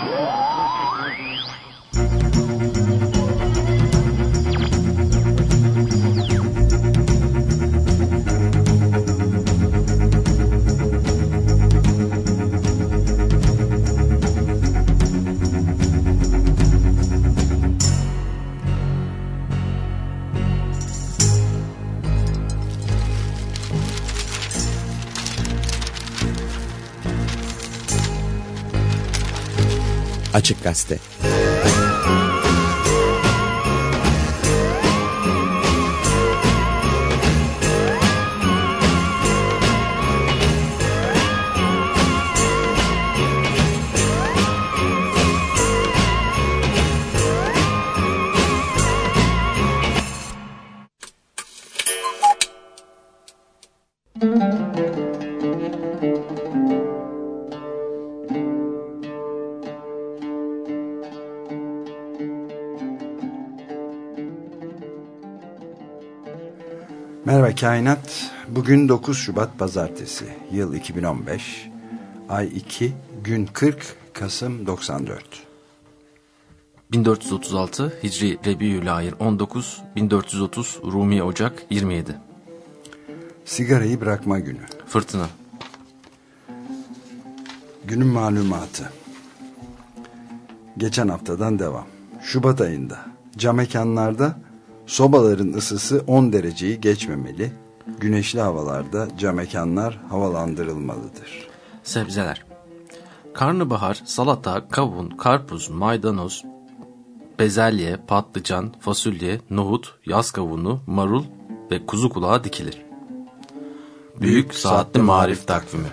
Yeah. Açık Gazete Kainat. Bugün 9 Şubat Pazartesi. Yıl 2015. Ay 2, gün 40, Kasım 94. 1436 Hicri Rebiülahir 19, 1430 Rumi Ocak 27. Sigarayı bırakma günü. Fırtına. Günün malumatı. Geçen haftadan devam. Şubat ayında cam mekanlarda sobaların ısısı 10 dereceyi geçmemeli. Güneşli havalarda cam mekanlar havalandırılmalıdır. Sebzeler. Karnabahar, salata, kavun, karpuz, maydanoz, bezelye, patlıcan, fasulye, nohut, yaz kavunu, marul ve kuzu kulağı dikilir. Büyük Saatli Marif Takvimi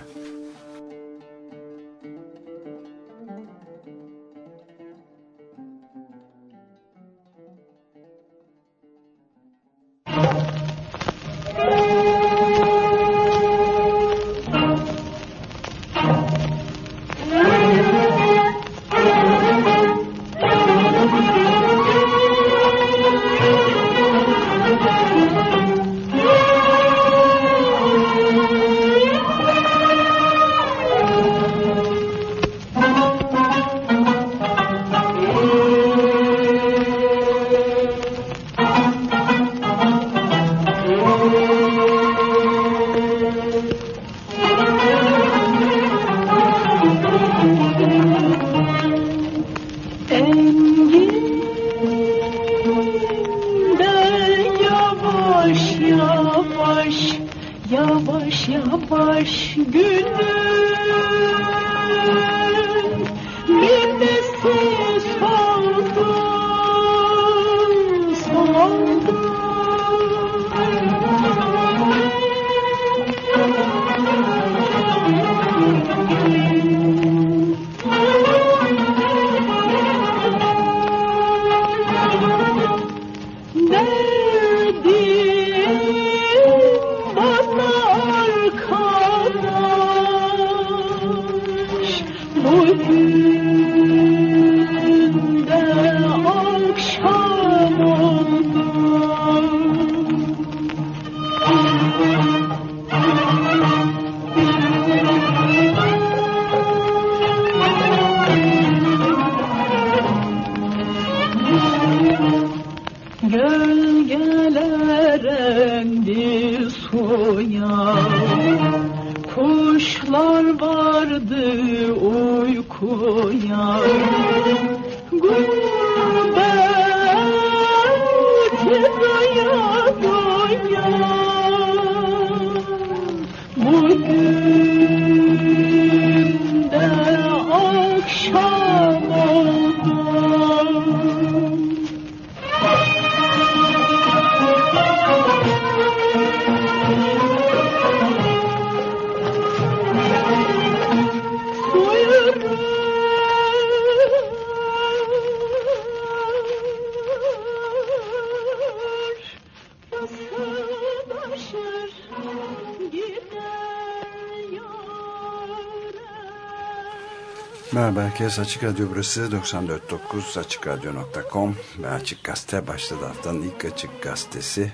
herkes Açık Radyo burası 94.9 AçıkRadyo.com ve Açık Gazete başladı haftanın ilk Açık Gazetesi.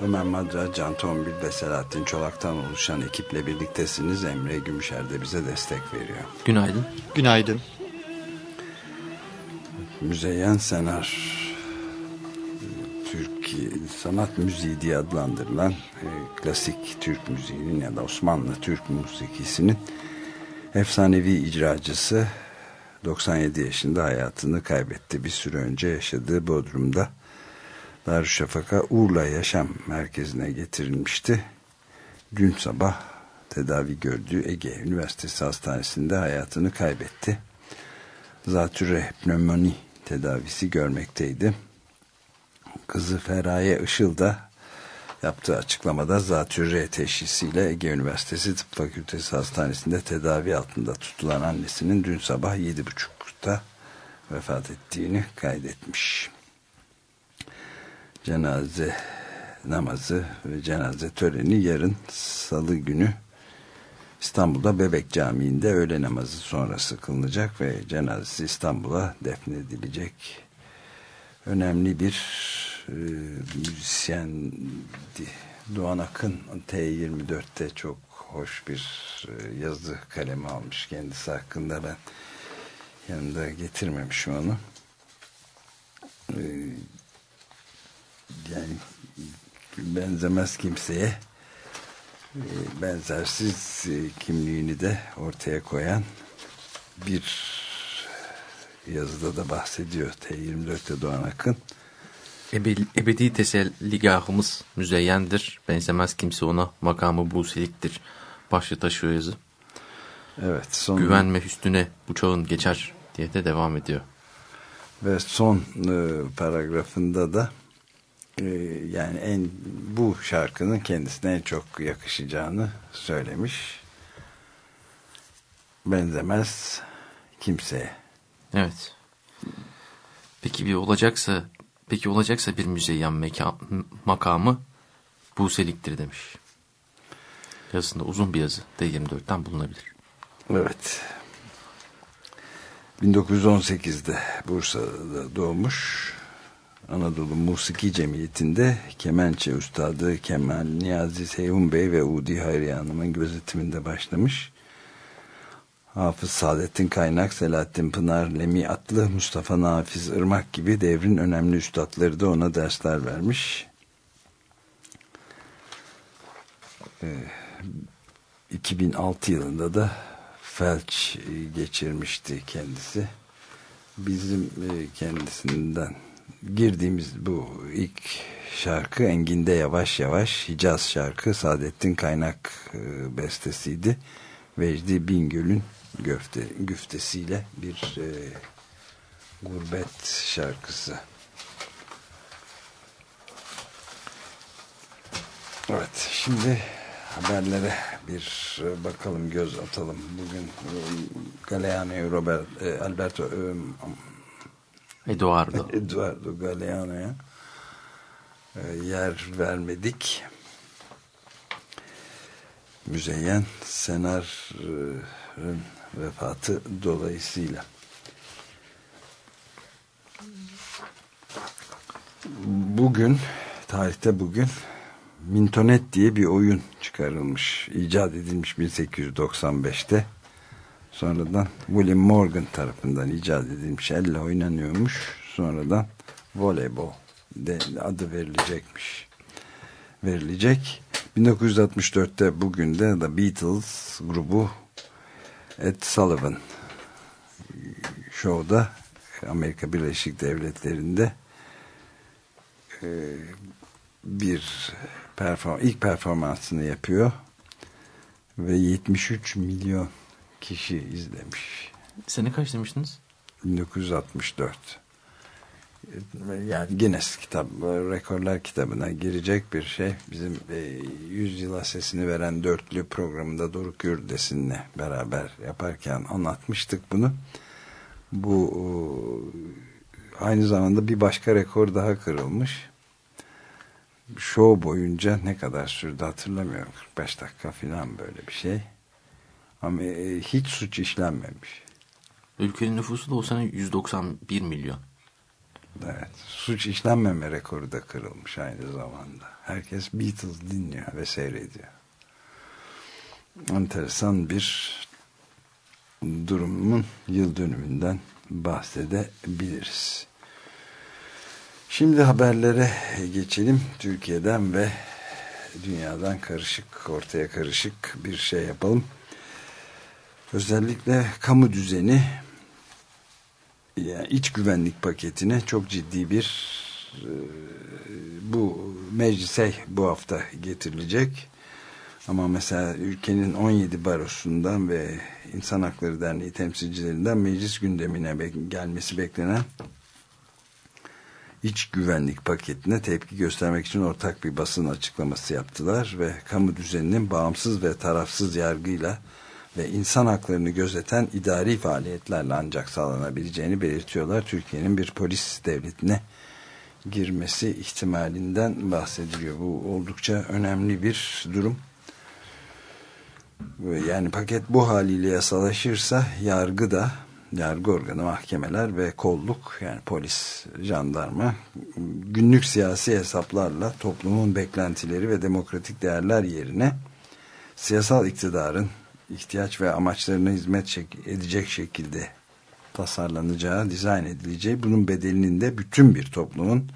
Ömer Madra, Can Tombil ve Selahattin Çolak'tan oluşan ekiple birliktesiniz. Emre Gümüşer de bize destek veriyor. Günaydın. Günaydın. Müzeyyen Senar Türk sanat müziği diye adlandırılan e, klasik Türk müziğinin ya da Osmanlı Türk musikisinin efsanevi icracısı 97 yaşında hayatını kaybetti. Bir süre önce yaşadığı Bodrum'da Darüşşafaka Urla Yaşam Merkezi'ne getirilmişti. Dün sabah tedavi gördüğü Ege Üniversitesi Hastanesi'nde hayatını kaybetti. Zatürre pnömoni tedavisi görmekteydi. Kızı Feraye Işıl da yaptığı açıklamada zatürre teşhisiyle Ege Üniversitesi Tıp Fakültesi Hastanesi'nde tedavi altında tutulan annesinin dün sabah 7.30'da vefat ettiğini kaydetmiş. Cenaze namazı ve cenaze töreni yarın salı günü İstanbul'da Bebek Camii'nde öğle namazı sonrası kılınacak ve cenazesi İstanbul'a defnedilecek. Önemli bir e, müzisyendi. Doğan Akın T24'te çok hoş bir e, yazı kalemi almış kendisi hakkında ben yanında getirmemişim onu. E, yani benzemez kimseye e, benzersiz e, kimliğini de ortaya koyan bir yazıda da bahsediyor T24'te Doğan Akın. Ebedi, ebedi teselligahımız müzeyyendir. Benzemez kimse ona makamı buseliktir. Başlı taşıyor yazı. Evet. Son... Güvenme üstüne bu çağın geçer diye de devam ediyor. Ve son e, paragrafında da e, yani en bu şarkının kendisine en çok yakışacağını söylemiş. Benzemez kimseye. Evet. Peki bir olacaksa peki olacaksa bir müzeyyen meka, makamı Buseliktir demiş. Yazısında uzun bir yazı D24'ten bulunabilir. Evet. 1918'de Bursa'da doğmuş. Anadolu Musiki Cemiyeti'nde kemençe üstadı Kemal Niyazi Seyhun Bey ve Udi Hayriye Hanım'ın gözetiminde başlamış. Hafız Saadettin Kaynak, Selahattin Pınar, Lemi Atlı, Mustafa Nafiz Irmak gibi devrin önemli üstadları da ona dersler vermiş. Ee, 2006 yılında da felç geçirmişti kendisi. Bizim e, kendisinden girdiğimiz bu ilk şarkı Engin'de Yavaş Yavaş Hicaz şarkı Saadettin Kaynak e, bestesiydi. Vecdi Bingöl'ün göfte, güftesiyle bir e, gurbet şarkısı. Evet şimdi haberlere bir e, bakalım göz atalım. Bugün e, Galeano'ya Robert e, Alberto Eduardo Eduardo Galeano'ya yer vermedik. Müzeyyen Senar'ın vefatı dolayısıyla. Bugün tarihte bugün Mintonet diye bir oyun çıkarılmış, icat edilmiş 1895'te. Sonradan William Morgan tarafından icat edilmiş, elle oynanıyormuş. Sonradan voleybol adı verilecekmiş. Verilecek. 1964'te bugün de The Beatles grubu Ed Sullivan Show'da Amerika Birleşik Devletleri'nde bir perform ilk performansını yapıyor ve 73 milyon kişi izlemiş. Sene kaç demiştiniz? 1964. Yani Guinness kitap, rekorlar kitabına girecek bir şey. Bizim e, 100 yıla sesini veren dörtlü programında Doruk Yurdesin'le beraber yaparken anlatmıştık bunu. Bu aynı zamanda bir başka rekor daha kırılmış show boyunca ne kadar sürdü hatırlamıyorum. 45 dakika falan böyle bir şey. Ama e, hiç suç işlenmemiş. Ülkenin nüfusu da o sene 191 milyon. Evet. Suç işlenmeme rekoru da kırılmış aynı zamanda. Herkes Beatles dinliyor ve seyrediyor. Enteresan bir durumun yıl dönümünden bahsedebiliriz. Şimdi haberlere geçelim. Türkiye'den ve dünyadan karışık, ortaya karışık bir şey yapalım. Özellikle kamu düzeni yani iç güvenlik paketine çok ciddi bir e, bu meclise bu hafta getirilecek. Ama mesela ülkenin 17 barosundan ve İnsan Hakları Derneği temsilcilerinden meclis gündemine gelmesi beklenen iç güvenlik paketine tepki göstermek için ortak bir basın açıklaması yaptılar ve kamu düzeninin bağımsız ve tarafsız yargıyla ve insan haklarını gözeten idari faaliyetlerle ancak sağlanabileceğini belirtiyorlar. Türkiye'nin bir polis devletine girmesi ihtimalinden bahsediliyor. Bu oldukça önemli bir durum. Yani paket bu haliyle yasalaşırsa yargı da yargı organı, mahkemeler ve kolluk yani polis, jandarma günlük siyasi hesaplarla toplumun beklentileri ve demokratik değerler yerine siyasal iktidarın ihtiyaç ve amaçlarına hizmet edecek şekilde tasarlanacağı, dizayn edileceği bunun bedelinin de bütün bir toplumun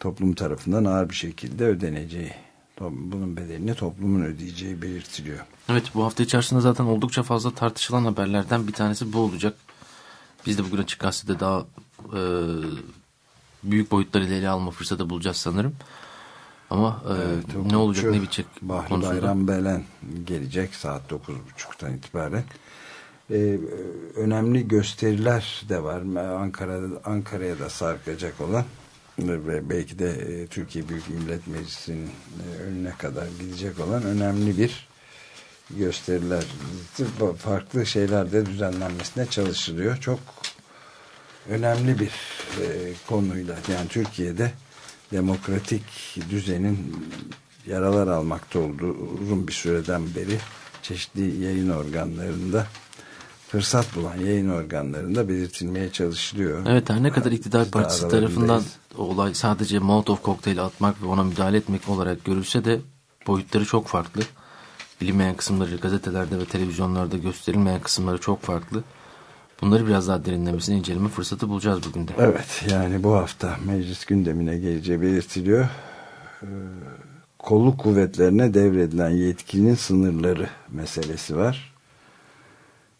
toplum tarafından ağır bir şekilde ödeneceği bunun bedelini toplumun ödeyeceği belirtiliyor. Evet bu hafta içerisinde zaten oldukça fazla tartışılan haberlerden bir tanesi bu olacak. Biz de bugün açık gazetede daha e, büyük boyutlarıyla ele alma fırsatı bulacağız sanırım. Ama e, evet, ne olacak ne bitecek Bahri konusunda. Bayram Belen gelecek saat 9.30'dan itibaren. Ee, önemli gösteriler de var. Ankara'da Ankara'ya da sarkacak olan ve belki de e, Türkiye Büyük Millet Meclisi'nin e, önüne kadar gidecek olan önemli bir gösteriler farklı şeyler de düzenlenmesine çalışılıyor. Çok önemli bir e, konuyla yani Türkiye'de demokratik düzenin yaralar almakta olduğu uzun bir süreden beri çeşitli yayın organlarında fırsat bulan yayın organlarında belirtilmeye çalışılıyor. Evet her ne kadar iktidar Biz partisi tarafından olay sadece Molotov kokteyli atmak ve ona müdahale etmek olarak görülse de boyutları çok farklı. Bilinmeyen kısımları gazetelerde ve televizyonlarda gösterilmeyen kısımları çok farklı. Bunları biraz daha derinlemesine inceleme fırsatı bulacağız bugün de. Evet yani bu hafta meclis gündemine geleceği belirtiliyor. Ee, kolluk kuvvetlerine devredilen yetkinin sınırları meselesi var.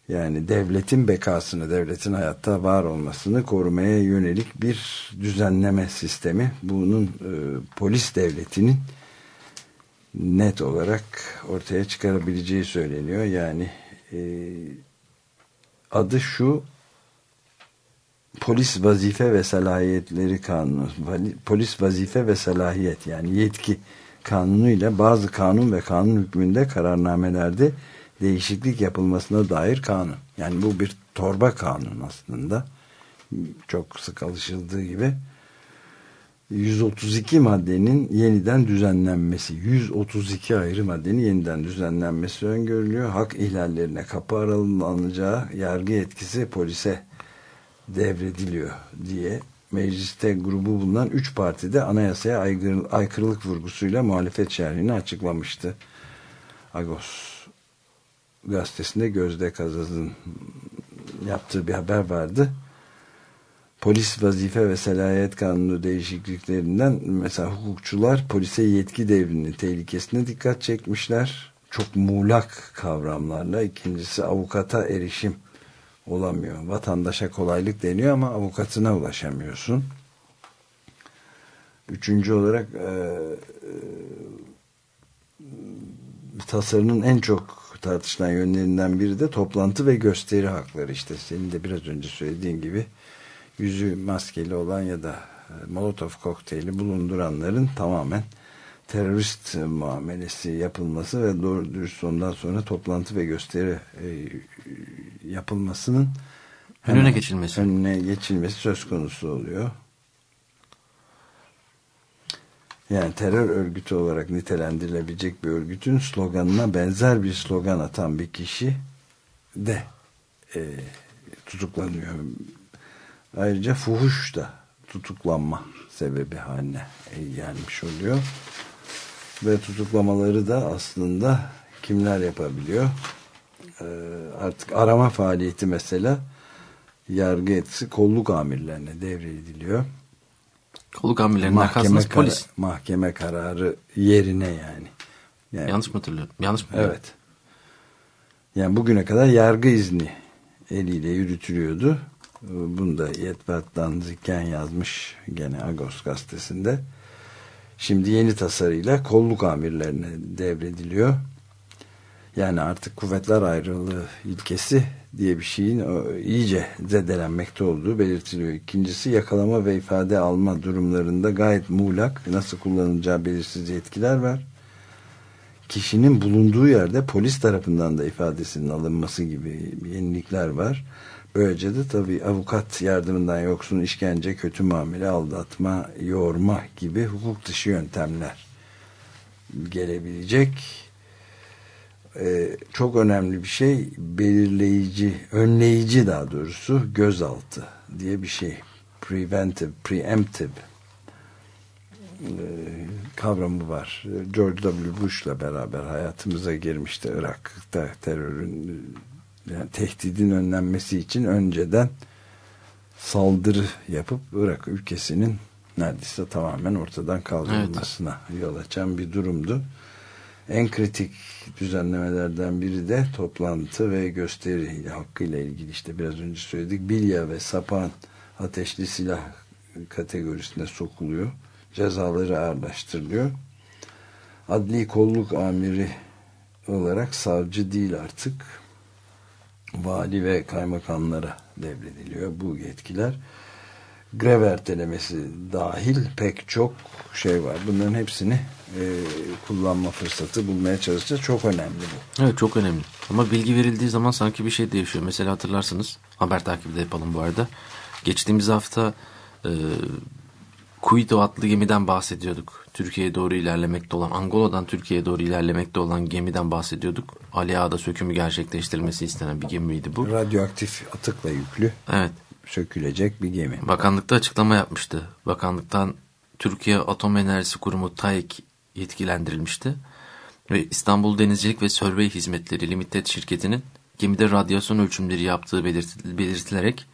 Yani devletin bekasını, devletin hayatta var olmasını korumaya yönelik bir düzenleme sistemi. Bunun e, polis devletinin net olarak ortaya çıkarabileceği söyleniyor. Yani e, adı şu polis vazife ve salahiyetleri kanunu polis vazife ve salahiyet yani yetki kanunu ile bazı kanun ve kanun hükmünde kararnamelerde değişiklik yapılmasına dair kanun. Yani bu bir torba kanun aslında. Çok sık alışıldığı gibi. 132 maddenin yeniden düzenlenmesi, 132 ayrı maddenin yeniden düzenlenmesi öngörülüyor. Hak ihlallerine kapı aralanacağı yargı yetkisi polise devrediliyor diye mecliste grubu bulunan 3 partide anayasaya aykırılık vurgusuyla muhalefet şerhini açıklamıştı. Agos gazetesinde Gözde Kazaz'ın yaptığı bir haber vardı. Polis vazife ve selayet kanunu değişikliklerinden mesela hukukçular polise yetki devrinin tehlikesine dikkat çekmişler. Çok muğlak kavramlarla. İkincisi avukata erişim olamıyor. Vatandaşa kolaylık deniyor ama avukatına ulaşamıyorsun. Üçüncü olarak e, e, tasarının en çok tartışılan yönlerinden biri de toplantı ve gösteri hakları. İşte senin de biraz önce söylediğin gibi yüzü maskeli olan ya da e, Molotov kokteyli bulunduranların tamamen terörist muamelesi yapılması ve doğru dürüst ondan sonra toplantı ve gösteri e, yapılmasının önüne geçilmesi. Önüne geçilmesi söz konusu oluyor. Yani terör örgütü olarak nitelendirilebilecek bir örgütün sloganına benzer bir slogan atan bir kişi de e, tutuklanıyor. Ayrıca fuhuş da tutuklanma sebebi haline gelmiş oluyor. Ve tutuklamaları da aslında kimler yapabiliyor? Ee, artık arama faaliyeti mesela yargı etkisi kolluk amirlerine devrediliyor. Kolluk amirlerinden kastınız kara- polis. mahkeme kararı yerine yani. yani Yanlış mı hatırlıyorum? Yanlış mı? Evet. Yani bugüne kadar yargı izni eliyle yürütülüyordu. Bunu da Yetvat'tan Ziken yazmış gene Agos gazetesinde. Şimdi yeni tasarıyla kolluk amirlerine devrediliyor. Yani artık kuvvetler ayrılığı ilkesi diye bir şeyin o, iyice zedelenmekte olduğu belirtiliyor. İkincisi yakalama ve ifade alma durumlarında gayet muğlak nasıl kullanılacağı belirsiz yetkiler var kişinin bulunduğu yerde polis tarafından da ifadesinin alınması gibi yenilikler var. Böylece de tabii avukat yardımından yoksun işkence, kötü muamele, aldatma, yorma gibi hukuk dışı yöntemler gelebilecek. Ee, çok önemli bir şey belirleyici, önleyici daha doğrusu gözaltı diye bir şey. Preventive, preemptive e, kavramı var. George W. Bush'la beraber hayatımıza girmişti Irak'ta terörün yani tehdidin önlenmesi için önceden saldırı yapıp Irak ülkesinin neredeyse tamamen ortadan kaldırılmasına yol açan bir durumdu. En kritik düzenlemelerden biri de toplantı ve gösteri hakkıyla ilgili işte biraz önce söyledik. Bilya ve sapan ateşli silah kategorisine sokuluyor cezaları ağırlaştırılıyor. Adli kolluk amiri olarak savcı değil artık vali ve kaymakamlara devrediliyor bu yetkiler. Grev ertelemesi dahil pek çok şey var. Bunların hepsini e, kullanma fırsatı bulmaya çalışacağız. Çok önemli bu. Evet çok önemli. Ama bilgi verildiği zaman sanki bir şey değişiyor. Mesela hatırlarsınız haber takibi de yapalım bu arada. Geçtiğimiz hafta e, Kuito adlı gemiden bahsediyorduk. Türkiye'ye doğru ilerlemekte olan, Angola'dan Türkiye'ye doğru ilerlemekte olan gemiden bahsediyorduk. Ali Ağa'da sökümü gerçekleştirilmesi istenen bir gemiydi bu. Radyoaktif atıkla yüklü Evet. sökülecek bir gemi. Bakanlıkta açıklama yapmıştı. Bakanlıktan Türkiye Atom Enerjisi Kurumu TAEK yetkilendirilmişti. Ve İstanbul Denizcilik ve Survey Hizmetleri Limited şirketinin gemide radyasyon ölçümleri yaptığı belirti- belirtilerek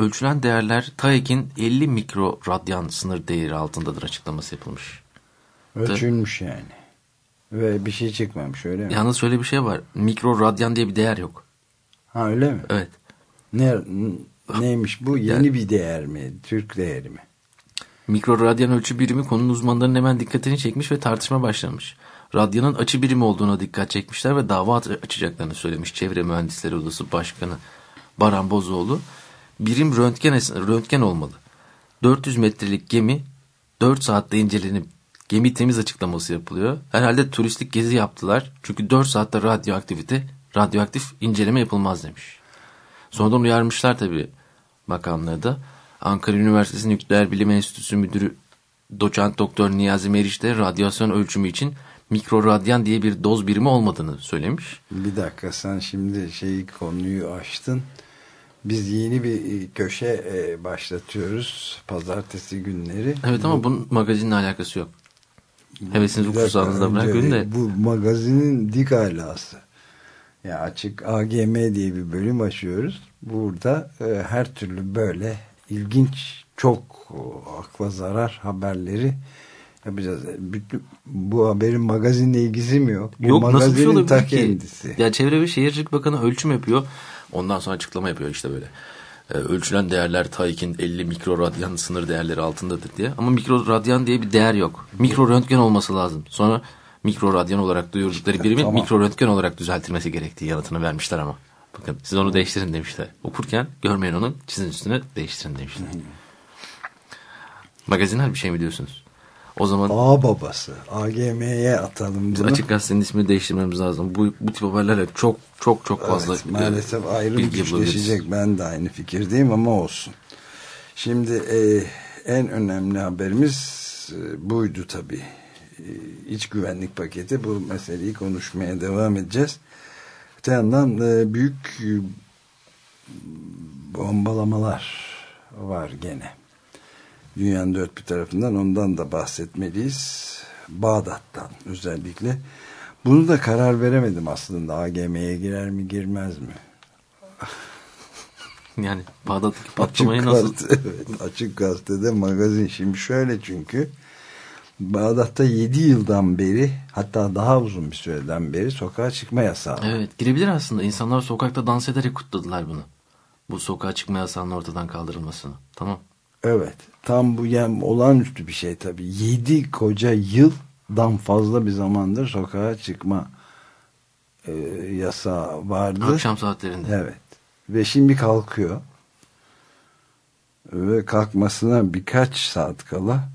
ölçülen değerler TAEK'in 50 mikro radyan sınır değeri altındadır açıklaması yapılmış. Ölçülmüş yani. Ve bir şey çıkmamış öyle mi? Yalnız şöyle bir şey var. Mikro radyan diye bir değer yok. Ha öyle mi? Evet. Ne, neymiş bu? Yeni bir değer mi? Türk değeri mi? Mikro radyan ölçü birimi konunun uzmanlarının hemen dikkatini çekmiş ve tartışma başlamış. Radyanın açı birimi olduğuna dikkat çekmişler ve dava açacaklarını söylemiş Çevre Mühendisleri Odası Başkanı Baran Bozoğlu. Birim röntgen, röntgen olmalı. 400 metrelik gemi 4 saatte incelenip gemi temiz açıklaması yapılıyor. Herhalde turistik gezi yaptılar. Çünkü 4 saatte radyoaktivite, radyoaktif inceleme yapılmaz demiş. Sonradan uyarmışlar tabii bakanlığı da. Ankara Üniversitesi Nükleer Bilim Enstitüsü Müdürü Doçent Doktor Niyazi Meriç de radyasyon ölçümü için mikroradyan diye bir doz birimi olmadığını söylemiş. Bir dakika sen şimdi şeyi konuyu açtın. Biz yeni bir köşe e, başlatıyoruz. Pazartesi günleri. Evet ama bunun magazinle alakası yok. Hevesinizi kursağınızda bırakın de. Bu magazinin dik alası. Ya açık AGM diye bir bölüm açıyoruz. Burada e, her türlü böyle ilginç çok o, akla zarar haberleri yapacağız. Bütün, bu haberin magazinle ilgisi mi yok? Bu Yok nasıl bir şey olabilir ki? kendisi. Ya Çevre ve Şehircilik Bakanı ölçüm yapıyor. Ondan sonra açıklama yapıyor işte böyle. Ee, ölçülen değerler TAİK'in 50 mikroradyan sınır değerleri altındadır diye. Ama mikroradyan diye bir değer yok. Mikro röntgen olması lazım. Sonra mikroradyan olarak duyurdukları birimin Tamam. mikro röntgen olarak düzeltilmesi gerektiği yanıtını vermişler ama. Bakın siz onu değiştirin demişler. Okurken görmeyin onun çizin üstüne değiştirin demişler. Magazinel bir şey mi diyorsunuz? O zaman A babası. AGM'ye atalım bunu. Açık Gazete'nin ismini değiştirmemiz lazım. Bu, bu tip haberlerle çok çok çok fazla Evet, maalesef e, ayrı bilgi güçleşecek. Ben de aynı fikirdeyim ama olsun. Şimdi e, en önemli haberimiz e, buydu tabii. E, iç güvenlik paketi. Bu meseleyi konuşmaya devam edeceğiz. Öte yandan e, büyük e, bombalamalar var gene. Dünyanın dört bir tarafından ondan da bahsetmeliyiz. Bağdat'tan özellikle. Bunu da karar veremedim aslında. AGM'ye girer mi girmez mi? Yani Bağdat'taki patlamayı açık nasıl? Gazete, evet, açık gazetede magazin. Şimdi şöyle çünkü Bağdat'ta 7 yıldan beri hatta daha uzun bir süreden beri sokağa çıkma yasağı. Evet girebilir aslında. İnsanlar sokakta dans ederek kutladılar bunu. Bu sokağa çıkma yasağının ortadan kaldırılmasını. Tamam. Evet. Tam bu yani olağanüstü bir şey tabii. 7 koca yıldan fazla bir zamandır sokağa çıkma e, yasağı vardı. Akşam saatlerinde. Evet. Ve şimdi kalkıyor. Ve kalkmasına birkaç saat kala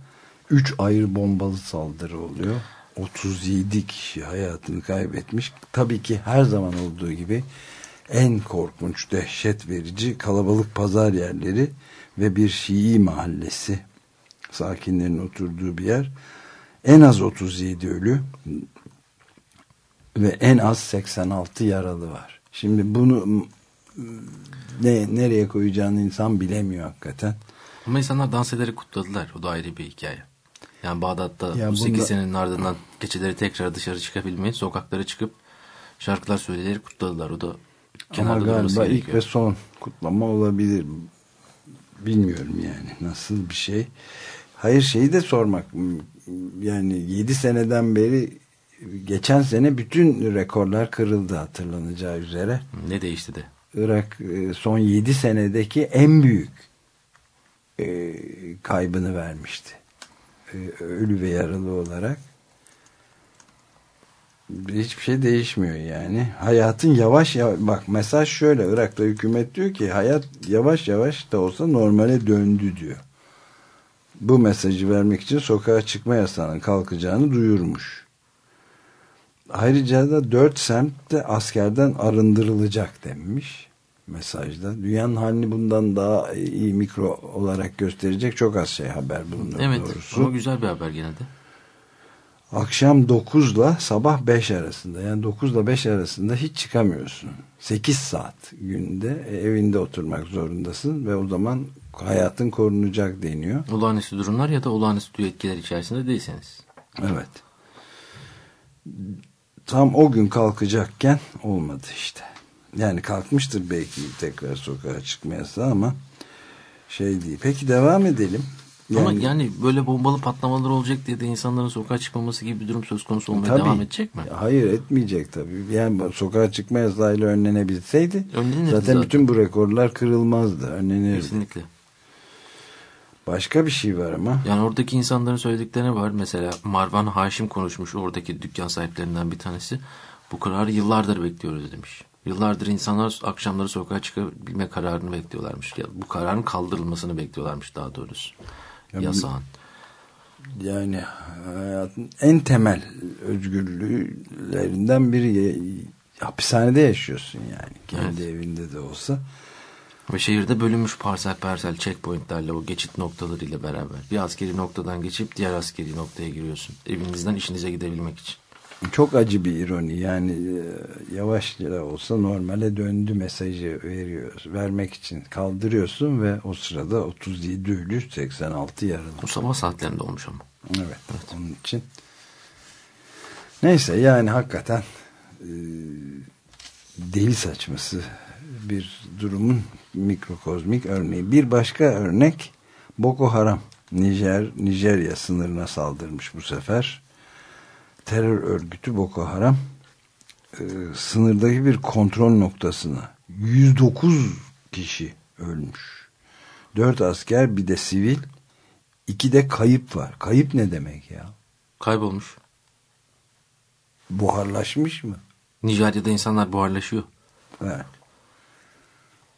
3 ayrı bombalı saldırı oluyor. 37 kişi hayatını kaybetmiş. Tabii ki her zaman olduğu gibi en korkunç, dehşet verici kalabalık pazar yerleri ve bir Şii mahallesi sakinlerin oturduğu bir yer. En az 37 ölü ve en az 86 yaralı var. Şimdi bunu ne nereye koyacağını insan bilemiyor hakikaten. Ama insanlar dans ederek kutladılar. O da ayrı bir hikaye. Yani Bağdat'ta Ya bu 8 bunda- senenin ardından geceleri tekrar dışarı çıkabilmeyi, sokaklara çıkıp şarkılar söyleyerek kutladılar. O da Ama kenarda durması galiba ilk ve son kutlama olabilir. Bilmiyorum yani nasıl bir şey. Hayır şeyi de sormak yani 7 seneden beri geçen sene bütün rekorlar kırıldı hatırlanacağı üzere. Ne değişti de? Irak e, son 7 senedeki en büyük e, kaybını vermişti. E, ölü ve yaralı olarak. Hiçbir şey değişmiyor yani. Hayatın yavaş yavaş bak mesaj şöyle Irak'ta hükümet diyor ki hayat yavaş yavaş da olsa normale döndü diyor. Bu mesajı vermek için sokağa çıkma yasağının kalkacağını duyurmuş. Ayrıca da dört semt de askerden arındırılacak demiş mesajda. Dünyanın halini bundan daha iyi mikro olarak gösterecek çok az şey haber bulunur Evet doğrusu. ama güzel bir haber gene de. Akşam 9 ile sabah 5 arasında yani 9 ile 5 arasında hiç çıkamıyorsun. 8 saat günde e, evinde oturmak zorundasın ve o zaman hayatın korunacak deniyor. Olağanüstü durumlar ya da olağanüstü yetkiler içerisinde değilseniz. Evet. Tam o gün kalkacakken olmadı işte. Yani kalkmıştır belki tekrar sokağa çıkma yasağı ama şey değil. Peki devam edelim. Ama yani böyle bombalı patlamalar olacak diye de insanların sokağa çıkmaması gibi bir durum söz konusu olmaya Tabii. devam edecek mi? Hayır etmeyecek tabii. Yani sokağa çıkma yasağıyla önlenebilseydi Önlenirdi zaten, zaten. bütün bu rekorlar kırılmazdı. Önlenirdi. Kesinlikle. Başka bir şey var ama. Yani oradaki insanların söylediklerine var. Mesela Marvan Haşim konuşmuş oradaki dükkan sahiplerinden bir tanesi. Bu kararı yıllardır bekliyoruz demiş. Yıllardır insanlar akşamları sokağa çıkabilme kararını bekliyorlarmış. Ya, bu kararın kaldırılmasını bekliyorlarmış daha doğrusu. Ya, Yasağın. Yani hayatın en temel özgürlüğlerinden biri hapishanede yaşıyorsun yani. Kendi Evet. evinde de olsa. Ve şehirde bölünmüş parsel parsel checkpointlerle o geçit noktalarıyla beraber. Bir askeri noktadan geçip diğer askeri noktaya giriyorsun. Evinizden işinize gidebilmek için. Çok acı bir ironi yani e, yavaş da olsa normale döndü mesajı veriyoruz. Vermek için kaldırıyorsun ve o sırada 37 ölü 86 yaralı. Bu sabah saatlerinde olmuş ama. Evet, onun için. Neyse yani hakikaten e, deli saçması bir durumun mikrokozmik örneği. Bir başka örnek Boko Haram. Nijer, Nijerya sınırına saldırmış bu sefer. Terör örgütü Boko Haram e, sınırdaki bir kontrol noktasına 109 kişi ölmüş. 4 asker bir de sivil iki de kayıp var. Kayıp ne demek ya? Kaybolmuş. Buharlaşmış mı? Nijerya'da insanlar buharlaşıyor. Evet.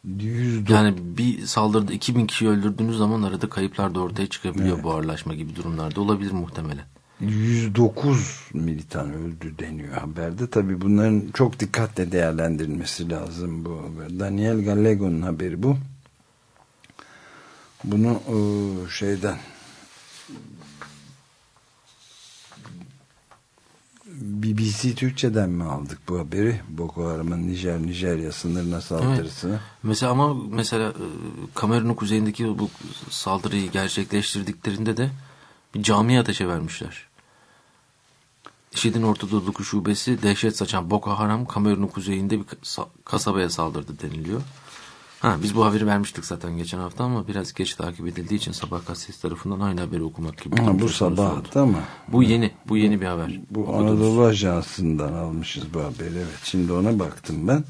109 Yani bir saldırıda 2000 kişi öldürdüğünüz zaman arada kayıplar da ortaya çıkabiliyor Evet. buharlaşma gibi durumlarda olabilir muhtemelen. 109 militan öldü deniyor haberde. Tabi bunların çok dikkatle değerlendirilmesi lazım bu. haber. Daniel Gallego'nun haberi bu. Bunu e, şeyden BBC Türkçe'den mi aldık bu haberi? Boko Haram'ın Nijer Nijerya sınırına saldırısını. Mesela ama mesela e, Kamerun'un kuzeyindeki bu saldırıyı gerçekleştirdiklerinde de bir camiye ateşe vermişler. IŞİD'in Ortadoğu'daki şubesi dehşet saçan Boko Haram Kamerun'un kuzeyinde bir kasa- kasabaya saldırdı deniliyor. Ha, biz bu haberi vermiştik zaten geçen hafta ama biraz geç takip edildiği için Sabah gazetesi tarafından aynı haberi okumak gibi. Ha, bu sabah mı? Bu yeni, bu yeni bir haber. Bu Okudunuz. Anadolu Ajansı'ndan almışız bu haberi. Evet. Şimdi ona baktım ben.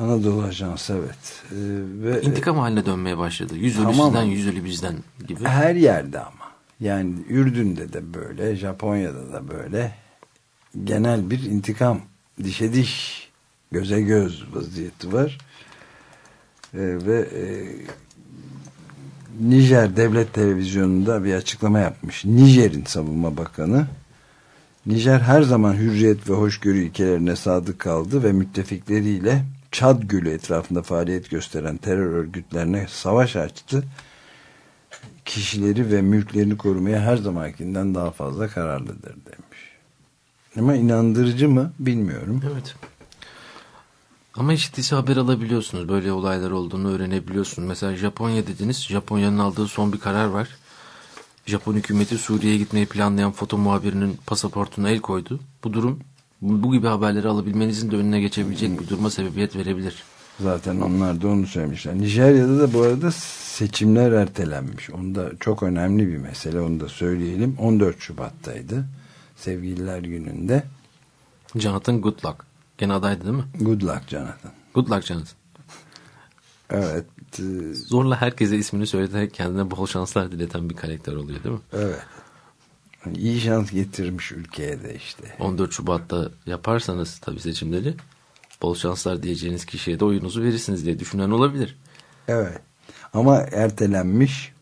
Anadolu Ajansı evet. Ee, ve İntikam haline dönmeye başladı. Yüz ölü Tamam. sizden, yüz ölü bizden gibi. her yerde ama. Yani Ürdün'de de böyle, Japonya'da da böyle genel bir intikam dişe diş, göze göz vaziyeti var. Ee, ve e, Nijer Devlet Televizyonu'nda bir açıklama yapmış. Nijer'in savunma bakanı Nijer her zaman hürriyet ve hoşgörü ilkelerine sadık kaldı ve müttefikleriyle Çad Gölü etrafında faaliyet gösteren terör örgütlerine savaş açtı. Kişileri ve mülklerini korumaya her zamankinden daha fazla kararlıdır demiş. Ama inandırıcı mı bilmiyorum. Evet. Ama eşitlisi haber alabiliyorsunuz. Böyle olaylar olduğunu öğrenebiliyorsunuz. Mesela Japonya dediniz. Japonya'nın aldığı son bir karar var. Japon hükümeti Suriye'ye gitmeyi planlayan foto muhabirinin pasaportuna el koydu. Bu durum bu gibi haberleri alabilmenizin de önüne geçebilecek bir duruma sebebiyet verebilir. Zaten onlar da onu söylemişler. Nijerya'da da bu arada seçimler ertelenmiş. Onda çok önemli bir mesele. Onu da söyleyelim. 14 Şubat'taydı. Sevgililer gününde. Jonathan Goodluck. Gene adaydı değil mi? Good luck Jonathan. Goodluck Jonathan. Evet. e, Zorla herkese ismini söyleterek kendine bol şanslar dileten bir karakter oluyor değil mi? Evet. İyi şans getirmiş ülkeye de işte. 14 Şubat'ta yaparsanız tabii seçimleri bol şanslar diyeceğiniz kişiye de oyunuzu verirsiniz diye düşünen olabilir. Evet. Ama ertelenmiş.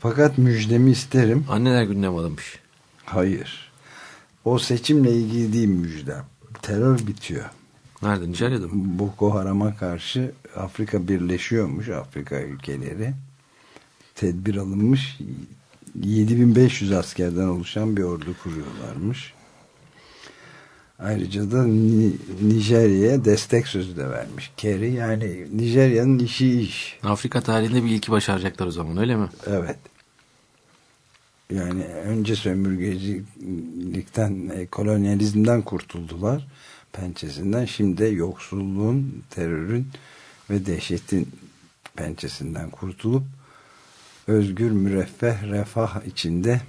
Fakat müjdemi isterim. Anneler gününe mi alınmış? Hayır. O seçimle ilgili değil müjde. Terör bitiyor. Nerede? Nijerya'da mı? Boko Haram'a karşı Afrika birleşiyormuş. Afrika ülkeleri. Tedbir alınmış. 7500 askerden oluşan bir ordu kuruyorlarmış. Ayrıca da Ni- Nijerya'ya destek sözü de vermiş. Kerry yani Nijerya'nın işi iş. Afrika tarihinde bir ilki başaracaklar o zaman öyle mi? Evet. Yani önce sömürgecilikten, e, kolonyalizmden kurtuldular pençesinden. Şimdi de yoksulluğun, terörün ve dehşetin pençesinden kurtulup özgür, müreffeh, refah içinde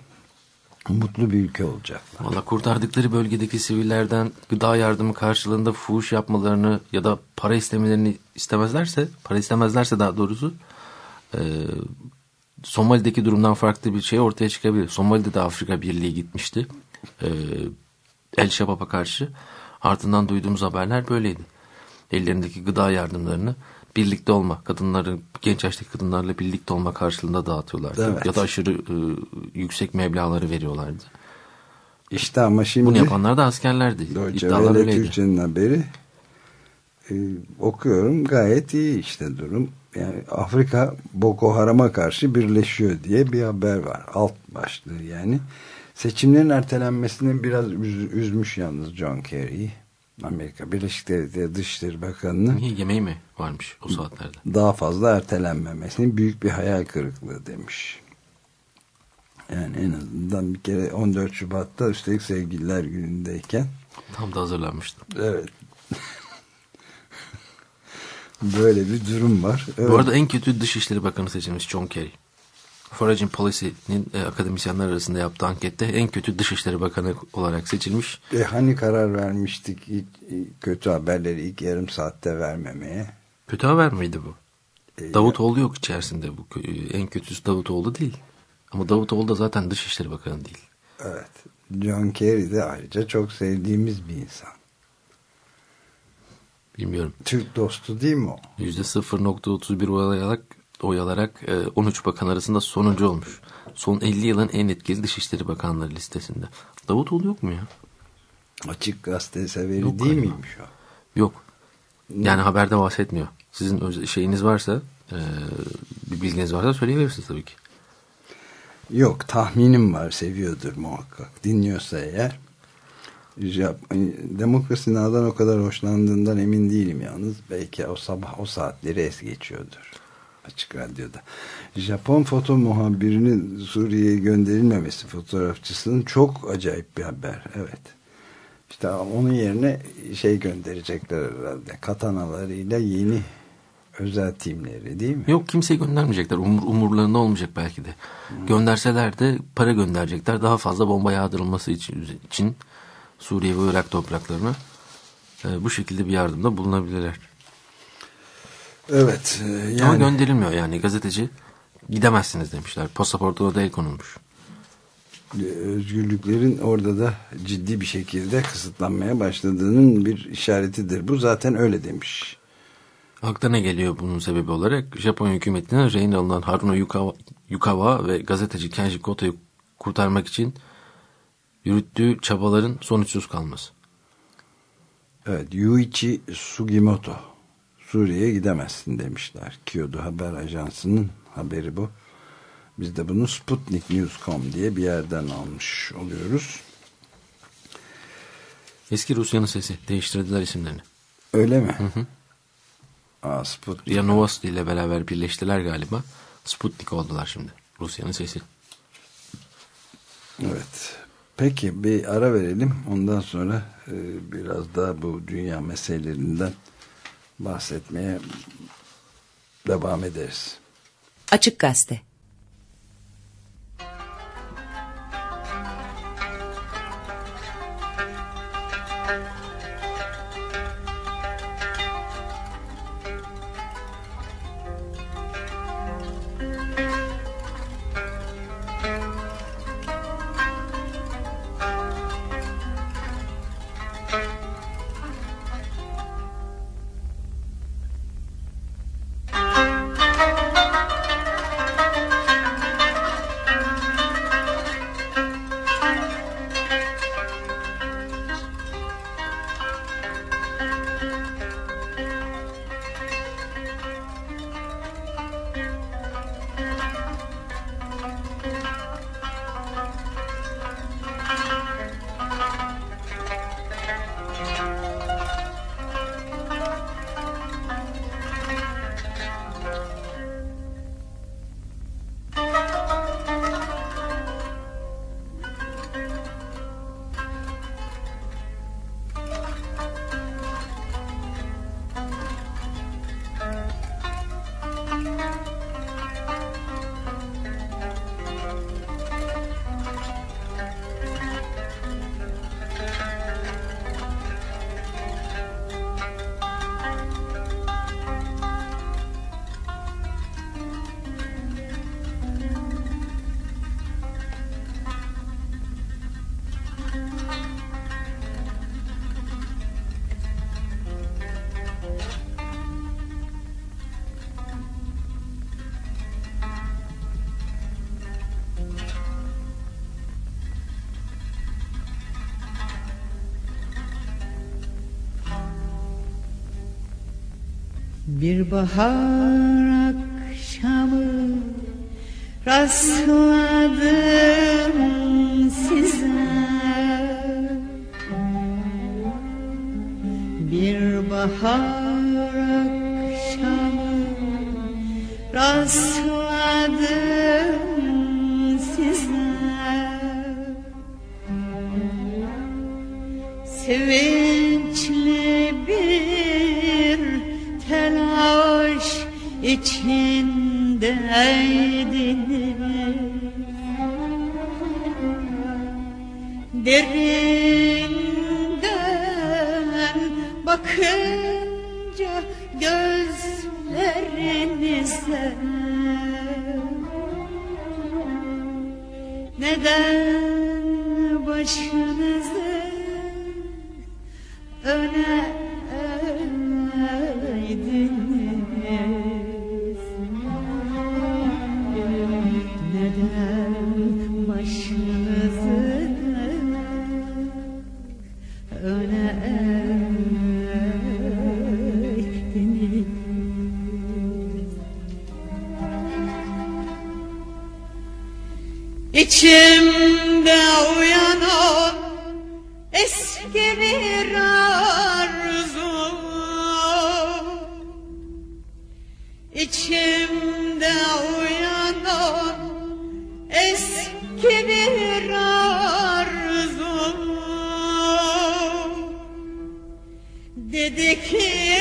mutlu bir ülke olacaklar. Valla kurtardıkları bölgedeki sivillerden gıda yardımı karşılığında fuhuş yapmalarını ya da para istemelerini istemezlerse, para istemezlerse daha doğrusu e, Somali'deki durumdan farklı bir şey ortaya çıkabilir. Somali'de de Afrika Birliği gitmişti. E, El Şabab'a karşı. Ardından duyduğumuz haberler böyleydi. Ellerindeki gıda yardımlarını birlikte olma, kadınların, genç yaştaki kadınlarla birlikte olma karşılığında dağıtıyorlardı. Evet. Ya da aşırı e, yüksek meblağları veriyorlardı. İşte ama şimdi Bunu yapanlar da askerlerdi. Deutsche İddialar Welle öyleydi. Türkçe'nin haberi e, okuyorum gayet iyi işte durum. Yani Afrika Boko Haram'a karşı birleşiyor diye bir haber var. Alt başlığı yani. Seçimlerin ertelenmesini biraz üz- üzmüş yalnız John Kerry. Amerika Birleşik Devletleri Dışişleri Bakanı'nın Niye yemeği mi varmış o saatlerde? daha fazla ertelenmemesini büyük bir hayal kırıklığı demiş. Yani en azından bir kere 14 Şubat'ta üstelik sevgililer günündeyken Tam da hazırlanmıştım. Evet. Böyle bir durum var. Evet. Bu arada en kötü Dışişleri Bakanı seçilmiş John Kerry. Foreign Policy'nin e, akademisyenler arasında yaptığı ankette en kötü Dışişleri Bakanı olarak seçilmiş. E, hani karar vermiştik ilk, ilk kötü haberleri ilk yarım saatte vermemeye. Kötü haber miydi bu? E, Davutoğlu yok içerisinde. Bu kö- en kötüsü Davutoğlu değil. Ama Davutoğlu da zaten Dışişleri Bakanı değil. Evet. John Kerry de ayrıca çok sevdiğimiz bir insan. Bilmiyorum. Türk dostu değil mi o? %0.31 oy alarak, oy alarak e, 13 bakan arasında sonuncu olmuş. Son 50 yılın en etkili Dışişleri Bakanları listesinde. Davutoğlu yok mu ya? Açık gazete severi Yok değil galiba. miymiş o? Yok. Yani haberde bahsetmiyor. Sizin şeyiniz varsa, e, bir bilginiz varsa söyleyebilirsiniz tabii ki. Yok tahminim var seviyordur muhakkak. Dinliyorsa eğer. Jap- Demokrasi Nağ'dan o kadar hoşlandığından emin değilim yalnız. Belki o sabah o saatleri es geçiyordur. Açık Radyo'da. Japon foto muhabirinin Suriye'ye gönderilmemesi fotoğrafçısının çok acayip bir haber. Evet. İşte onun yerine şey gönderecekler herhalde. Katanalarıyla yeni özel timleri değil mi? Yok kimseyi göndermeyecekler. Umur, umurlarında olmayacak belki de. Hmm. Gönderseler de para gönderecekler. Daha fazla bomba yağdırılması için, için Suriye ve Irak topraklarına e, bu şekilde bir yardımda bulunabilirler. Evet. E, yani... Ama gönderilmiyor yani gazeteci gidemezsiniz demişler. Pasaportuna da el konulmuş. Özgürlüklerin orada da ciddi bir şekilde kısıtlanmaya başladığının bir işaretidir. Bu zaten öyle demiş. Akla ne geliyor bunun sebebi olarak? Japonya hükümetinin rehin alınan Haruna Yukawa, Yukawa ve gazeteci Kenji Koto'yu kurtarmak için yürüttüğü çabaların sonuçsuz kalması. Evet, Yuichi Sugimoto Suriye'ye gidemezsin demişler. Kyoto Haber Ajansı'nın haberi bu. Biz de bunu Sputnik News.com diye bir yerden almış oluyoruz. Eski Rusya'nın sesi. Değiştirdiler isimlerini. Öyle mi? Hı hı. Aa, Sputnik. Ria Novosti ile beraber birleştiler galiba. Sputnik oldular şimdi. Rusya'nın sesi. Evet. Peki bir ara verelim. Ondan sonra e, biraz daha bu dünya meselelerinden bahsetmeye devam ederiz. Açık Gazete Bir Derinden bakınca gözlerinize Neden başınızı öne İçimde uyanan eski bir arzu İçimde uyanan eski bir arzu Dedik yıllardır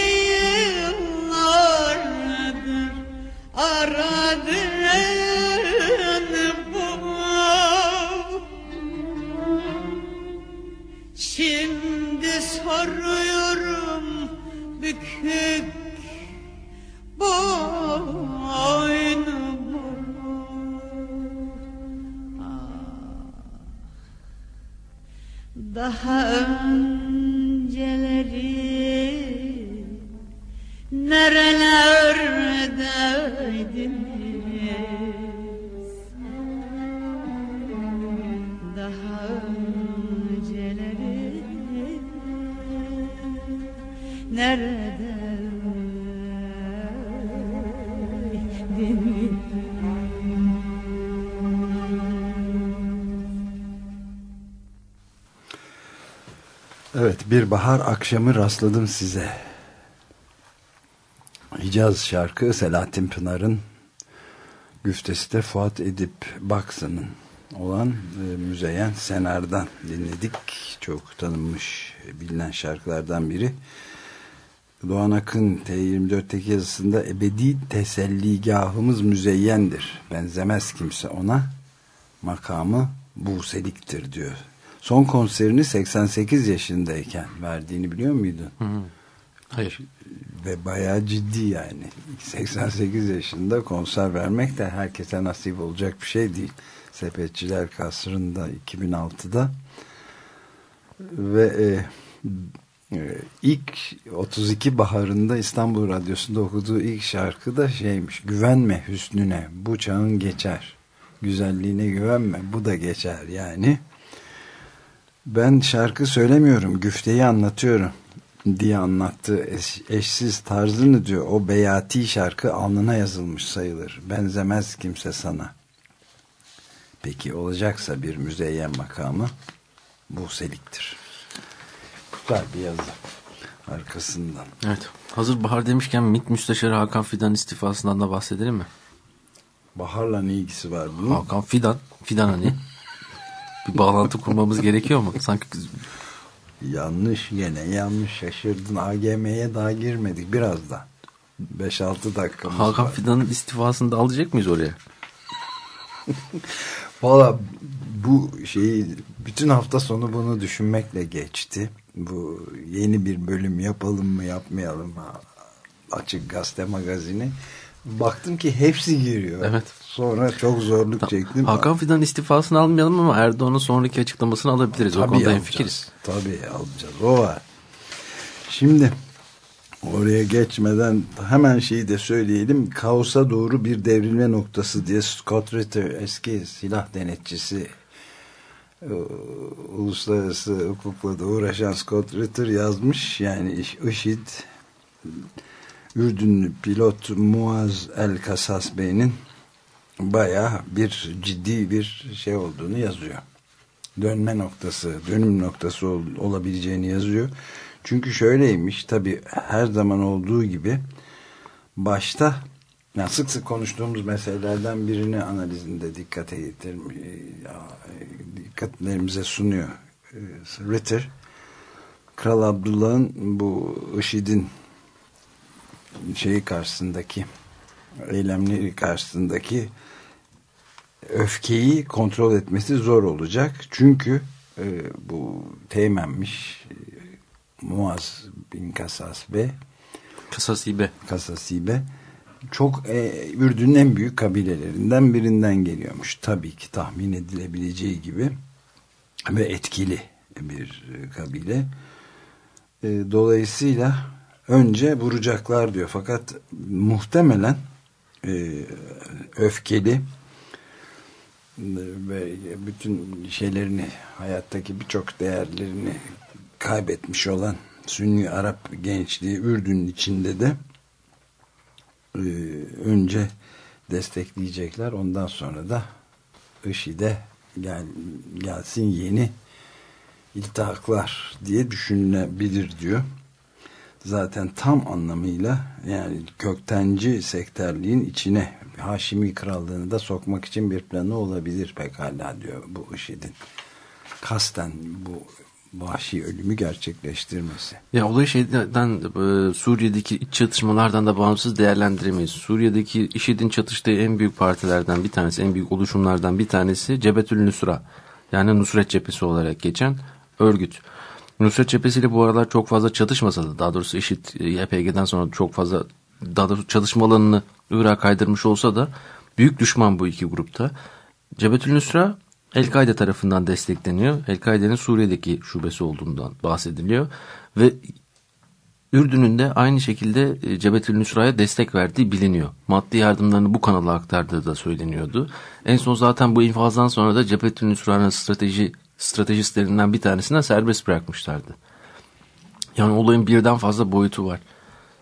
Daha önceleri nerelerdeydiniz? Evet bir bahar akşamı rastladım size. Hicaz şarkı Selahattin Pınar'ın güftesi de Fuat Edip Baksın'ın olan e, Müzeyyen Senar'dan dinledik. Çok tanınmış bilinen şarkılardan biri. Doğan Akın T24'teki yazısında ebedi teselligahımız müzeyyendir. Benzemez kimse ona. Makamı buseliktir diyor. Son konserini 88 yaşındayken verdiğini biliyor muydun? Hayır. Ve bayağı ciddi yani. 88 yaşında konser vermek de herkese nasip olacak bir şey değil. Sepetçiler Kasrı'nda 2006'da ve e, e, ilk 32 baharında İstanbul Radyosu'nda okuduğu ilk şarkı da şeymiş. Güvenme hüsnüne bu çağın geçer. Güzelliğine güvenme bu da geçer yani. Ben şarkı söylemiyorum güfteyi anlatıyorum diye anlattı eş, eşsiz tarzını diyor o beyati şarkı alnına yazılmış sayılır benzemez kimse sana peki olacaksa bir müzeyyen makamı bu seliktir güzel bir yazı arkasından Evet. Hazır bahar demişken MİT Müsteşarı Hakan Fidan istifasından da bahsedelim mi? baharla ne ilgisi var bunun Hakan Fidan. Fidan hani? Bir bağlantı kurmamız gerekiyor mu? Sanki yanlış gene yanlış şaşırdın AGM'ye daha girmedik biraz da 5-6 dakikamız Hakan var. Fidan'ın istifasını da alacak mıyız oraya? Valla bu şeyi bütün hafta sonu bunu düşünmekle geçti. Bu yeni bir bölüm yapalım mı yapmayalım mı? Açık gazete magazini. Baktım ki hepsi giriyor. Evet. Sonra çok zorluk çektim. Hakan Fidan istifasını almayalım ama Erdoğan'ın sonraki açıklamasını alabiliriz. o Tabii konuda alacağız. hemfikiriz. Tabii alacağız. O var. Şimdi oraya geçmeden hemen şeyi de söyleyelim. Kaosa doğru bir devrilme noktası diye Scott Ritter eski silah denetçisi e, uluslararası hukukla da uğraşan Scott Ritter yazmış. Yani IŞİD Ürdünlü pilot Muaz El Kasas Bey'in bayağı bir ciddi bir şey olduğunu yazıyor. Dönme noktası, dönüm noktası ol, olabileceğini yazıyor. Çünkü şöyleymiş tabi her zaman olduğu gibi başta yani sık sık konuştuğumuz meselelerden birini analizinde dikkate getirmiş, dikkatlerimize sunuyor e, Ritter. Kral Abdullah'ın bu IŞİD'in şeyi karşısındaki eylemleri karşısındaki öfkeyi kontrol etmesi zor olacak. Çünkü e, bu teğmenmiş e, Muaz bin Kasas ve Kasasibe. Kasasibe çok e, Ürdün'ün en büyük kabilelerinden birinden geliyormuş. Tabii ki tahmin edilebileceği gibi ve etkili bir e, kabile. E, dolayısıyla önce vuracaklar diyor. Fakat muhtemelen e, öfkeli ve bütün şeylerini hayattaki birçok değerlerini kaybetmiş olan Sünni Arap gençliği Ürdün'ün içinde de e, önce destekleyecekler. Ondan sonra da IŞİD'e gel, gelsin yeni iltihaklar diye düşünülebilir diyor. Zaten tam anlamıyla yani köktenci sektörlüğün içine Haşimi krallığını da sokmak için bir planı olabilir pekala diyor bu IŞİD'in. Kasten bu vahşi ölümü gerçekleştirmesi. Ya olayı şeyden e, Suriye'deki iç çatışmalardan da bağımsız değerlendiremeyiz. Suriye'deki IŞİD'in çatıştığı en büyük partilerden bir tanesi, en büyük oluşumlardan bir tanesi Cebetül Nusra. Yani Nusret Cephesi olarak geçen örgüt. Nusret Cephesi'yle bu aralar çok fazla çatışmasa da daha doğrusu IŞİD e, YPG'den sonra çok fazla daha doğrusu çalışma alanını Irak'a kaydırmış olsa da büyük düşman bu iki grupta. Cebetül Nusra El-Kaide tarafından destekleniyor. El-Kaide'nin Suriye'deki şubesi olduğundan bahsediliyor. Ve Ürdün'ün de aynı şekilde e, Cebetül Nusra'ya destek verdiği biliniyor. Maddi yardımlarını bu kanala aktardığı da söyleniyordu. En son zaten bu infazdan sonra da Cebetül Nusra'nın strateji stratejistlerinden bir tanesine serbest bırakmışlardı. Yani olayın birden fazla boyutu var.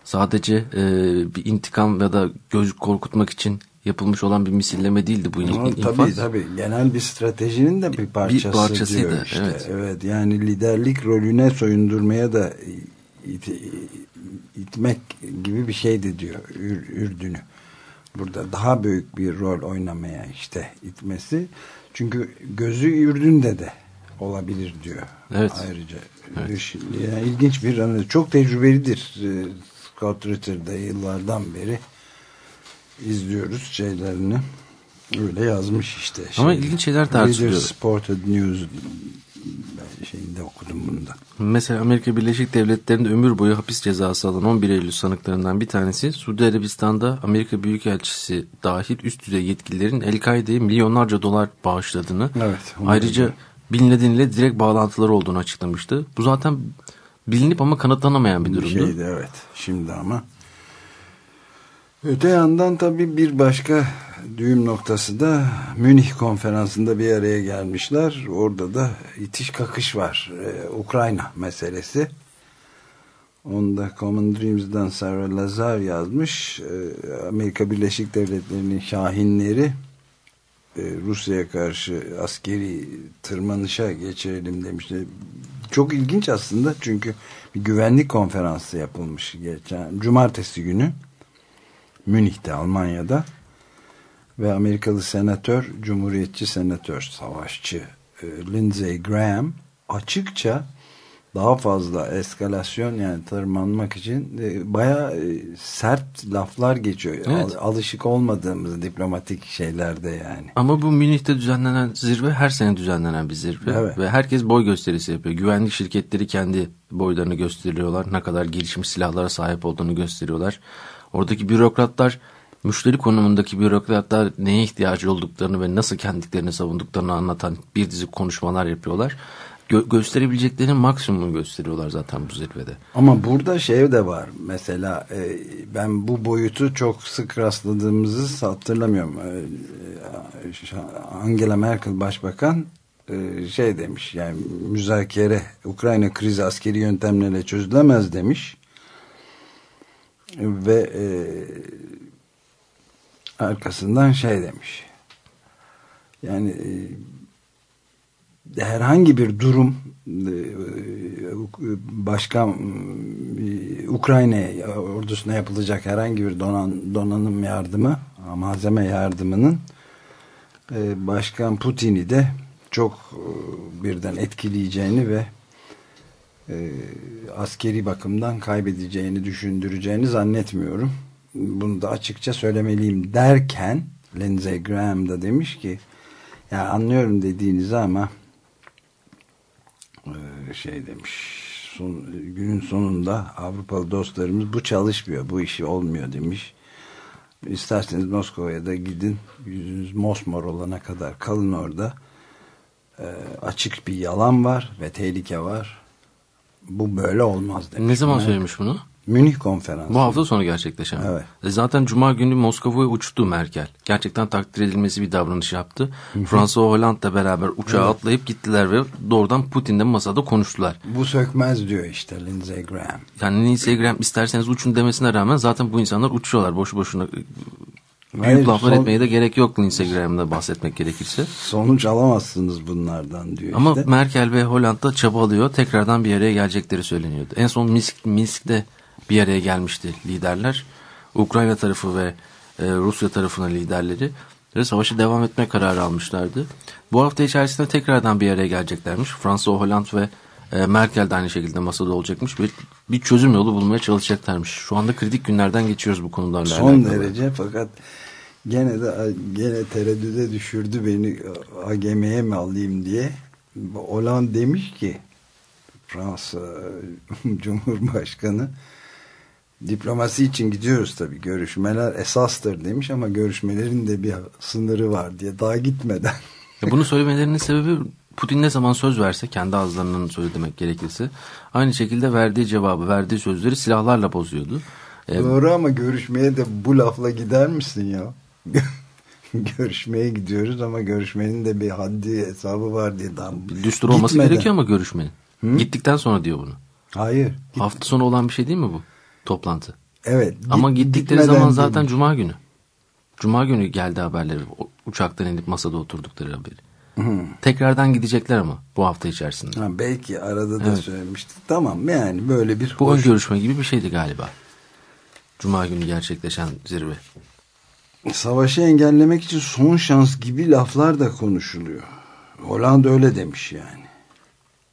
Sadece e, bir intikam ya da göz korkutmak için yapılmış olan bir misilleme değildi bu infaz. Tabii tabii genel bir stratejinin de bir parçası Bir parçasıydı, diyor işte. evet. evet. Yani liderlik rolüne soyundurmaya da it, itmek gibi bir şeydi diyor Ür, Ürdün'ü. Burada daha büyük bir rol oynamaya işte itmesi. Çünkü gözü Ürdün'de de olabilir diyor. Evet. Ayrıca Evet. yani ilginç bir analiz. Çok tecrübelidir. Ee, Scott Ritter'da yıllardan beri izliyoruz şeylerini. Öyle yazmış işte. Ama Şeyde. ilginç şeyler tartışılıyor. Reader's Supported News şeyinde okudum bunu da. Mesela Amerika Birleşik Devletleri'nde ömür boyu hapis cezası alan 11 Eylül sanıklarından bir tanesi Suudi Arabistan'da Amerika Büyükelçisi dahil üst düzey yetkililerin El-Kaide'ye milyonlarca dolar bağışladığını Evet, ayrıca biliyorum. Bin Laden ile direkt bağlantıları olduğunu açıklamıştı. Bu zaten bilinip ama kanıtlanamayan Bir durumdu. şeydi evet. Şimdi ama öte yandan tabii bir başka düğüm noktası da Münih konferansında bir araya gelmişler. Orada da itiş kakış var. Ee, Ukrayna meselesi. Onda Common Dreams'dan Sarah Lazar yazmış. Ee, Amerika Birleşik Devletleri'nin şahinleri e, Rusya'ya karşı askeri tırmanışa geçirelim demişler. Çok ilginç aslında çünkü bir güvenlik konferansı yapılmış geçen cumartesi günü Münih'te Almanya'da ve Amerikalı senatör, cumhuriyetçi senatör, savaşçı e, Lindsey Graham açıkça daha fazla eskalasyon yani tırmanmak için e, bayağı e, sert laflar geçiyor. Evet. Al- alışık olmadığımız diplomatik şeylerde yani. Ama bu Münih'te düzenlenen zirve her sene düzenlenen bir zirve. Evet. Ve herkes boy gösterisi yapıyor. Güvenlik şirketleri kendi boylarını gösteriyorlar. Ne kadar gelişmiş silahlara sahip olduğunu gösteriyorlar. Oradaki bürokratlar, müşteri konumundaki bürokratlar neye ihtiyacı olduklarını ve nasıl kendilerini savunduklarını anlatan bir dizi konuşmalar yapıyorlar. Gö- gösterebileceklerinin maksimumunu gösteriyorlar zaten bu zirvede. Ama burada şey de var. Mesela e, ben bu boyutu çok sık rastladığımızı hatırlamıyorum. E, Angela Merkel başbakan e, şey demiş yani müzakere Ukrayna krizi askeri yöntemlerle çözülemez demiş. Ve e, arkasından şey demiş. Yani e, herhangi bir durum e, başka e, Ukrayna ordusuna yapılacak herhangi bir donan, donanım yardımı malzeme yardımının e, Başkan Putin'i de çok birden etkileyeceğini ve e, askeri bakımdan kaybedeceğini düşündüreceğini zannetmiyorum. Bunu da açıkça söylemeliyim derken Lindsey Graham da demiş ki ya anlıyorum dediğinizi ama e, şey demiş son, günün sonunda Avrupalı dostlarımız bu çalışmıyor bu işi olmuyor demiş. İsterseniz Moskova'ya da gidin yüzünüz mosmor olana kadar kalın orada. E, açık bir yalan var ve tehlike var bu böyle olmaz demiş. Ne zaman söylemiş bunu? Münih konferansı. Bu hafta sonu gerçekleşen. Evet. E Zaten Cuma günü Moskova'ya uçtu Merkel. Gerçekten takdir edilmesi bir davranış yaptı. Fransa Hollande'la beraber uçağa atlayıp gittiler ve doğrudan Putin'le masada konuştular. Bu sökmez diyor işte Lindsey Graham. Yani Lindsey Graham isterseniz uçun demesine rağmen zaten bu insanlar uçuyorlar boşu boşuna. Büyük Hayır, laflar son- etmeye de gerek yok Lindsey Graham'da bahsetmek gerekirse. Sonuç alamazsınız bunlardan diyor Ama işte. Merkel ve Hollanda çabalıyor. Tekrardan bir araya gelecekleri söyleniyordu. En son Minsk, Minsk'te bir araya gelmişti liderler. Ukrayna tarafı ve e, Rusya tarafının liderleri ve savaşı devam etme kararı almışlardı. Bu hafta içerisinde tekrardan bir araya geleceklermiş. Fransa, Hollanda ve E, Merkel de aynı şekilde masada olacakmış. Bir, bir çözüm yolu bulmaya çalışacaklarmış. Şu anda kritik günlerden geçiyoruz bu konularla Son alakalı. derece fakat gene de gene tereddüde düşürdü beni AGM'ye mi alayım diye. Olan demiş ki Fransa Cumhurbaşkanı diplomasi için gidiyoruz tabii görüşmeler esastır demiş ama görüşmelerin de bir sınırı var diye daha gitmeden. Ya bunu söylemelerinin sebebi Putin ne zaman söz verse kendi ağızlarından söz demek gerekirse aynı şekilde verdiği cevabı verdiği sözleri silahlarla bozuyordu. E, Doğru ama görüşmeye de bu lafla gider misin ya? görüşmeye gidiyoruz ama görüşmenin de bir haddi hesabı var diye düstur olması Gitmeden. gerekiyor ama görüşmenin. Gittikten sonra diyor bunu. Hayır. Hafta sonu olan bir şey değil mi bu toplantı? Evet. Ama git- gittikleri gitmeden zaman zaten demiş. cuma günü. Cuma günü geldi haberleri. Uçaktan inip masada oturdukları haberi. Tekrardan gidecekler ama bu hafta içerisinde. Ha, belki arada da Evet. söylemiştik. Tamam yani böyle bir Bu ön hoş- görüşme gibi bir şeydi galiba. Cuma günü gerçekleşen zirve. savaşı engellemek için son şans gibi laflar da konuşuluyor. Hollanda öyle demiş yani.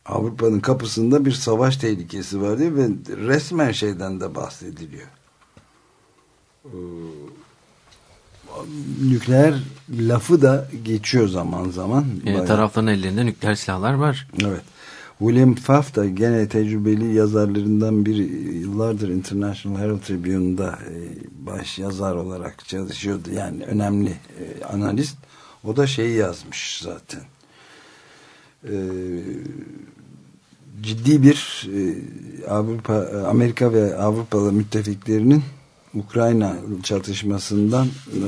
Avrupa'nın kapısında bir savaş tehlikesi var diye ve resmen şeyden de bahsediliyor. Ee, nükleer lafı da geçiyor zaman zaman. E, Bayağı- tarafların ellerinde nükleer silahlar var. Evet. William Pfaff da gene tecrübeli yazarlarından biri yıllardır International Herald Tribune'da e, baş yazar olarak çalışıyordu. Yani önemli e, analist. O da şeyi yazmış zaten. E, ciddi bir Avrupa, Amerika ve Avrupalı müttefiklerinin Ukrayna çatışmasından e,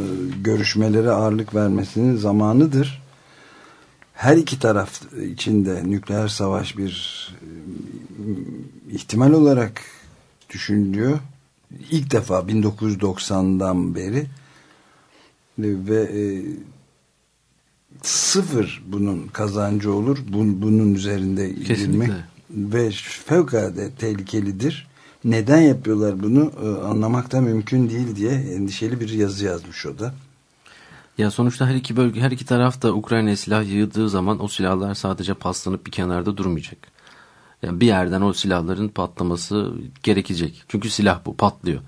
görüşmelere ağırlık vermesinin zamanıdır her iki taraf içinde nükleer savaş bir e, ihtimal olarak düşünülüyor. İlk defa 1990'dan beri ve e, sıfır bunun kazancı olur. Bun, bunun üzerinde Kesinlikle. girmek ve fevkalade tehlikelidir. Neden yapıyorlar bunu e, anlamak da mümkün değil diye endişeli bir yazı yazmış o da. Ya sonuçta her iki bölge, her iki taraf da Ukrayna'ya silah yığdığı zaman o silahlar sadece paslanıp bir kenarda durmayacak. Yani bir yerden o silahların patlaması gerekecek. Çünkü silah bu patlıyor.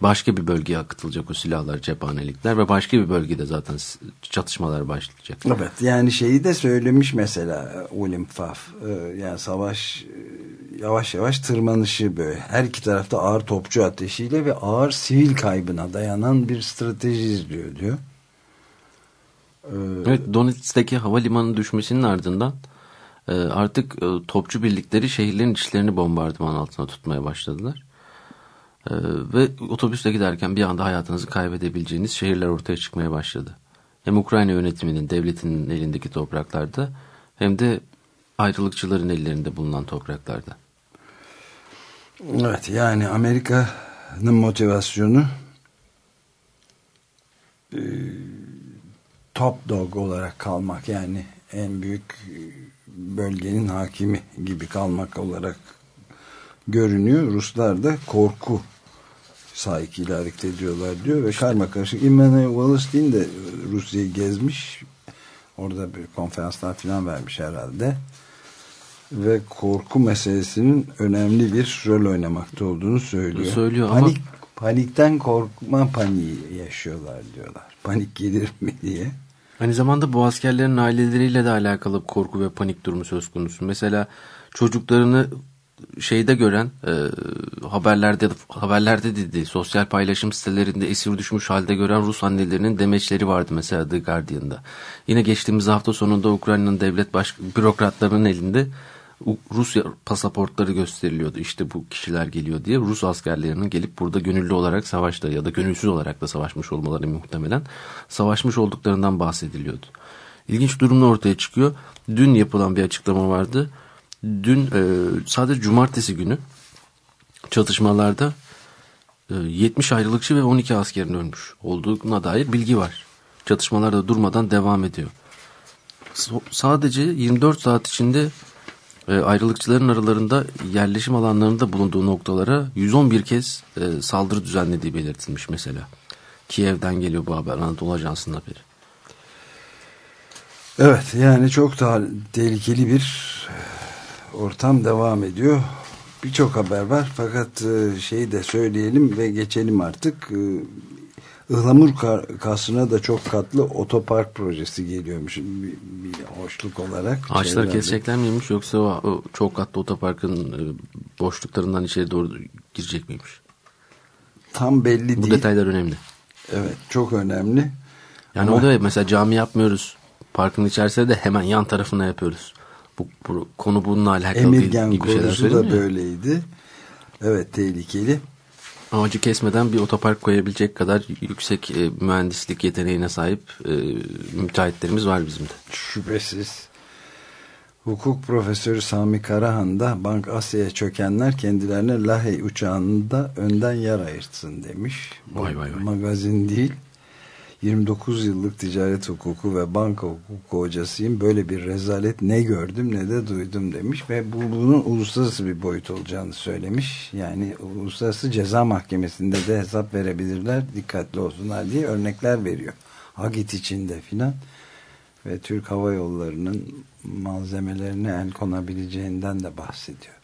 Başka bir bölgeye akıtılacak o silahlar, cephanelikler ve başka bir bölgede zaten çatışmalar başlayacak. Evet yani şeyi de söylemiş mesela William Pfaff Ee, yani savaş e, yavaş yavaş tırmanışı böyle her iki tarafta ağır topçu ateşiyle ve ağır sivil kaybına dayanan bir strateji izliyor diyor. Evet Donetsk'teki havalimanının düşmesinin ardından e, artık e, topçu birlikleri şehirlerin içlerini bombardıman altına tutmaya başladılar. E, ve otobüsle giderken bir anda hayatınızı kaybedebileceğiniz şehirler ortaya çıkmaya başladı. Hem Ukrayna yönetiminin, devletinin elindeki topraklarda hem de ayrılıkçıların ellerinde bulunan topraklarda. Evet yani Amerika'nın motivasyonu e, top dog olarak kalmak yani en büyük bölgenin hakimi gibi kalmak olarak görünüyor. Ruslar da korku sahikiyle hareket ediyorlar diyor ve karma karışık. Immanuel Wallerstein de Rusya'yı gezmiş. Orada bir konferanslar falan vermiş herhalde ve korku meselesinin önemli bir rol oynamakta olduğunu söylüyor. Söylüyor ama- Panik, Panikten korkma paniği yaşıyorlar diyorlar. Panik gelir mi diye. Aynı zamanda bu askerlerin aileleriyle de alakalı korku ve panik durumu söz konusu. Mesela çocuklarını şeyde gören e, haberlerde haberlerde dedi sosyal paylaşım sitelerinde esir düşmüş halde gören Rus annelerinin demeçleri vardı mesela The Guardian'da. Yine geçtiğimiz hafta sonunda Ukrayna'nın devlet baş bürokratlarının elinde Rusya pasaportları gösteriliyordu. İşte bu kişiler geliyor diye Rus askerlerinin gelip burada gönüllü olarak savaşta ya da gönülsüz olarak da savaşmış olmaları muhtemelen savaşmış olduklarından bahsediliyordu. İlginç durumlar ortaya çıkıyor. Dün yapılan bir açıklama vardı. Dün e, sadece cumartesi günü çatışmalarda e, 70 ayrılıkçı ve 12 askerin ölmüş olduğuna dair bilgi var. Çatışmalar da durmadan devam ediyor. So- sadece 24 saat içinde e, ayrılıkçıların aralarında yerleşim alanlarında bulunduğu noktalara 111 kez e, saldırı düzenlediği belirtilmiş mesela. Kiev'den geliyor bu haber Anadolu Ajansı'nın haberi. Evet yani çok daha tehlikeli bir ortam devam ediyor. Birçok haber var fakat e, şeyi de söyleyelim ve geçelim artık. E, Ihlamur kasrına da çok katlı otopark projesi geliyormuş bir, bir hoşluk olarak. Ağaçları Çevrede. kesecekler miymiş yoksa o, çok katlı otoparkın e, boşluklarından içeri doğru girecek miymiş? Tam belli Bu değil. detaylar önemli. Evet çok önemli. Yani Ama- o da mesela cami yapmıyoruz. Parkın içerisinde de hemen yan tarafına yapıyoruz. Bu, bu konu bununla alakalı Emirgen değil gibi şeyler konusu da böyleydi. Evet tehlikeli. Ağacı kesmeden bir otopark koyabilecek kadar yüksek e, mühendislik yeteneğine sahip e, müteahhitlerimiz var bizim de. Şüphesiz. Hukuk profesörü Sami Karahan da Bank Asya'ya çökenler kendilerine Lahey uçağında önden yer ayırtsın demiş. Vay vay vay. Magazin değil. 29 yıllık ticaret hukuku ve banka hukuku hocasıyım. Böyle bir rezalet ne gördüm ne de duydum demiş ve bu, bunun uluslararası bir boyut olacağını söylemiş. Yani uluslararası ceza mahkemesinde de hesap verebilirler dikkatli olsunlar diye örnekler veriyor. Hagit içinde filan ve Türk Hava Yolları'nın malzemelerine el konabileceğinden de bahsediyor.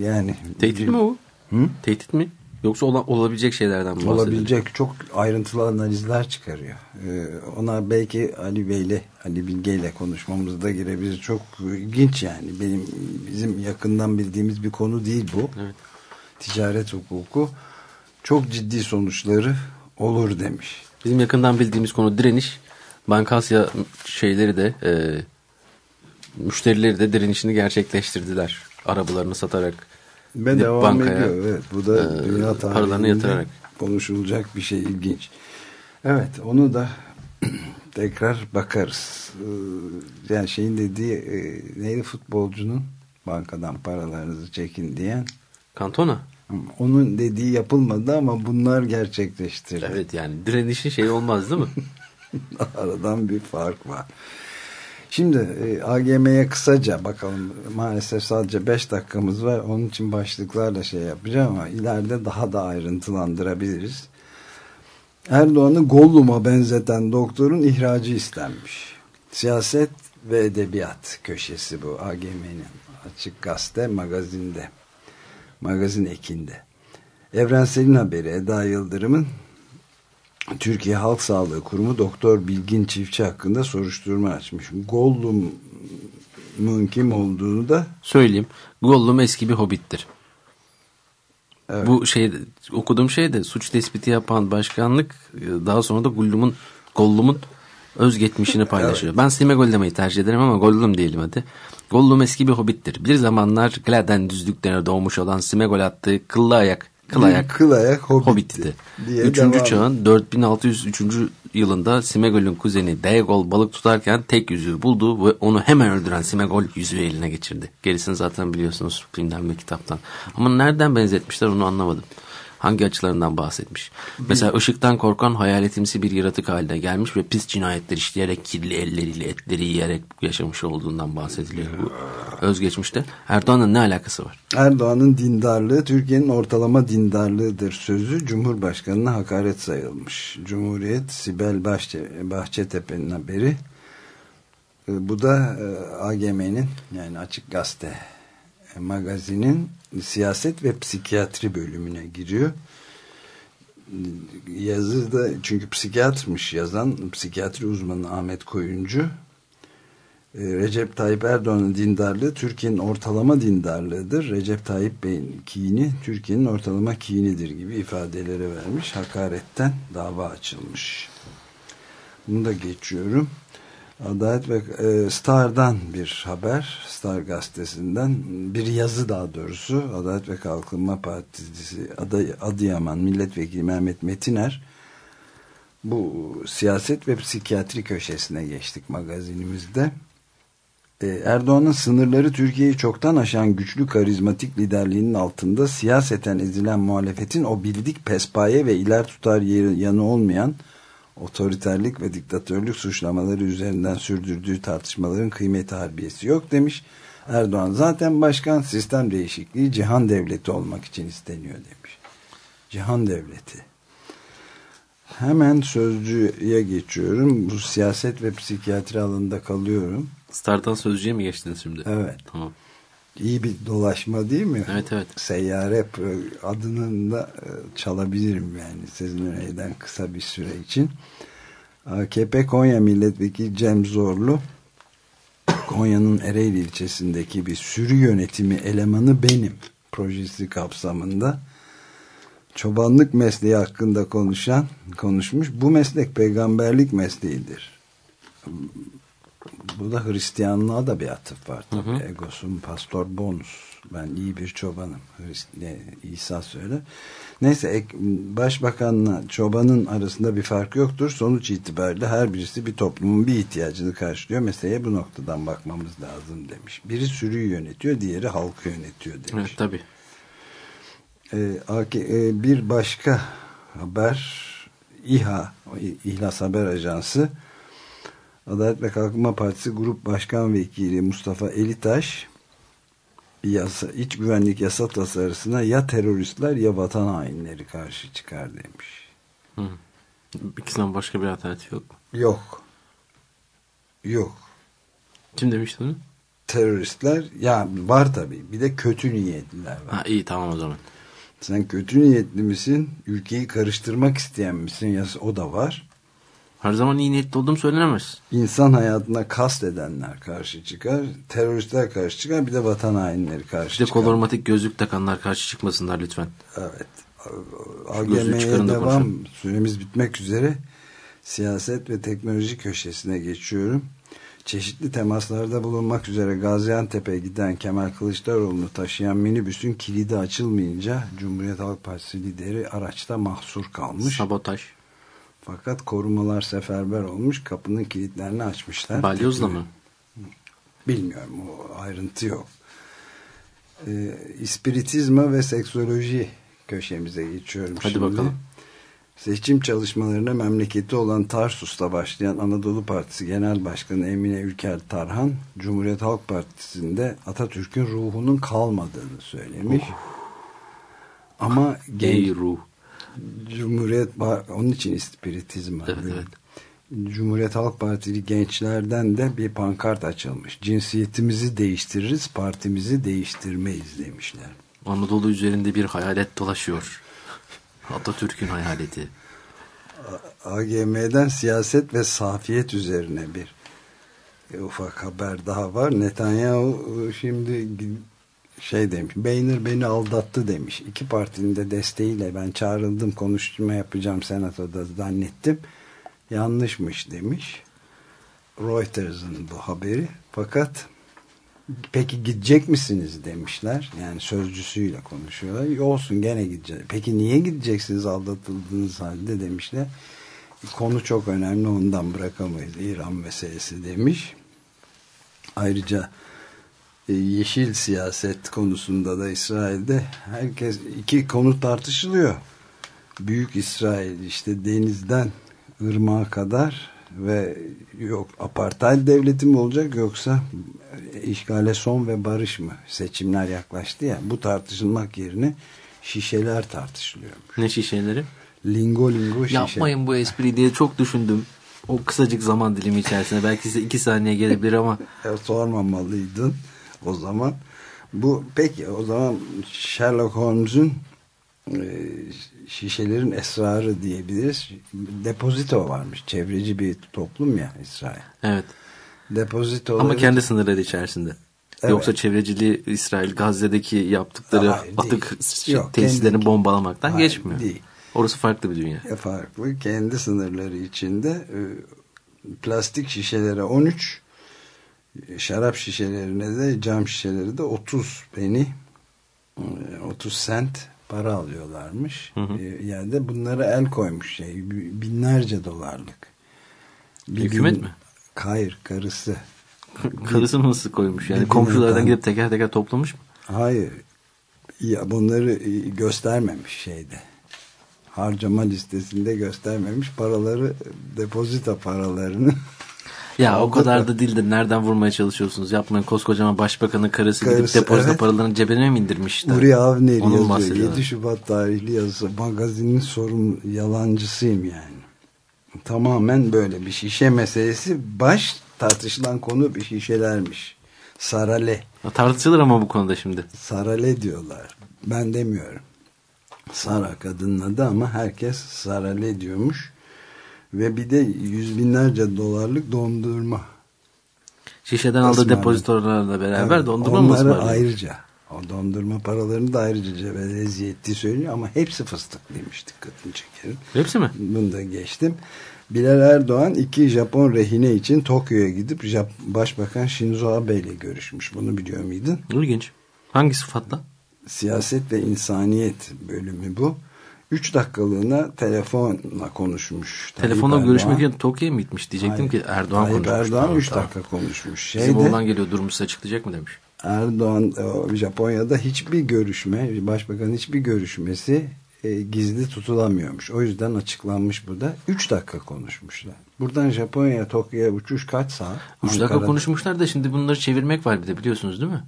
Yani Tehdit mi o? Hı? Tehdit mi? Yoksa ola- olabilecek şeylerden mi olabilecek çok ayrıntılı analizler çıkarıyor. Ee, ona belki Ali Bey'le, Ali Bilge'yle konuşmamızda girebilir. Çok ilginç yani. Benim bizim yakından bildiğimiz bir konu değil bu. Evet. Ticaret hukuku çok ciddi sonuçları olur demiş. Bizim yakından bildiğimiz konu direniş. Bankasya şeyleri de e, müşterileri de direnişini gerçekleştirdiler. Arabalarını satarak. Ve devam bankaya, ediyor. Evet, bu da e, dünya paralarını yatırarak. konuşulacak bir şey ilginç. Evet onu da tekrar bakarız. Ee, Yani şeyin dediği e, neydi futbolcunun bankadan paralarınızı çekin diyen Kantona. onun dediği yapılmadı ama bunlar gerçekleştirdi. Evet yani direnişin şeyi olmaz değil mi? Aradan bir fark var. Şimdi e, AGM'ye kısaca bakalım. Maalesef sadece 5 dakikamız var. Onun için başlıklarla şey yapacağım ama ileride daha da ayrıntılandırabiliriz. Erdoğan'ı Gollum'a benzeten doktorun ihracı istenmiş. Siyaset ve edebiyat köşesi bu AGM'nin. Açık Gazete magazinde. Magazin ekinde. Evrensel'in haberi Eda Yıldırım'ın Türkiye Halk Sağlığı Kurumu Doktor Bilgin Çiftçi hakkında soruşturma açmış. Gollum'un kim olduğunu da Söyleyeyim. Gollum eski bir hobbittir. Evet. Bu şey okuduğum şey de suç tespiti yapan başkanlık daha sonra da Gollum'un Gollum'un özgeçmişini paylaşıyor. Ben Simegol demeyi tercih ederim ama Gollum diyelim hadi. Gollum eski bir hobbittir. Bir zamanlar Gladen düzlüklerine doğmuş olan Simegol attığı kıllı ayak, kıl ayak kıl ayak hobbitti. Diye Üçüncü devam çağın 4603. yılında Simegol'ün kuzeni Daegol balık tutarken tek yüzüğü buldu ve onu hemen öldüren Simegol yüzüğü eline geçirdi. Gerisini zaten biliyorsunuz filmden ve kitaptan. Ama nereden benzetmişler onu anlamadım. Hangi açılarından bahsetmiş? Mesela ışıktan korkan hayaletimsi bir yaratık haline gelmiş ve pis cinayetler işleyerek kirli elleriyle etleri yiyerek yaşamış olduğundan bahsediliyor bu özgeçmişte. Erdoğan'ın ne alakası var? Erdoğan'ın dindarlığı Türkiye'nin ortalama dindarlığıdır sözü Cumhurbaşkanı'na hakaret sayılmış. Cumhuriyet Sibel Bahçe, Bahçetepe'nin haberi. E, Bu da e, AGM'nin yani Açık Gazete e, magazinin siyaset ve psikiyatri bölümüne giriyor. Yazıda çünkü psikiyatrmış yazan psikiyatri uzmanı Ahmet Koyuncu e, Recep Tayyip Erdoğan'ın dindarlığı Türkiye'nin ortalama dindarlığıdır. Recep Tayyip Bey'in kini Türkiye'nin ortalama kinidir gibi ifadeleri vermiş. Hakaretten dava açılmış. Bunu da geçiyorum. Adalet ve e, Star'dan bir haber. Star gazetesinden bir yazı daha doğrusu. Adalet ve Kalkınma Partisi Aday, Adıyaman Milletvekili Mehmet Metiner bu siyaset ve psikiyatri köşesine geçtik magazinimizde. Ee, Erdoğan'ın sınırları Türkiye'yi çoktan aşan güçlü karizmatik liderliğinin altında siyaseten ezilen muhalefetin o bildik pespaye ve iler tutar yanı olmayan otoriterlik ve diktatörlük suçlamaları üzerinden sürdürdüğü tartışmaların kıymeti harbiyesi yok demiş. Erdoğan zaten başkan sistem değişikliği cihan devleti olmak için isteniyor demiş. Cihan devleti. Hemen sözcüye geçiyorum. Bu siyaset ve psikiyatri alanında kalıyorum. Star'dan sözcüye mi geçtiniz şimdi? Evet. Tamam. İyi bir dolaşma değil mi? Evet evet. Seyyare adının da e, çalabilirim yani sizin öneyden kısa bir süre için. AKP Konya Milletvekili Cem Zorlu Konya'nın Ereğli ilçesindeki bir sürü yönetimi elemanı benim projesi kapsamında çobanlık mesleği hakkında konuşan konuşmuş. Bu meslek peygamberlik mesleğidir. Bu da Hristiyanlığa da bir atıf var tabii. Hı hı. Egosum pastor bonus. Ben iyi bir çobanım. Hrist İsa söyle. Neyse başbakanla çobanın arasında bir fark yoktur. Sonuç itibariyle her birisi bir toplumun bir ihtiyacını karşılıyor. Meseleye bu noktadan bakmamız lazım demiş. Biri sürüyü yönetiyor, diğeri halkı yönetiyor demiş. Evet tabii. Ee, bir başka haber İHA, İhlas Haber Ajansı Adalet ve Kalkınma Partisi Grup Başkan Vekili Mustafa Elitaş yasa, iç güvenlik yasa tasarısına ya teröristler ya vatan hainleri karşı çıkar demiş. Hı. İkisinden başka bir alternatif yok mu? Yok. Yok. Kim demişti onu? Teröristler ya var tabii. Bir de kötü niyetliler var. Ha, iyi tamam o zaman. Sen kötü niyetli misin? Ülkeyi karıştırmak isteyen misin? Ya, o da var. Her zaman iyi niyetli olduğum söylenemez. İnsan hayatına kast edenler karşı çıkar. Teröristler karşı çıkar. Bir de vatan hainleri karşı çıkar. Bir de kolormatik gözlük takanlar karşı çıkmasınlar lütfen. Evet. AGM'ye devam. Konuşalım. Süremiz bitmek üzere. Siyaset ve teknoloji köşesine geçiyorum. Çeşitli temaslarda bulunmak üzere Gaziantep'e giden Kemal Kılıçdaroğlu'nu taşıyan minibüsün kilidi açılmayınca Cumhuriyet Halk Partisi lideri araçta mahsur kalmış. Sabotaj. Fakat korumalar seferber olmuş. Kapının kilitlerini açmışlar. Balyozla mı? Bilmiyorum. O ayrıntı yok. Ee, İspiritizma ve seksoloji köşemize geçiyorum Hadi şimdi. bakalım. Seçim çalışmalarına memleketi olan Tarsus'ta başlayan Anadolu Partisi Genel Başkanı Emine Ülker Tarhan, Cumhuriyet Halk Partisi'nde Atatürk'ün ruhunun kalmadığını söylemiş. Oh. Ama gay ruh. Cumhuriyet onun için ispiritizm evet, evet. Cumhuriyet Halk Partili gençlerden de bir pankart açılmış. Cinsiyetimizi değiştiririz, partimizi değiştirmeyiz demişler. Anadolu üzerinde bir hayalet dolaşıyor. Atatürk'ün hayaleti. AGM'den siyaset ve safiyet üzerine bir ufak haber daha var. Netanyahu şimdi şey demiş. Boehner beni aldattı demiş. İki partinin de desteğiyle ben çağrıldım konuşma yapacağım senatoda zannettim. Yanlışmış demiş. Reuters'ın bu haberi. Fakat peki gidecek misiniz demişler. Yani sözcüsüyle konuşuyorlar. Olsun gene gideceğiz. Peki niye gideceksiniz aldatıldığınız halde demişler. Konu çok önemli ondan bırakamayız. İran meselesi demiş. Ayrıca e, yeşil siyaset konusunda da İsrail'de herkes iki konu tartışılıyor. Büyük İsrail işte denizden ırmağa kadar ve yok apartheid devleti mi olacak yoksa işgale son ve barış mı? Seçimler yaklaştı ya. Bu tartışılmak yerine şişeler tartışılıyormuş. Ne şişeleri? Lingo lingo şişe. Yapmayın bu espriyi diye çok düşündüm. O kısacık zaman dilimi içerisinde. Belki size iki saniye gelebilir ama. sormamalıydın o zaman. Bu peki o zaman Sherlock Holmes'un e, şişelerin esrarı diyebiliriz. Depozito varmış. Çevreci bir toplum ya İsrail. Evet. Depozito Ama kendi sınırları içerisinde. Evet. Yoksa çevreciliği İsrail Gazze'deki yaptıkları Hayır, atık Yok, tesislerini kendi, bombalamaktan hayır, geçmiyor. Değil. Orası farklı bir dünya. E, farklı. Kendi sınırları içinde e, plastik şişelere 13 şarap şişelerine de cam şişeleri de 30 peni 30 sent para alıyorlarmış. Hı hı. Yani bunlara el koymuş şey binlerce dolarlık. Bir Hükümet bin, mi? Hayır karısı. karısı nasıl koymuş yani komşulardan gidip teker teker toplamış mı? Hayır. Ya bunları göstermemiş şeyde. Harcama listesinde göstermemiş paraları depozito paralarını Ya o kadar da değildir. Nereden vurmaya çalışıyorsunuz? Yapmayın. Koskocaman başbakanın karısı, karısı gidip depozito evet. paralarını cebine mi indirmiş? Uri Avner yazıyor. 7 Şubat tarihli yazısı. Magazinin sorun yalancısıyım yani. Tamamen böyle bir şişe meselesi. Baş tartışılan konu bir şişelermiş. Sarale. Tartışılır ama bu konuda şimdi. Sarale diyorlar. Ben demiyorum. Sara kadının adı ama herkes Sarale diyormuş. Ve bir de yüz binlerce dolarlık dondurma. Şişeden aldığı Ismarladı. depozitolarla beraber Evet, dondurma mı Onları ayrıca. O dondurma paralarını da ayrıca cebelezi ettiği söyleniyor ama hepsi fıstıklıymış dikkatini çekerim. Hepsi mi? Bunu da geçtim. Bilal Erdoğan iki Japon rehine için Tokyo'ya gidip Jap Başbakan Shinzo Abe ile görüşmüş. Bunu biliyor muydun? İlginç. Hangi sıfatla? Siyaset ve İnsaniyet bölümü bu. Üç dakikalığına telefonla konuşmuş. Telefonla görüşmek için Tokyo'ya mı gitmiş diyecektim Hayır. ki Erdoğan Tayyip konuşmuş. Erdoğan Tamam, 3 tamam. dakika konuşmuş. Bizim Şeyde, oğlan geliyor durumu size açıklayacak mı demiş. Erdoğan o, Japonya'da hiçbir görüşme, başbakanın hiçbir görüşmesi e, gizli tutulamıyormuş. O yüzden açıklanmış bu da. 3 dakika konuşmuşlar. Buradan Japonya'ya, Tokyo'ya uçuş kaç saat? 3 dakika konuşmuşlar da şimdi bunları çevirmek var bir de biliyorsunuz değil mi?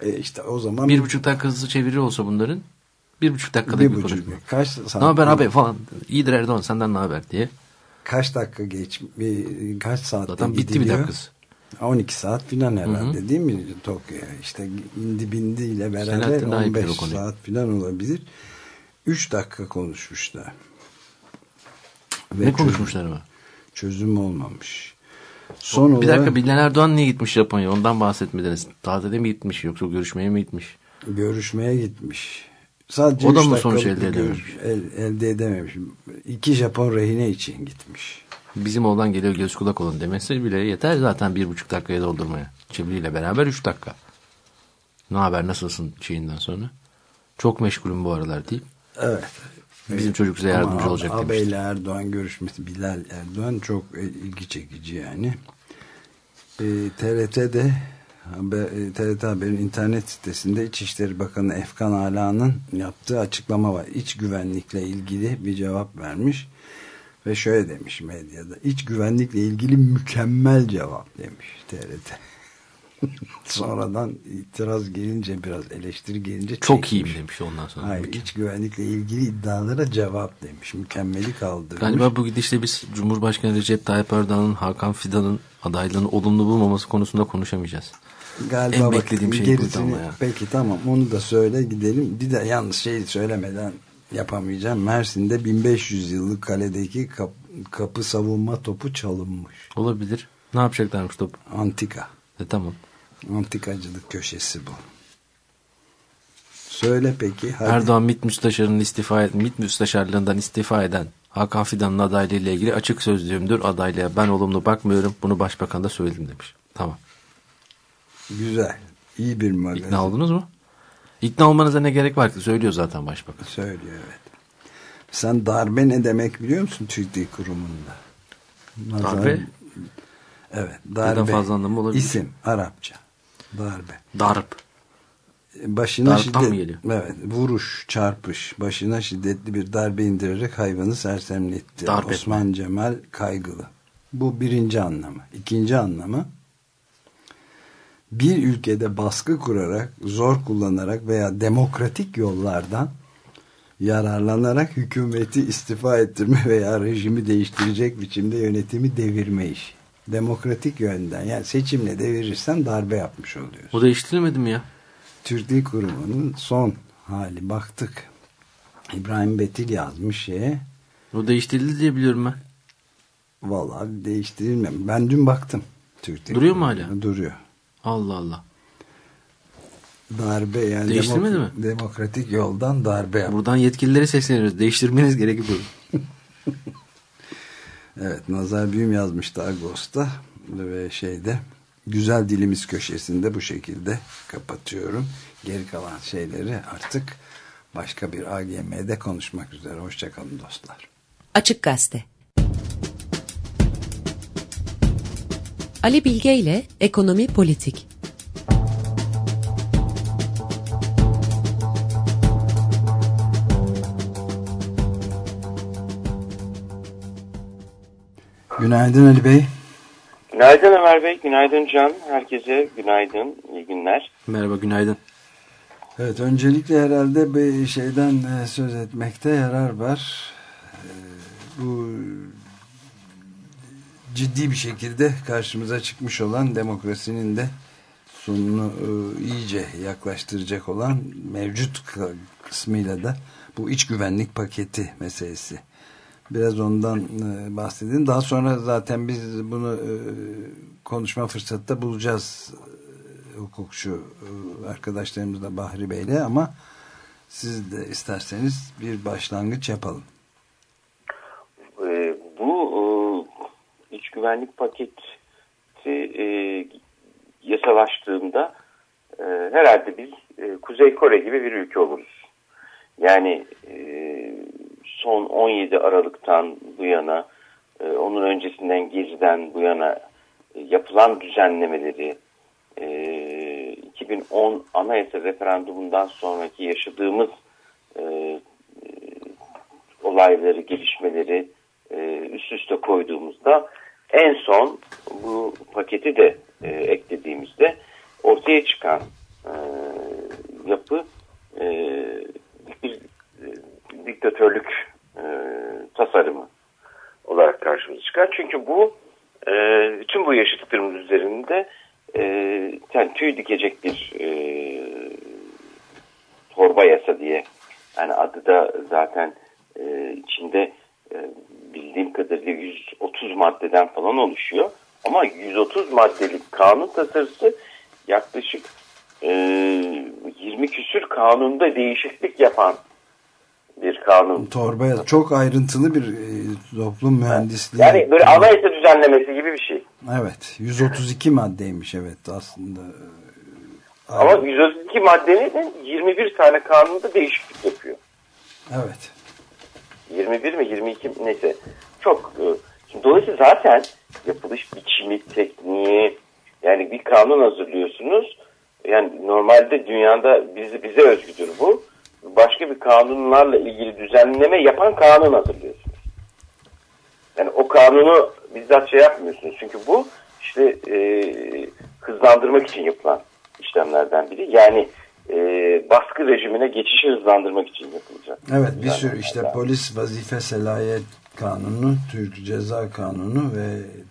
E işte o zaman Bir buçuk dakika hızlı çeviri olsa bunların bir buçuk dakikada bir bir, buçuk. konuşma. Kaç saat? Ne haber abi falan. İyidir Erdoğan senden ne haber diye. Kaç dakika geç, bir, kaç saatte Zaten bitti bir dakikası. 12 saat filan herhalde Hı hı. değil mi Tokyo'ya? İşte indi bindi ile beraber Selahattin daha iyi biliyor 15 o konuyu. saat filan olabilir. 3 dakika konuşmuşlar. Ve ne konuşmuşlar ama? Çözüm olmamış. Son bir olarak dakika Bilal Erdoğan niye gitmiş Japonya'ya ondan bahsetmediniz. Tatile mi gitmiş yoksa görüşmeye mi gitmiş? görüşmeye gitmiş. Sadece O da mı sonuç elde edememiş? el- elde edememiş. İki Japon rehine için gitmiş. Bizim oğlan geliyor göz kulak olun demesi bile yeter zaten bir buçuk dakikaya doldurmaya. Çeviriyle beraber üç dakika. Ne haber nasılsın şeyinden sonra? Çok meşgulüm bu aralar deyip Evet. bizim çocuk size yardımcı Ama olacak demişti. ile Erdoğan görüşmesi Bilal Erdoğan çok e, ilgi çekici yani. E, TRT'de TRT Haber'in internet sitesinde İçişleri Bakanı Efkan Ala'nın yaptığı açıklama var. İç güvenlikle ilgili bir cevap vermiş ve şöyle demiş medyada. İç güvenlikle ilgili mükemmel cevap demiş TRT. Sonradan itiraz gelince biraz eleştiri gelince Çok çekmiş. iyiyim demiş ondan sonra. Hayır, iç güvenlikle ilgili iddialara cevap demiş. Mükemmeli kaldırmış. Galiba bu gidişle biz Cumhurbaşkanı Recep Tayyip Erdoğan'ın Hakan Fidan'ın adaylığını olumlu bulmaması konusunda konuşamayacağız. Galiba en bak, beklediğim şey buydu ama ya. Peki tamam onu da söyle gidelim. Bir de yalnız şey söylemeden yapamayacağım. Mersin'de 1500 yıllık kaledeki kap- kapı savunma topu çalınmış. Olabilir. Ne yapacaklarmış top? Antika. E tamam. Antikacılık köşesi bu. Söyle peki. Hadi. Erdoğan MİT müsteşarının istifa MİT müsteşarlığından istifa eden Hakan Fidan'ın adaylığı ile ilgili açık sözlüğümdür. Adaylığa ben olumlu bakmıyorum. Bunu başbakan da söyledim demiş. Tamam. Güzel. İyi bir magazin. İkna oldunuz mu? İkna olmanıza ne gerek var ki? Söylüyor zaten başbakan. Söylüyor evet. Sen darbe ne demek biliyor musun Türk Dil Kurumu'nda? Nazar- Darbe? Evet. Darbe. Birden fazla anlamı olabilir. İsim. Arapça. Darbe. Darp. Başına Darptan şiddet, mı geliyor? Evet. Vuruş, çarpış. Başına şiddetli bir darbe indirerek hayvanı sersemletti. Darp Osman Cemal Kaygılı. Bu birinci anlamı. İkinci anlamı bir ülkede baskı kurarak, zor kullanarak veya demokratik yollardan yararlanarak hükümeti istifa ettirme veya rejimi değiştirecek biçimde yönetimi devirme işi. Demokratik yönden yani seçimle devirirsen darbe yapmış oluyorsun. O değiştirilmedi mi ya? Türk Dil Kurumu'nun son hali baktık. İbrahim Betil yazmış şeye. O değiştirildi diye biliyorum ben. Vallahi değiştirilmem. Ben dün baktım. Türk Dil Duruyor mu hala? Duruyor. Allah Allah. Darbe yani Değiştirmedi demok- mi? demokratik yoldan darbe yap. Buradan yetkililere sesleniyoruz. Değiştirmeniz gerekiyor. Evet Nazar Büyüm yazmıştı Ağustos'ta ve şeyde güzel dilimiz köşesinde bu şekilde kapatıyorum. Geri kalan şeyleri artık başka bir AGM'de konuşmak üzere. Hoşçakalın dostlar. Açık Gazete Ali Bilge ile Ekonomi Politik Günaydın Ali Bey. Günaydın Ömer Bey, günaydın Can. Herkese günaydın, iyi günler. Merhaba günaydın. Evet öncelikle herhalde bir şeyden e, söz etmekte yarar var. E, Bu ciddi bir şekilde karşımıza çıkmış olan demokrasinin de sonunu e, iyice yaklaştıracak olan mevcut kısmıyla da bu iç güvenlik paketi meselesi. Biraz ondan e, bahsedin. Daha sonra zaten biz bunu e, konuşma fırsatı da bulacağız hukukçu arkadaşlarımızla Bahri Bey'le ama siz de isterseniz bir başlangıç yapalım. Bu iç güvenlik paketi yasalaştığında e, herhalde biz e, Kuzey Kore gibi bir ülke oluruz. Yani e, son 17 Aralık'tan bu yana, e, onun öncesinden Gezi'den bu yana e, yapılan düzenlemeleri, e, 2010 Anayasa referandumundan sonraki yaşadığımız e, e, olayları, gelişmeleri e, üst üste koyduğumuzda en son bu paketi de e, eklediğimizde ortaya çıkan e, yapı e, bir e, diktatörlük e, tasarımı olarak karşımıza çıkar. Çünkü bu e, bütün bu yaşadıklarımız üzerinde e, yani tüy dikecek bir e, torba yasa diye yani adı da zaten e, içinde e, bildiğim kadarıyla 130 maddeden falan oluşuyor. Ama 130 maddelik kanun tasarısı yaklaşık e, 20 küsür kanunda değişiklik yapan bir kanun. Torbaya çok ayrıntılı bir e, toplum mühendisliği. Yani böyle anayasa düzenlemesi gibi bir şey. Evet. 132 maddeymiş evet aslında. Ama 132 maddenin 21 tane kanunda değişiklik yapıyor. Evet. 21 mi 22 mi neyse. Çok e, Şimdi dolayısıyla zaten yapılış biçimi, tekniği yani bir kanun hazırlıyorsunuz. Yani normalde dünyada bizi, bize özgüdür bu. Başka bir kanunlarla ilgili düzenleme yapan kanun hazırlıyorsunuz. Yani o kanunu bizzat şey yapmıyorsunuz. Çünkü bu işte e, hızlandırmak için yapılan işlemlerden biri. Yani e, baskı rejimine geçişi hızlandırmak için yapılacak. Evet bir sürü işte polis vazife selayet kanunu, Türk Ceza Kanunu ve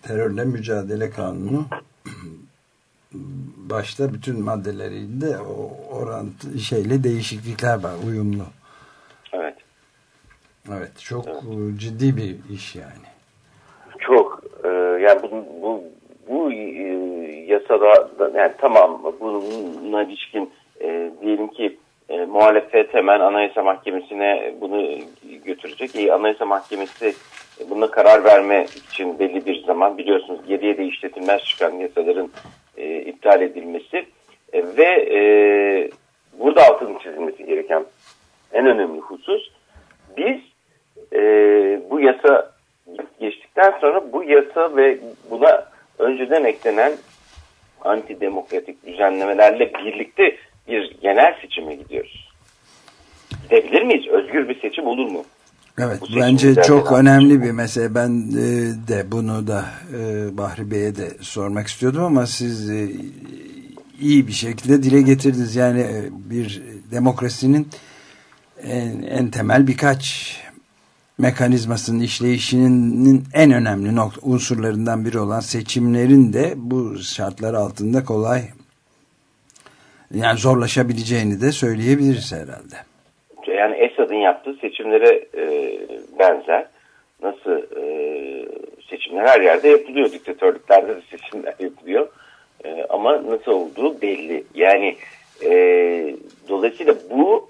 terörle mücadele kanunu başta bütün maddelerinde o orantı şeyle değişiklikler var uyumlu. Evet. Evet çok evet. ciddi bir iş yani. Çok e, yani bu bu bu e, yasada yani tamam buna ilişkin e, diyelim ki e, muhalefet hemen Anayasa Mahkemesi'ne bunu götürecek. E, Anayasa Mahkemesi buna karar verme için belli bir zaman biliyorsunuz geriye de işletilmez çıkan yasaların e, iptal edilmesi e, ve e, burada altının çizilmesi gereken en önemli husus biz e, bu yasa geçtikten sonra bu yasa ve buna önceden eklenen antidemokratik düzenlemelerle birlikte bir genel seçime gidiyoruz. Gidebilir miyiz? Özgür bir seçim olur mu? Evet bence çok önemli bir mesele. Ben e, de bunu da e, Bahri Bey'e de sormak istiyordum ama siz e, iyi bir şekilde dile getirdiniz. Yani bir demokrasinin en, en temel birkaç mekanizmasının işleyişinin en önemli nokta, unsurlarından biri olan seçimlerin de bu şartlar altında kolay yani zorlaşabileceğini de söyleyebiliriz herhalde. Yani Esad'ın yaptığı seçimlere e, benzer. Nasıl e, seçimler her yerde yapılıyor. Diktatörlüklerde de seçimler yapılıyor. E, ama nasıl olduğu belli. Yani e, dolayısıyla bu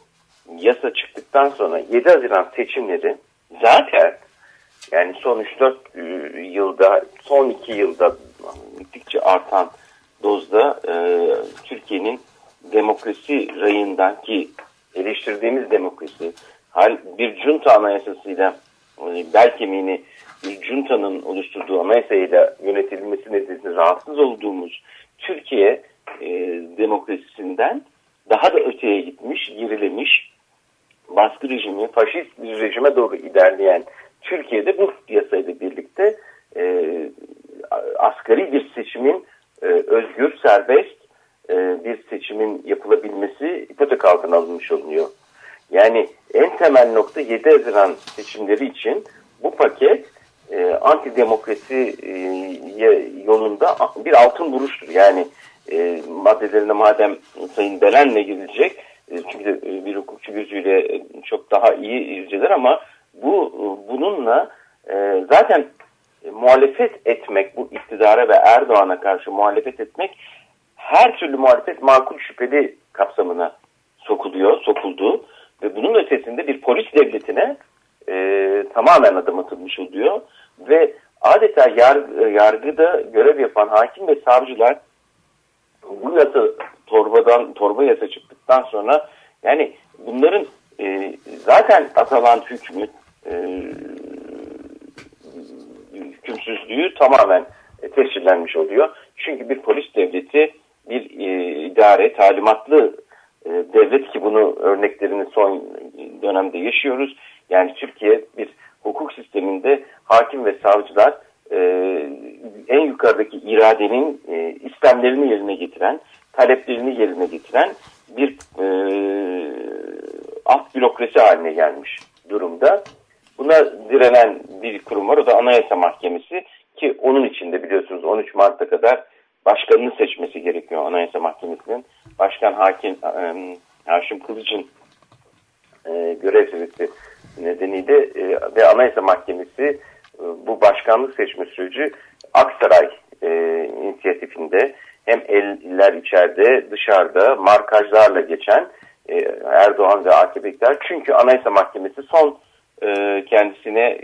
yasa çıktıktan sonra 7 Haziran seçimleri zaten yani son 3-4 e, yılda son 2 yılda gittikçe artan dozda e, Türkiye'nin demokrasi rayından ki eleştirdiğimiz demokrasi hal bir junta anayasasıyla e, bel kemiğini bir juntanın oluşturduğu anayasayla yönetilmesi nedeniyle rahatsız olduğumuz Türkiye e, demokrasisinden daha da öteye gitmiş, gerilemiş, baskı rejimi, faşist bir rejime doğru ilerleyen Türkiye'de bu yasayla birlikte e, asgari bir seçimin e, özgür, serbest e, bir seçimin yapılabilmesi ipotek altına alınmış olunuyor. Yani en temel nokta 7 Haziran seçimleri için bu paket e, antidemokrasi e, yolunda bir altın vuruştur. Yani e, maddelerine madem Sayın Belen'le gidilecek e, çünkü e, bir hukukçu gözüyle e, çok daha iyi izceler ama bu e, bununla e, zaten e, muhalefet etmek bu iktidara ve Erdoğan'a karşı muhalefet etmek her türlü muhalefet makul şüpheli kapsamına sokuluyor, sokuldu ve bunun ötesinde bir polis devletine e, tamamen adım atılmış oluyor ve adeta yargı, yargıda görev yapan hakim ve savcılar bu yasa torbadan torba yasa çıktıktan sonra yani bunların e, zaten atılan hükmü e, hükümsüzlüğü tamamen e, tescillenmiş oluyor. Çünkü bir polis devleti bir e, idare talimatlı e, devlet ki bunu örneklerini son dönemde yaşıyoruz. Yani Türkiye bir hukuk sisteminde hakim ve savcılar e, en yukarıdaki iradenin e, istemlerini yerine getiren, taleplerini yerine getiren bir e, alt bürokrasi haline gelmiş durumda. Buna direnen bir kurum var. O da Anayasa Mahkemesi ki onun içinde biliyorsunuz 13 Mart'a kadar başkanını seçmesi gerekiyor Anayasa Mahkemesi'nin. Başkan Hakim e, Haşim Kılıç'ın e, görev süresi nedeniyle e, ve Anayasa Mahkemesi e, bu başkanlık seçme süreci Aksaray e, inisiyatifinde hem eller içeride dışarıda markajlarla geçen e, Erdoğan ve AKP çünkü Anayasa Mahkemesi son e, kendisine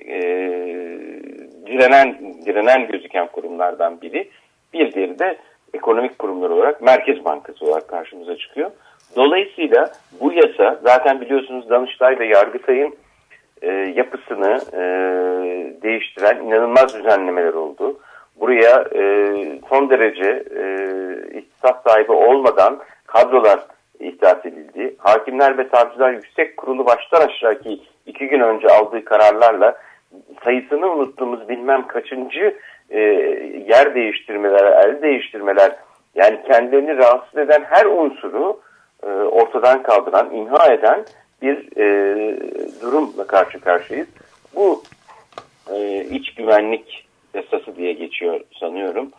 direnen direnen gözüken kurumlardan biri. Bir diğeri de ekonomik kurumlar olarak Merkez Bankası olarak karşımıza çıkıyor. Dolayısıyla bu yasa zaten biliyorsunuz Danıştay ve Yargıtay'ın e, yapısını e, değiştiren inanılmaz düzenlemeler oldu. Buraya e, son derece e, ihtisas sahibi olmadan kadrolar ihdas edildi. Hakimler ve Savcılar Yüksek Kurulu baştan aşağı ki iki gün önce aldığı kararlarla sayısını unuttuğumuz bilmem kaçıncı e, yer değiştirmeler, el değiştirmeler yani kendilerini rahatsız eden her unsuru e, ortadan kaldıran, imha eden bir e, durumla karşı karşıyayız. Bu e, iç güvenlik yasası diye geçiyor sanıyorum.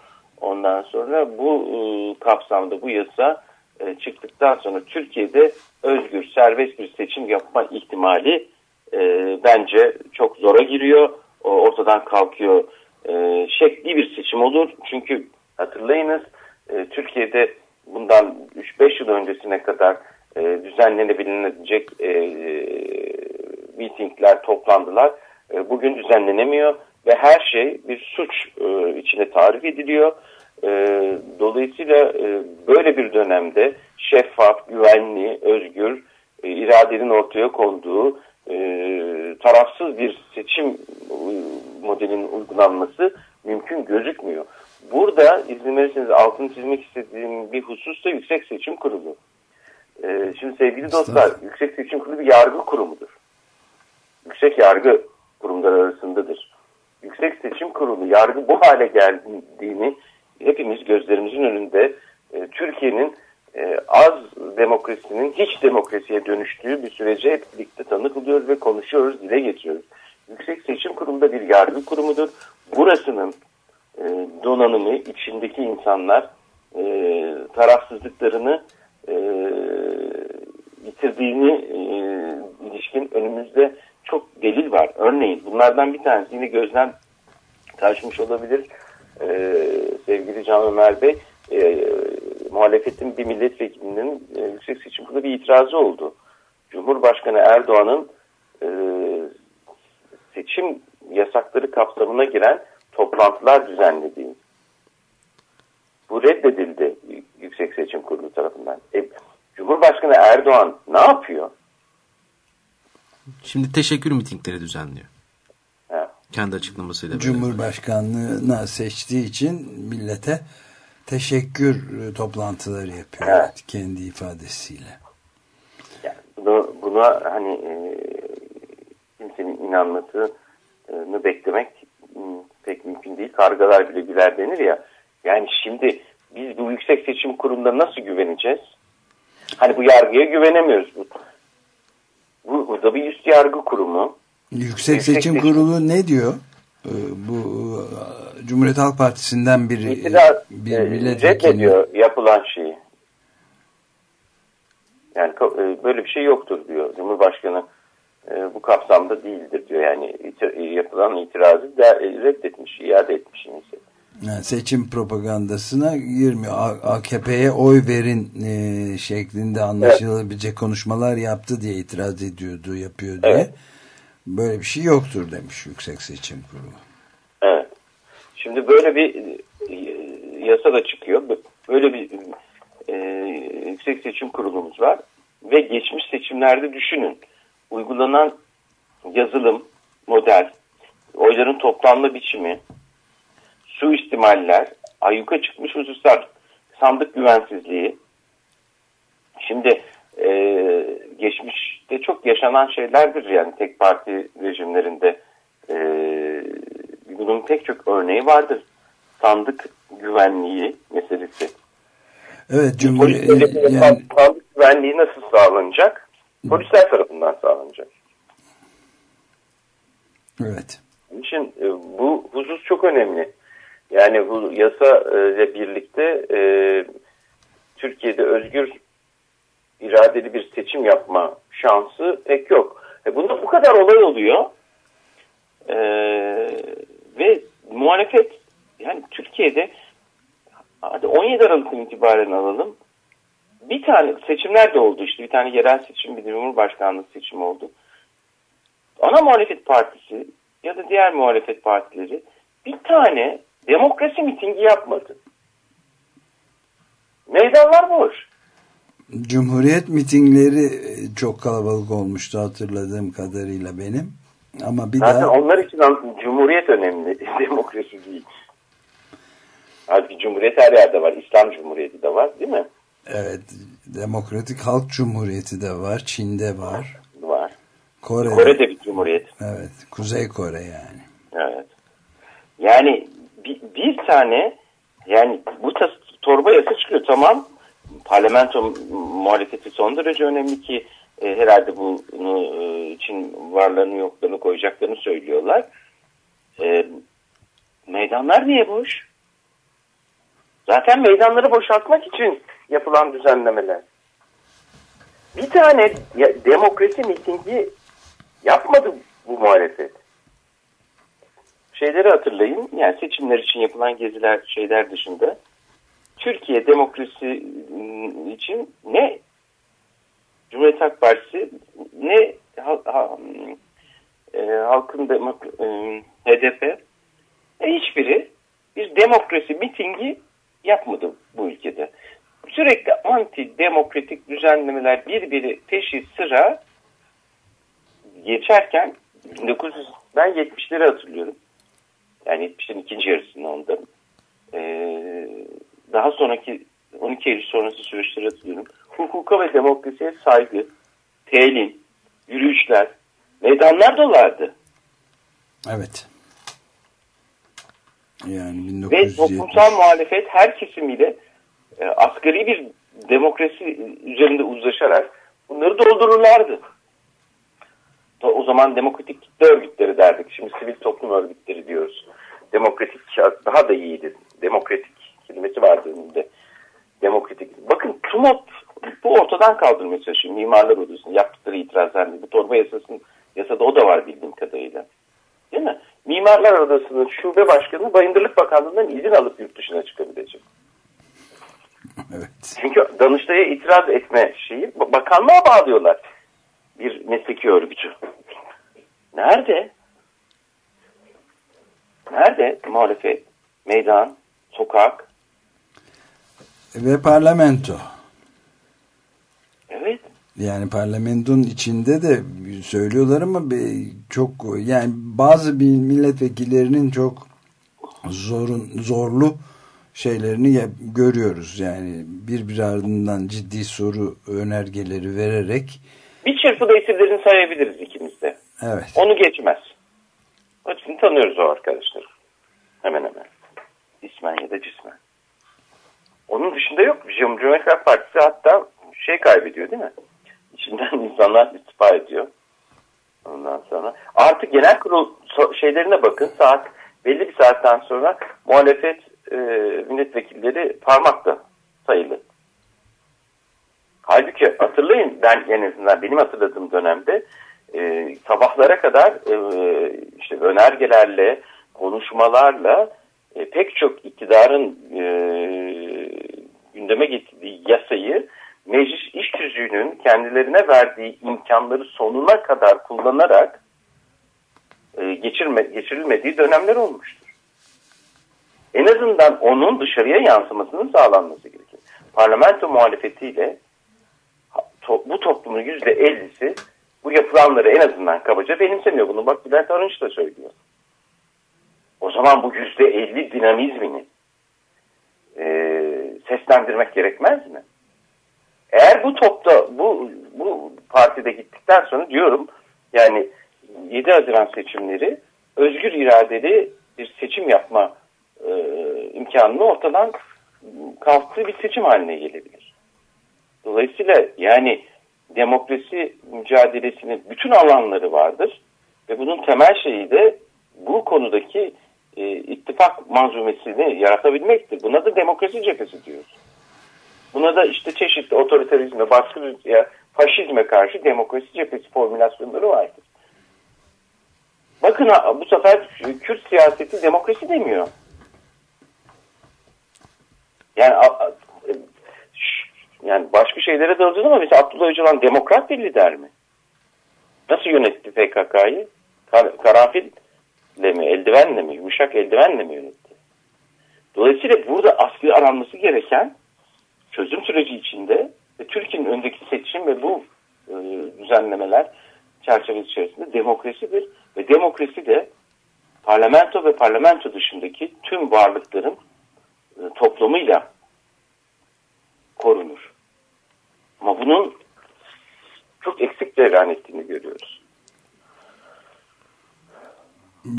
Ondan sonra bu e, kapsamda bu yasa e, çıktıktan sonra Türkiye'de özgür, serbest bir seçim yapma ihtimali e, bence çok zora giriyor. Ortadan kalkıyor. E, şekli bir seçim olur. Çünkü hatırlayınız e, Türkiye'de bundan 3-5 yıl öncesine kadar e, düzenlenebilecek e, mitingler toplandılar. E, bugün düzenlenemiyor ve her şey bir suç e, içine tarif ediliyor. E, dolayısıyla e, böyle bir dönemde şeffaf, güvenli, özgür, e, iradenin ortaya konduğu e, tarafsız bir seçim modelinin uygulanması mümkün gözükmüyor. Burada izin verirseniz altını çizmek istediğim bir husus da Yüksek Seçim Kurulu. Ee, şimdi sevgili dostlar, Yüksek Seçim Kurulu bir yargı kurumudur. Yüksek yargı kurumları arasındadır. Yüksek Seçim Kurulu yargı bu hale geldiğini hepimiz gözlerimizin önünde e, Türkiye'nin e, az demokrasinin hiç demokrasiye dönüştüğü bir sürece hep birlikte tanık oluyoruz ve konuşuyoruz, dile getiriyoruz. Yüksek Seçim Kurulu'nda bir yargı kurumudur. Burasının e, donanımı, içindeki insanlar e, tarafsızlıklarını e, bitirdiğini e, ilişkin önümüzde çok delil var. Örneğin bunlardan bir tanesi yine gözden karşımış olabilir e, sevgili Can Ömer Bey e, muhalefetin bir milletvekilinin e, yüksek seçim kurulu bir itirazı oldu. Cumhurbaşkanı Erdoğan'ın e, seçim yasakları kapsamına giren toplantılar düzenlediği. Bu reddedildi Yüksek Seçim Kurulu tarafından. E, Cumhurbaşkanı Erdoğan ne yapıyor? Şimdi teşekkür mitingleri düzenliyor. Ha. Kendi açıklamasıyla. Cumhurbaşkanlığına seçtiği için millete teşekkür e, toplantıları yapıyor Evet. kendi ifadesiyle. Yani bunu, buna hani e, kimsenin inanmasını beklemek m, pek mümkün değil. Kargalar bile güler denir ya. Yani şimdi biz bu yüksek seçim kurumunda nasıl güveneceğiz? Hani bu yargıya güvenemiyoruz. Bu, bu, bu da bir üst yargı kurumu. Yüksek Yüksek Seçim Seçim- Kurulu ne diyor? E, bu e, Cumhuriyet Halk Partisi'nden bir, İtiraz bir e, milletvekili reddediyor yapılan şeyi. Yani e, böyle bir şey yoktur diyor. Cumhurbaşkanı e, bu kapsamda değildir diyor. Yani e, yapılan itirazı da, e, reddetmiş, iade etmiş neyse. yani seçim propagandasına girmiyor. AKP'ye oy verin e, şeklinde anlaşılabilecek konuşmalar yaptı diye itiraz ediyordu, yapıyor diye. Evet. Böyle bir şey yoktur demiş Yüksek Seçim Kurulu. Evet. Şimdi böyle bir e, yasa da çıkıyor. Böyle bir e, yüksek seçim kurulumuz var. Ve geçmiş seçimlerde düşünün. Uygulanan yazılım, model, oyların toplanma biçimi, suistimaller, ayyuka çıkmış hususlar, sandık güvensizliği. Şimdi e, geçmişte çok yaşanan şeylerdir yani tek parti rejimlerinde e, bunun pek çok örneği vardır. Sandık güvenliği meselesi. Evet, Cumhuriyet yani sandık güvenliği nasıl sağlanacak? Polisler tarafından sağlanacak. evet. Onun için e, bu husus çok önemli. Yani bu yasa ile birlikte e, Türkiye'de özgür iradeli bir seçim yapma şansı pek yok. E, bunda bu kadar olay oluyor. E, ve muhalefet yani Türkiye'de hadi 17 Aralık'tan itibaren alalım. Bir tane seçimler de oldu işte bir tane yerel seçim bir de Cumhurbaşkanlığı seçimi oldu. Ana muhalefet partisi ya da diğer muhalefet partileri bir tane demokrasi mitingi yapmadı. Meydanlar boş. Cumhuriyet mitingleri e, çok kalabalık olmuştu hatırladığım kadarıyla benim. Ama bir Zaten daha onlar için cumhuriyet önemli, demokrasi değil. Halbuki cumhuriyet her yerde var. İslam cumhuriyeti de var değil mi? evet Demokratik Halk Cumhuriyeti de var, Çin'de var, Var. Kore'de. Kore'de bir cumhuriyet. Evet, Kuzey Kore yani. Evet. Yani bir, bir tane yani bu tas- torba yasa çıkıyor tamam. Parlamento muhalefeti son derece önemli ki e, herhalde bunu e, için varlarını yoklarını koyacaklarını söylüyorlar. E, meydanlar niye boş? Zaten meydanları boşaltmak için yapılan düzenlemeler. Bir tane demokrasi mitingi yapmadı bu muhalefet şeyleri hatırlayın. Yani seçimler için yapılan geziler şeyler dışında Türkiye demokrasi ıı, için ne Cumhuriyet Halk Partisi ne ha, ha, e, halkın demok e, HDP e, hiçbiri bir demokrasi mitingi yapmadı bu ülkede. Sürekli anti demokratik düzenlemeler birbiri peşi sıra geçerken 1900 ben 70'leri hatırlıyorum. Yani 70'lerin ikinci yarısında onda. Ee, daha sonraki 12 Eylül sonrası süreçleri hatırlıyorum. Hukuka ve demokrasiye saygı, telin, yürüyüşler, meydanlar dolardı. Evet. Yani Ve 1970. toplumsal muhalefet her kesimiyle e, asgari bir demokrasi üzerinde uzlaşarak bunları doldururlardı. O zaman demokratik kitle örgütleri derdik. Şimdi sivil toplum örgütleri diyoruz. Demokratik daha da iyiydi. Demokratik kelimesi vardı önünde. Demokratik. Bakın TUMOP bu ortadan kaldırmaya çalışıyor. Mimarlar Odası'nın yaptıkları itirazlar. Bu torba yasasının yasada o da var bildiğim kadarıyla. Değil mi? Mimarlar Odası'nın şube başkanı Bayındırlık Bakanlığı'ndan izin alıp yurt dışına çıkabilecek. Evet. Çünkü Danıştay'a itiraz etme şeyi bakanlığa bağlıyorlar. Bir mesleki örgütü. Nerede? Nerede muhalefet? Meydan, sokak. Ve parlamento. Evet. Yani parlamentonun içinde de söylüyorlar ama çok yani bazı bir milletvekillerinin çok zorun zorlu şeylerini görüyoruz. Yani bir bir ardından ciddi soru önergeleri vererek Bir çırpıda isimlerini sayabiliriz ikimiz de. evet. Onu geçmez. Hepsini tanıyoruz o arkadaşları. Hemen hemen. İsmen ya da cismen. Onun dışında yok. Cumhuriyet Halk Partisi hatta şey kaybediyor değil mi? İçinden insanlar istifa ediyor. Ondan sonra artık genel kurul şeylerine bakın saat belli bir saatten sonra muhalefet e, milletvekilleri parmakta sayılı. Halbuki hatırlayın ben en azından benim hatırladığım dönemde e, sabahlara kadar e, işte önergelerle konuşmalarla e, pek çok iktidarın e, gündeme getirdiği yasayı meclis iş tüzüğünün kendilerine verdiği imkanları sonuna kadar kullanarak e, geçirme, geçirilmediği dönemler olmuştur. En azından onun dışarıya yansımasının sağlanması gerekir. Parlamento muhalefetiyle to, bu toplumun yüzde ellisi bu yapılanları en azından kabaca benimsemiyor. Bunu bak Bülent Arınç da söylüyor. O zaman bu yüzde elli dinamizmini e, seslendirmek gerekmez mi? Eğer bu topta bu bu partide gittikten sonra diyorum yani 7 Haziran seçimleri özgür iradeli bir seçim yapma e, imkanını ortadan kalktığı bir seçim haline gelebilir. Dolayısıyla yani demokrasi mücadelesinin bütün alanları vardır ve bunun temel şeyi de bu konudaki e, ittifak manzumesini yaratabilmektir. Buna da demokrasi cephesi diyoruz. Buna da işte çeşitli otoriterizme, baskı ya faşizme karşı demokrasi cephesi formülasyonları vardır. Bakın bu sefer Kürt siyaseti demokrasi demiyor. Yani yani başka şeylere dalacağız ama mesela Abdullah Öcalan demokrat bir lider mi? Nasıl yönetti PKK'yı? Kar karanfille mi, eldivenle mi, yumuşak eldivenle mi yönetti? Dolayısıyla burada asli aranması gereken çözüm süreci içinde ve Türkiye'nin öndeki seçim ve bu e, düzenlemeler çerçevesi içerisinde demokrasidir ve demokrasi de parlamento ve parlamento dışındaki tüm varlıkların e, toplamıyla korunur. Ama bunun çok eksik cereyan ettiğini görüyoruz.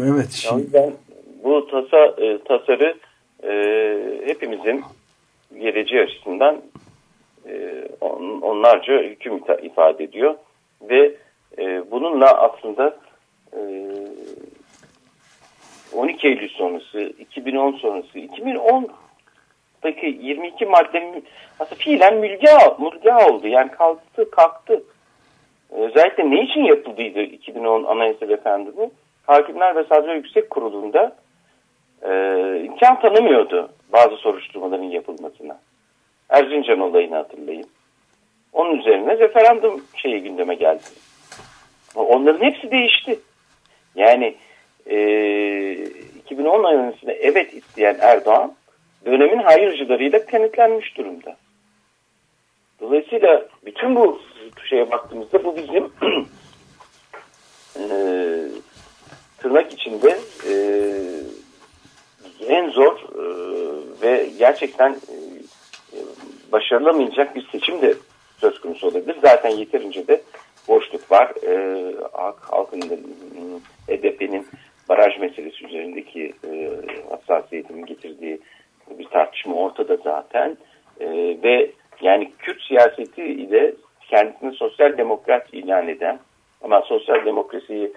Evet. Şimdi... Bu tasa, e, tasarı e, hepimizin geleceği açısından e, on, onlarca hüküm ifade ediyor ve e, bununla aslında e, 12 Eylül sonrası, 2010 sonrası, 2010'daki 22 madde aslında fiilen mülga, mülga oldu. Yani kalktı, kalktı. Özellikle ne için yapıldıydı 2010 Anayasa Referandumu? Hakimler ve Savcılar Yüksek Kurulu'nda e, imkan tanımıyordu bazı soruşturmaların yapılmasına. Erzincan olayını hatırlayın. Onun üzerine referandum şeyi gündeme geldi. Onların hepsi değişti. Yani e, 2010 anayasasına evet isteyen Erdoğan dönemin hayırcılarıyla kenetlenmiş durumda. Dolayısıyla bütün bu şeye baktığımızda bu bizim e, tırnak içinde e, en zor e, ve gerçekten e, başarılamayacak bir seçim de söz konusu olabilir. Zaten yeterince de boşluk var. E, halkın HDP'nin baraj meselesi üzerindeki e, hassasiyetinin getirdiği bir tartışma ortada zaten. E, ve yani Kürt siyaseti ile kendisini sosyal demokrat ilan eden ama sosyal demokrasiyi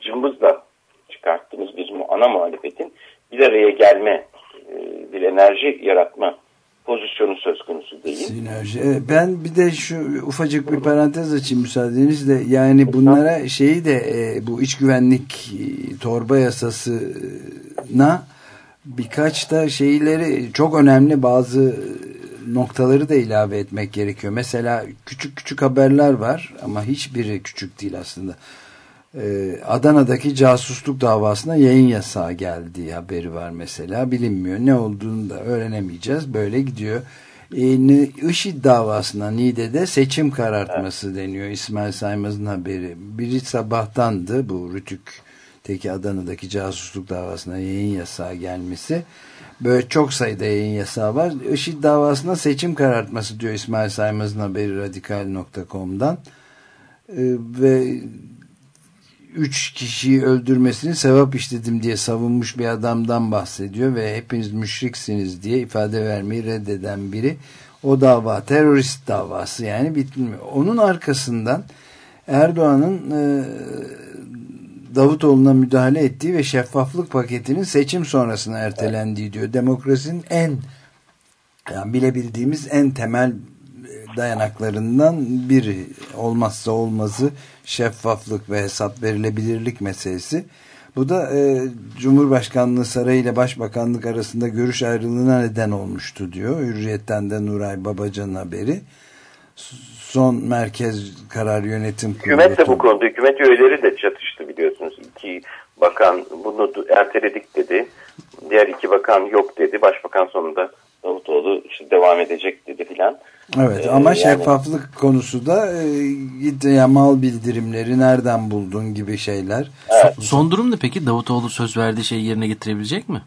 cımbızla çıkarttığımız bir ana muhalefetin bir araya gelme, e, bir enerji yaratma pozisyonu söz konusu değil. Sinerji. Ben bir de şu ufacık bir parantez açayım müsaadenizle. Yani bunlara şeyi de e, bu iç güvenlik e, torba yasasına birkaç da şeyleri çok önemli bazı noktaları da ilave etmek gerekiyor. Mesela küçük küçük haberler var ama hiçbiri küçük değil aslında. Ee, Adana'daki casusluk davasına yayın yasağı geldiği haberi var mesela. Bilinmiyor. Ne olduğunu da öğrenemeyeceğiz. Böyle gidiyor. Ee, IŞİD davasına Niğde'de seçim karartması evet. deniyor. İsmail Saymaz'ın haberi. Biri sabahtandı bu Rütük'teki Adana'daki casusluk davasına yayın yasağı gelmesi. Böyle çok sayıda yayın yasağı var. IŞİD davasına seçim karartması diyor İsmail Saymaz'ın haberi radikal.com'dan. Ee, ve üç kişiyi öldürmesini sevap işledim diye savunmuş bir adamdan bahsediyor ve hepiniz müşriksiniz diye ifade vermeyi reddeden biri. O dava terörist davası yani bitmiyor. Onun arkasından Erdoğan'ın e, Davutoğlu'na müdahale ettiği ve şeffaflık paketinin seçim sonrasına ertelendiği diyor. Demokrasinin en yani bilebildiğimiz en temel dayanaklarından biri olmazsa olmazı şeffaflık ve hesap verilebilirlik meselesi. Bu da e, Cumhurbaşkanlığı Sarayı ile Başbakanlık arasında görüş ayrılığına neden olmuştu diyor. Hürriyet'ten de Nuray Babacan'ın haberi. Son merkez karar yönetim kurulu. Hükümet de bu konuda, hükümet üyeleri de çatıştı biliyorsunuz. İki bakan bunu erteledik dedi. Diğer iki bakan yok dedi. Başbakan sonunda Davutoğlu işte devam edecek dedi filan. Evet Ee, ama yani- şeffaflık konusu da e, ya mal bildirimleri nereden buldun gibi şeyler. Son durum ne peki? Davutoğlu söz verdiği şeyi yerine getirebilecek mi?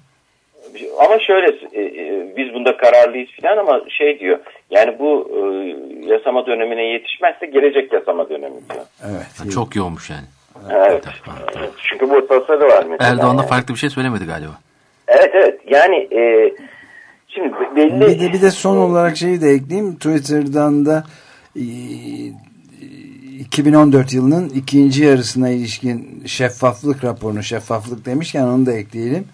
Ama şöyle e, e, biz bunda kararlıyız filan ama şey diyor yani bu e, yasama dönemine yetişmezse gelecek yasama dönemi diyor. Evet. Ha, çok yoğunmuş yani. Evet. Tamam, tamam. Çünkü bu tasarı var mesela. Erdoğan da Yani. farklı bir şey söylemedi galiba. Evet evet yani e, şimdi belli. Bir de bir de son olarak şeyi de ekleyeyim. Twitter'dan da e, 2014 yılının ikinci yarısına ilişkin şeffaflık raporunu şeffaflık demişken onu da ekleyelim.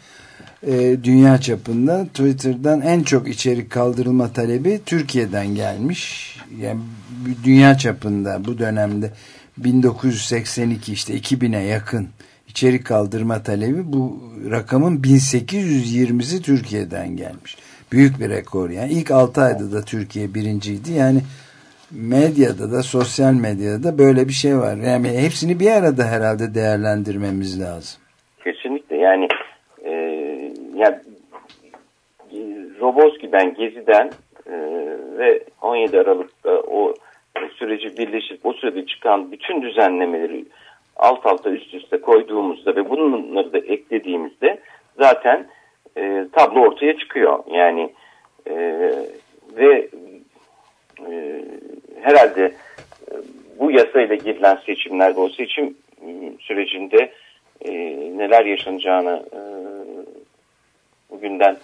E, dünya çapında Twitter'dan en çok içerik kaldırılma talebi Türkiye'den gelmiş. Yani dünya çapında bu dönemde 1982 işte 2000'e yakın içerik kaldırma talebi bu rakamın 1820'si Türkiye'den gelmiş. Büyük bir rekor yani. İlk 6 ayda da Türkiye birinciydi. Yani medyada da sosyal medyada da böyle bir şey var. Yani hepsini bir arada herhalde değerlendirmemiz lazım. Kesinlikle yani e, yani Roboski'den, Gezi'den e, ve 17 Aralık'ta o süreci birleşip o sürede çıkan bütün düzenlemeleri alt alta üst üste koyduğumuzda ve bunları da eklediğimizde zaten e, tablo ortaya çıkıyor. Yani e, ve e, herhalde e, bu yasayla girilen seçimlerde o seçim e, sürecinde e, neler yaşanacağını e, bugünden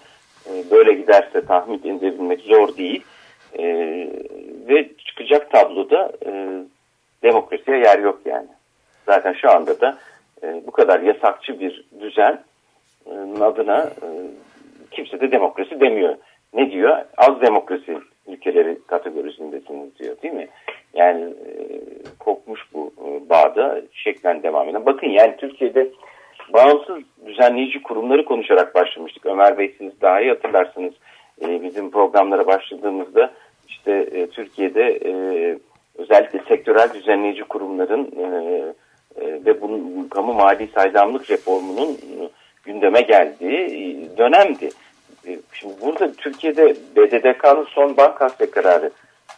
e, böyle giderse tahmin edebilmek zor değil. E, ve çıkacak tabloda e, demokrasiye yer yok yani. Zaten şu anda da e, bu kadar yasakçı bir düzen adına e, kimse de demokrasi demiyor. Ne diyor? Az demokrasi ülkeleri kategorisindesiniz diyor değil mi? Yani e, kopmuş bu e, bağda şeklen devam eden. Bakın yani Türkiye'de bağımsız düzenleyici kurumları konuşarak başlamıştık. Ömer Bey siz daha iyi hatırlarsınız. Bizim programlara başladığımızda işte Türkiye'de özellikle sektörel düzenleyici kurumların ve bunun kamu mali saydamlık reformunun gündeme geldiği e, dönemdi. E, Şimdi burada Türkiye'de BDDK'nın son bankasya kararı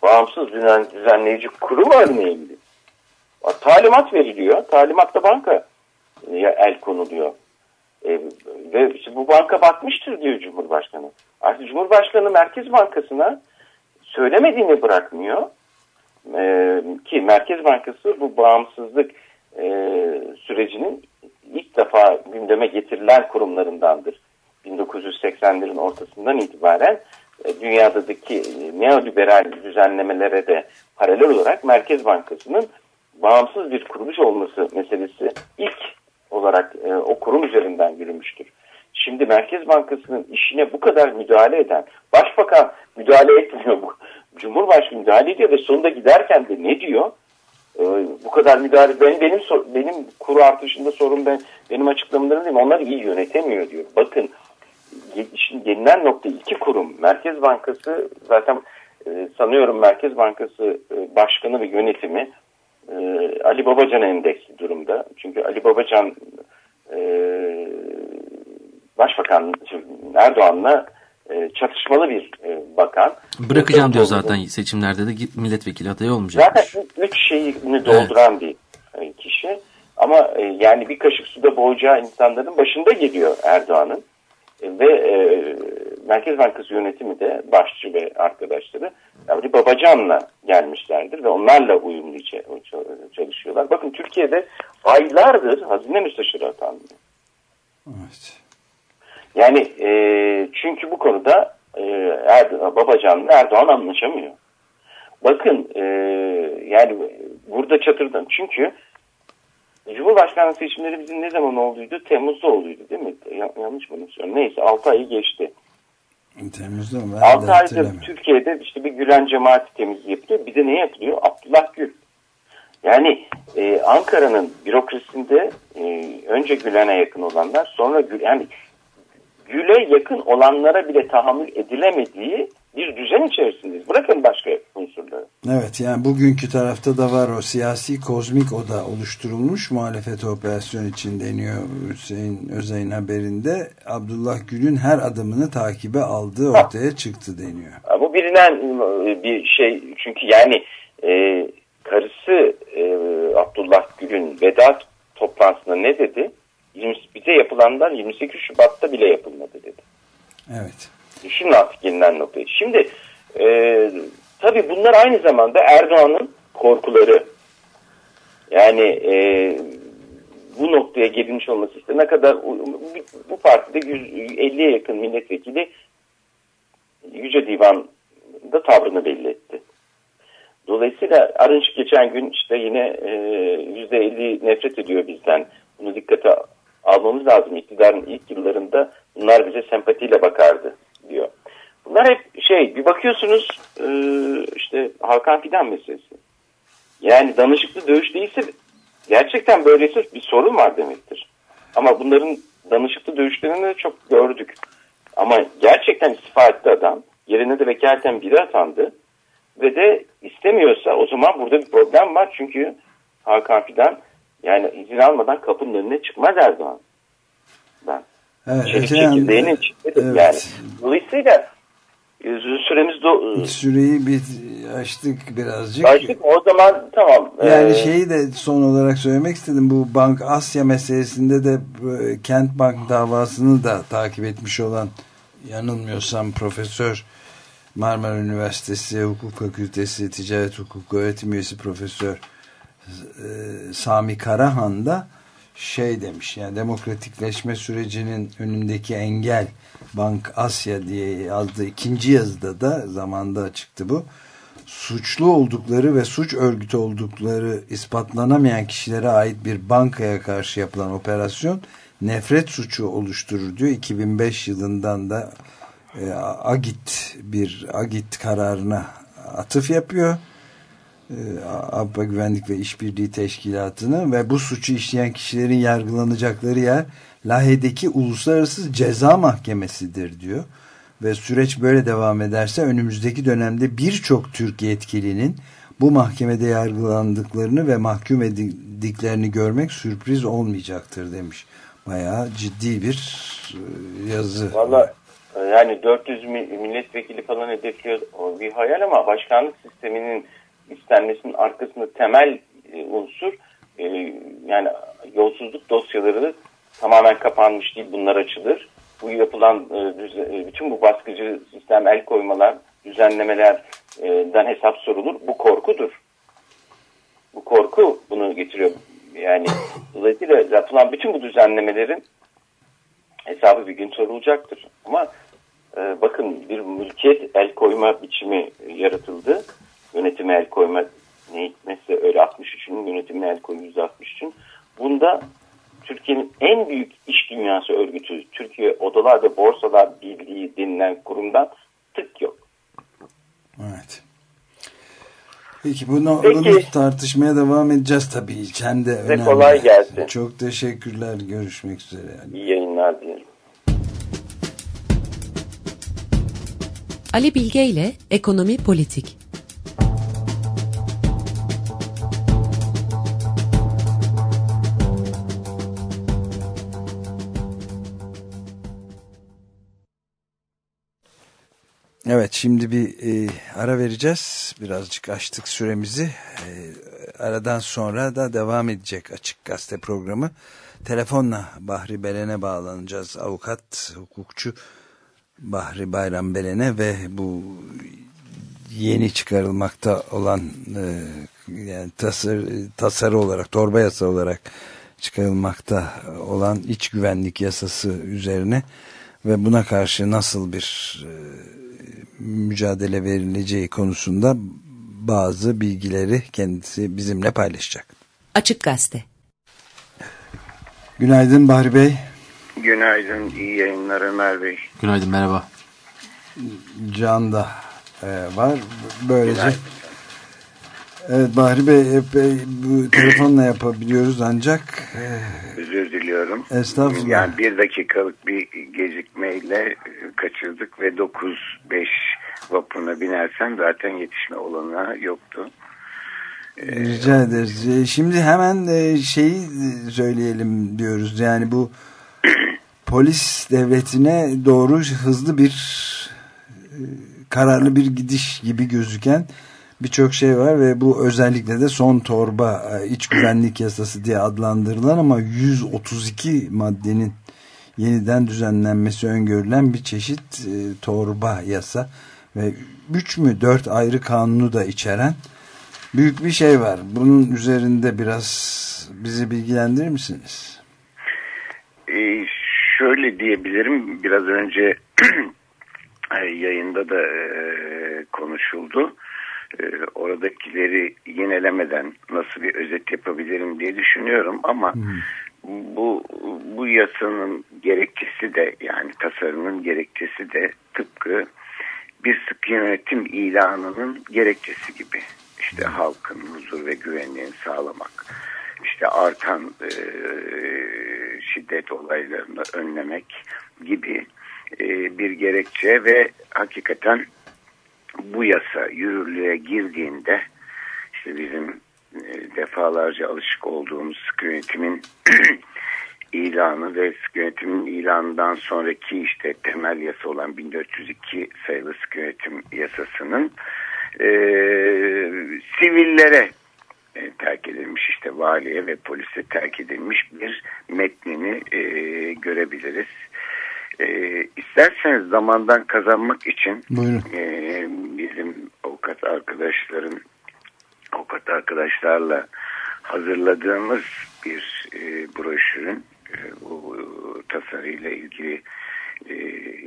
bağımsız düzen, düzenleyici kurum örneğinde talimat veriliyor. Talimatta banka e, el konuluyor. Ve işte bu banka batmıştır diyor Cumhurbaşkanı. Artık Cumhurbaşkanı Merkez Bankası'na söylemediğini bırakmıyor. Ki Merkez Bankası bu bağımsızlık sürecinin ilk defa gündeme getirilen kurumlarındandır. 1980'lerin ortasından itibaren e, dünyadaki e, neoliberal düzenlemelere de paralel olarak Merkez Bankası'nın bağımsız bir kuruluş olması meselesi ilk olarak e, o kurum üzerinden yürümüştür. Şimdi Merkez Bankası'nın işine bu kadar müdahale eden, Başbakan müdahale etmiyor bu. Cumhurbaşkanı müdahale ediyor ve sonunda giderken de ne diyor? Ee, bu kadar müdahale benim benim benim kuru artışında sorun ben benim açıklamalarım değil mi? Onlar iyi yönetemiyor diyor. Bakın gelinen nokta iki kurum. Merkez Bankası zaten e, sanıyorum Merkez Bankası e, başkanı ve yönetimi e, Ali Babacan'a endeksli durumda. Çünkü Ali Babacan e, Başbakan Erdoğan'la e, çatışmalı bir e, bakan. Bırakacağım diyor zaten seçimlerde de git milletvekili adayı olmayacakmış. Zaten üç şeyini dolduran bir e, kişi. Ama e, yani bir kaşık suda boğacağı insanların başında geliyor Erdoğan'ın. E, ve e, Merkez Bankası yönetimi de başçı ve arkadaşları yani Babacan'la gelmişlerdir ve onlarla uyumlu çalışıyorlar. Bakın Türkiye'de aylardır hazine müsteşarı atanmıyor. Evet. Yani e, çünkü bu konuda e, Erdoğan, Babacan'la Erdoğan anlaşamıyor. bakın e, yani burada çatırdan çünkü Cumhurbaşkanlığı seçimleri bizim ne zaman olduydu? Temmuz'da olduydu değil mi? Ya- yanlış mı söylüyorum? Neyse 6 ayı geçti. Temmuz'da mı? Ben 6 de aydır hatırlamıyorum. Türkiye'de işte bir Gülen cemaati temizliği yapılıyor. Bir de ne yapılıyor? Abdullah Gül. Yani e, Ankara'nın bürokrasisinde e, önce Gülen'e yakın olanlar sonra Gül, yani Gül'e yakın olanlara bile tahammül edilemediği bir düzen içerisindeyiz. Bırakın başka unsurları. Evet yani bugünkü tarafta da var o siyasi kozmik oda oluşturulmuş muhalefet operasyon için deniyor Hüseyin Özay'ın haberinde Abdullah Gül'ün her adımını takibe aldığı ortaya çıktı deniyor. Bu bilinen e, bir şey çünkü yani e, karısı e, Abdullah Gül'ün veda toplantısında ne dedi? 20, bize yapılanlar 28 Şubat'ta bile yapılmadı dedi. Evet. Düşünün artık gelinen noktayı. Şimdi e, tabii bunlar aynı zamanda Erdoğan'ın korkuları. Yani e, bu noktaya gelinmiş olması işte ne kadar bu partide 150'ye yakın milletvekili Yüce Divan'da tavrını belli etti. Dolayısıyla Arınç geçen gün işte yine e, %50 nefret ediyor bizden. Bunu dikkate almamız lazım. İktidarın ilk yıllarında bunlar bize sempatiyle bakardı diyor. Bunlar hep şey bir bakıyorsunuz e, işte Hakan Fidan meselesi. Yani danışıklı dövüş değilse gerçekten böyleyse bir sorun var demektir. Ama bunların danışıklı dövüşlerini de çok gördük. Ama gerçekten istifa etti adam. Yerine de vekaleten biri atandı. Ve de istemiyorsa o zaman burada bir problem var. Çünkü Hakan Fidan yani izin almadan kapının önüne çıkmaz Erdoğan. Ben. Evet, Çelik çekirdeğinin içindedir evet. yani. Dolayısıyla e, süremiz do- Süreyi bir açtık birazcık. Açtık o zaman tamam. Yani Ee, şeyi de son olarak söylemek istedim. Bu Bank Asya meselesinde de e, Kent Bank davasını da takip etmiş olan yanılmıyorsam Profesör Marmara Üniversitesi Hukuk Fakültesi Ticaret Hukuku Öğretim Üyesi Profesör e, Sami Karahan da şey demiş yani demokratikleşme sürecinin önündeki engel Bank Asya diye yazdığı ikinci yazıda da zamanda çıktı bu suçlu oldukları ve suç örgütü oldukları ispatlanamayan kişilere ait bir bankaya karşı yapılan operasyon nefret suçu oluşturur diyor. 2005 yılından da e, Agit bir Agit kararına atıf yapıyor. E, Avrupa Güvenlik ve İşbirliği Teşkilatı'nı ve bu suçu işleyen kişilerin yargılanacakları yer Lahey'deki Uluslararası Ceza Mahkemesi'dir diyor ve süreç böyle devam ederse önümüzdeki dönemde birçok Türk yetkilinin bu mahkemede yargılandıklarını ve mahkum edildiklerini görmek sürpriz olmayacaktır demiş. Bayağı ciddi bir e, yazı. Valla e, yani 400 mi- milletvekili falan hedefliyor bir hayal ama başkanlık sisteminin istenmesinin arkasında temel e, unsur e, yani yolsuzluk dosyaları tamamen kapanmış değil bunlar açılır. Bu yapılan e, bütün bu baskıcı sistem el koymalar, düzenlemelerden hesap sorulur. Bu korkudur. Bu korku bunu getiriyor. Yani dolayısıyla yapılan bütün bu düzenlemelerin hesabı bir gün sorulacaktır. Ama e, bakın bir mülkiyet el koyma biçimi yaratıldı. Yönetime el koyma ne hikmetse öyle 63'ün yönetimine el koyuyor %63'ün. Bunda Türkiye'nin en büyük iş dünyası örgütü Türkiye Odalar ve Borsalar Birliği denilen kurumdan tık yok. Evet. Peki bunu, Peki. bunu tartışmaya devam edeceğiz tabii. Hem de önemli. kolay gelsin. Çok teşekkürler. Görüşmek üzere. İyi yayınlar diyelim. Ali Bilge ile Ekonomi Politik. Evet şimdi bir e, ara vereceğiz. Birazcık açtık süremizi. E, aradan sonra da devam edecek Açık Gazete programı. Telefonla Bahri Belen'e bağlanacağız. Avukat, hukukçu Bahri Bayram Belen'e ve bu yeni çıkarılmakta olan e, yani tasarı, tasarı olarak, torba yasa olarak çıkarılmakta olan iç güvenlik yasası üzerine ve buna karşı nasıl bir e, mücadele verileceği konusunda bazı bilgileri kendisi bizimle paylaşacak. Açık Gazete Günaydın Bahri Bey. Günaydın, iyi yayınlar Ömer Bey. Günaydın, merhaba. Can da e, var. Böylece Evet Bahri Bey epey bu telefonla yapabiliyoruz ancak e, Özür diliyorum. Estağfurullah. Yani bir dakikalık bir gecikmeyle e, kaçırdık ve 9-5 vapuruna binersem zaten yetişme olanağı yoktu. rica ederiz. E, Şimdi hemen e, şeyi söyleyelim diyoruz. Yani bu polis devletine doğru hızlı bir e, kararlı bir gidiş gibi gözüken birçok şey var ve bu özellikle de son torba e, iç güvenlik yasası diye adlandırılan ama 132 maddenin yeniden düzenlenmesi öngörülen bir çeşit e, torba yasa ve 3 mü 4 ayrı kanunu da içeren büyük bir şey var. Bunun üzerinde biraz bizi bilgilendirir misiniz? Ee, şöyle diyebilirim biraz önce yayında da e, konuşuldu. E, oradakileri yinelemeden nasıl bir özet yapabilirim diye düşünüyorum. Ama bu bu yasanın gerekçesi de yani tasarımın gerekçesi de tıpkı bir sık yönetim ilanının gerekçesi gibi. İşte halkın huzur ve güvenliğini sağlamak, işte artan e, şiddet olaylarını önlemek gibi e, bir gerekçe ve hakikaten bu yasa yürürlüğe girdiğinde işte bizim e, defalarca alışık olduğumuz sıkı yönetimin ilanı ve sıkı yönetimin ilanından sonraki işte temel yasa olan 1402 sayılı sıkı yönetim yasasının e, sivillere e, terk edilmiş işte valiye ve polise terk edilmiş bir metnini e, görebiliriz. E, isterseniz zamandan kazanmak için Buyurun. e, bizim avukat arkadaşların avukat arkadaşlarla hazırladığımız bir e, broşürün e, bu tasarıyla ilgili e,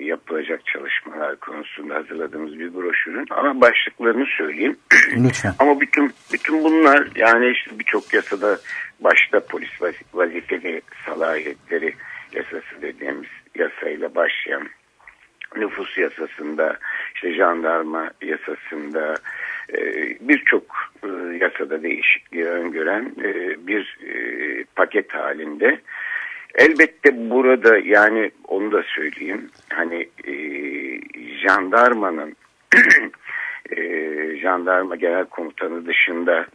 yapılacak çalışmalar konusunda hazırladığımız bir broşürün ana başlıklarını söyleyeyim. Lütfen. Ama bütün bütün bunlar yani işte birçok yasada başta polis vazifeli salahiyetleri yasası dediğimiz yasayla başlayan nüfus yasasında işte jandarma yasasında e, birçok e, yasada değişikliği öngören e, bir paket halinde. Elbette burada yani onu da söyleyeyim hani jandarmanın jandarma genel komutanı dışında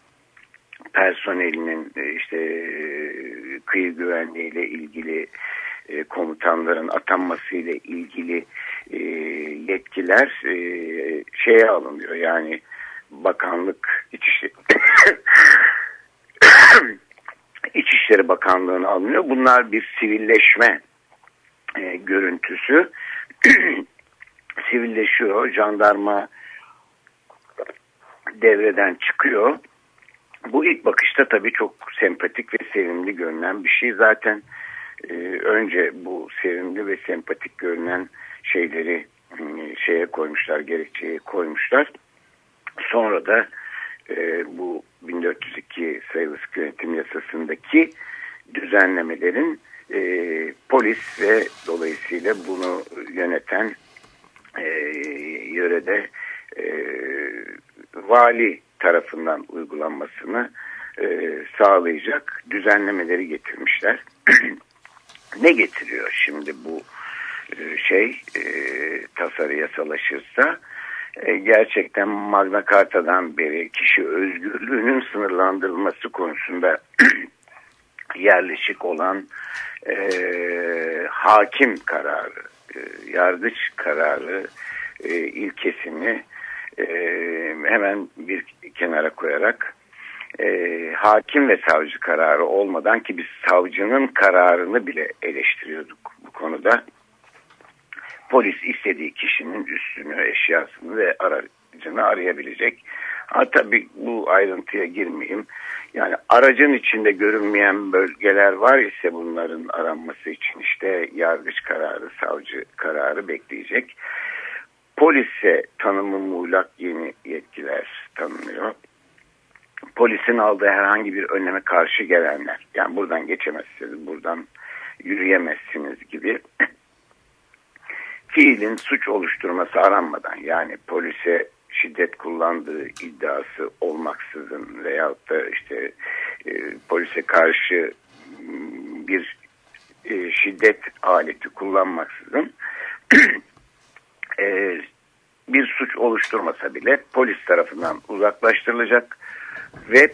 personelinin işte kıyı güvenliğiyle ilgili e, komutanların atanması ile ilgili e, yetkiler e, şeye alınıyor. Yani bakanlık İçişleri İçişleri Bakanlığı'na alınıyor. Bunlar bir sivilleşme e, görüntüsü. Sivilleşiyor. Jandarma devreden çıkıyor. Bu ilk bakışta tabii çok sempatik ve sevimli görünen bir şey. Zaten e, önce bu sevimli ve sempatik görünen şeyleri e, şeye koymuşlar, gerekçeye koymuşlar. Sonra da e, bu 1402 sayılı yönetim yasasındaki düzenlemelerin e, polis ve dolayısıyla bunu yöneten e, yörede e, vali tarafından uygulanmasını e, sağlayacak düzenlemeleri getirmişler. ne getiriyor şimdi bu e, şey e, tasarı yasalaşırsa? E, gerçekten Magna Carta'dan beri kişi özgürlüğünün sınırlandırılması konusunda yerleşik olan e, hakim kararı, e, yargıç kararı e, ilkesini e, hemen bir kenara koyarak e, hakim ve savcı kararı olmadan ki biz savcının kararını bile eleştiriyorduk bu konuda. Polis istediği kişinin üstünü, eşyasını ve aracını arayabilecek. Ha tabii bu ayrıntıya girmeyeyim. Yani aracın içinde görünmeyen bölgeler var ise bunların aranması için işte yargıç kararı, savcı kararı bekleyecek. Polise tanımı muğlak yeni yetkiler tanınıyor. Polisin aldığı herhangi bir önleme karşı gelenler, yani buradan geçemezsiniz, buradan yürüyemezsiniz gibi. Fiilin suç oluşturması aranmadan yani polise şiddet kullandığı iddiası olmaksızın veyahut da işte e, polise karşı m, bir e, şiddet aleti kullanmaksızın e, bir suç oluşturmasa bile polis tarafından uzaklaştırılacak ve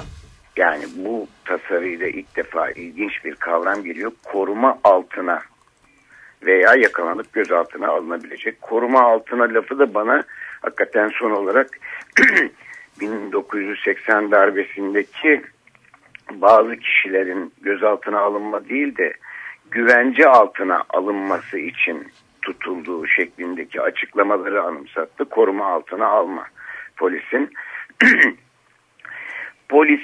yani bu tasarıyla ilk defa ilginç bir kavram geliyor. Koruma altına veya yakalanıp gözaltına alınabilecek. Koruma altına lafı da bana hakikaten son olarak 1980 darbesindeki bazı kişilerin gözaltına alınma değil de güvence altına alınması için tutulduğu şeklindeki açıklamaları anımsattı. Koruma altına alma polisin. Polis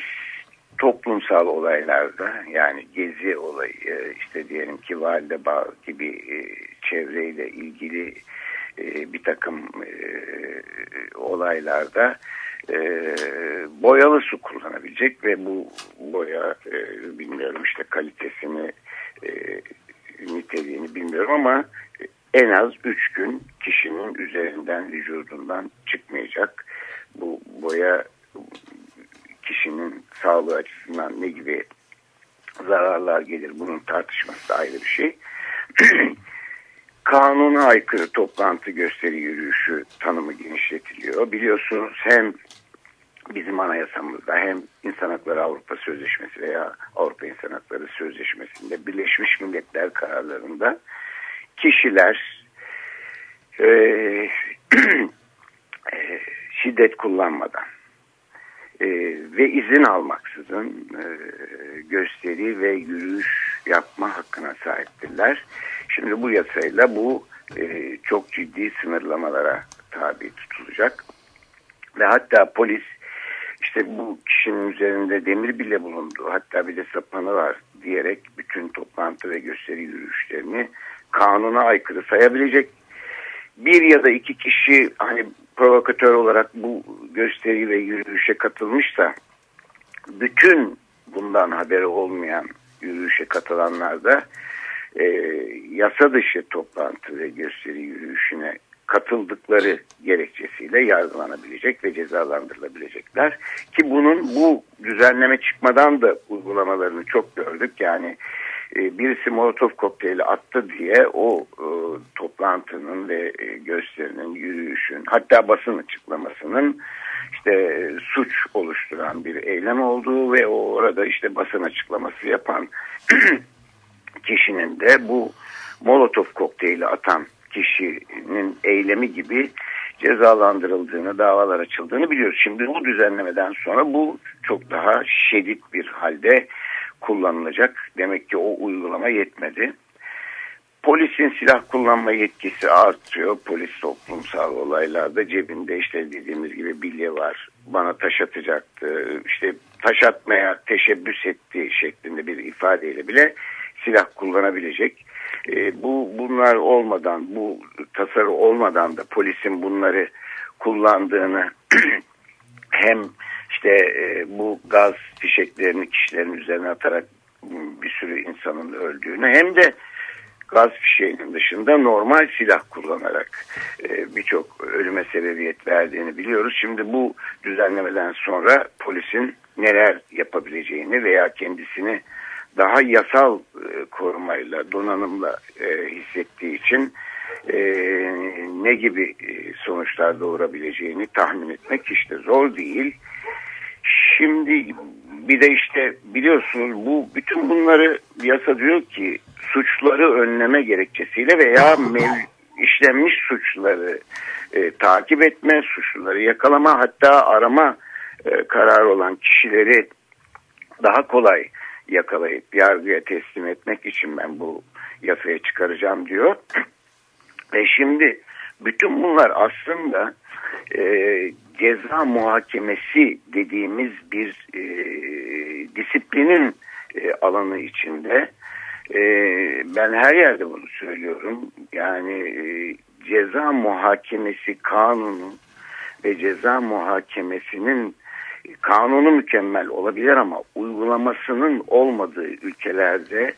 toplumsal olaylarda yani gezi olayı işte diyelim ki valide bağ gibi e, çevreyle ilgili e, bir takım e, olaylarda e, boyalı su kullanabilecek ve bu boya e, bilmiyorum işte kalitesini e, niteliğini bilmiyorum ama en az 3 gün kişinin üzerinden vücudundan çıkmayacak. Bu boya kişinin sağlığı açısından ne gibi zararlar gelir bunun tartışması da ayrı bir şey. Kanuna aykırı toplantı gösteri yürüyüşü tanımı genişletiliyor. Biliyorsunuz hem bizim anayasamızda hem İnsan Hakları Avrupa Sözleşmesi veya Avrupa İnsan Hakları Sözleşmesi'nde Birleşmiş Milletler kararlarında kişiler e, şiddet kullanmadan e, ve izin almaksızın e, gösteri ve yürüyüş yapma hakkına sahiptirler. Şimdi bu yasayla bu e, çok ciddi sınırlamalara tabi tutulacak ve hatta polis işte bu kişinin üzerinde demir bile bulundu hatta bir de sapanı var diyerek bütün toplantı ve gösteri yürüyüşlerini kanuna aykırı sayabilecek. Bir ya da iki kişi hani provokatör olarak bu gösteri ve yürüyüşe katılmışsa bütün bundan haberi olmayan yürüyüşe katılanlar da e, yasa dışı toplantı ve gösteri yürüyüşüne katıldıkları gerekçesiyle yargılanabilecek ve cezalandırılabilecekler. Ki bunun bu düzenleme çıkmadan da uygulamalarını çok gördük. Yani e, birisi molotof kokteyli attı diye o e, toplantının ve e, gösterinin, yürüyüşün hatta basın açıklamasının işte e, suç oluşturan bir eylem olduğu ve o orada işte basın açıklaması yapan kişinin de bu molotof kokteyli atan kişinin eylemi gibi cezalandırıldığını, davalar açıldığını biliyoruz. Şimdi bu düzenlemeden sonra bu çok daha şiddet bir halde kullanılacak. Demek ki o uygulama yetmedi. Polisin silah kullanma yetkisi artıyor. Polis toplumsal olaylarda cebinde işte dediğimiz gibi bilye var. Bana taş atacaktı. İşte taş atmaya teşebbüs ettiği şeklinde bir ifadeyle bile silah kullanabilecek. E, bu bunlar olmadan, bu tasarı olmadan da polisin bunları kullandığını hem işte e, bu gaz fişeklerini kişilerin üzerine atarak bir sürü insanın öldüğünü hem de gaz fişeğinin dışında normal silah kullanarak e, birçok ölüme sebebiyet verdiğini biliyoruz. Şimdi bu düzenlemeden sonra polisin neler yapabileceğini veya kendisini daha yasal e, korumayla, donanımla e, hissettiği için e, ne gibi e, sonuçlar doğurabileceğini tahmin etmek işte zor değil. Şimdi bir de işte biliyorsunuz bu bütün bunları yasa diyor ki suçları önleme gerekçesiyle veya mev, işlenmiş suçları e, takip etme, suçluları yakalama hatta arama e, kararı olan kişileri daha kolay yakalayıp yargıya teslim etmek için ben bu yasaya çıkaracağım diyor. Ve şimdi bütün bunlar aslında e, ceza muhakemesi dediğimiz bir e, disiplinin e, alanı içinde. E, ben her yerde bunu söylüyorum. Yani e, ceza muhakemesi kanunu ve ceza muhakemesinin kanunu mükemmel olabilir ama uygulamasının olmadığı ülkelerde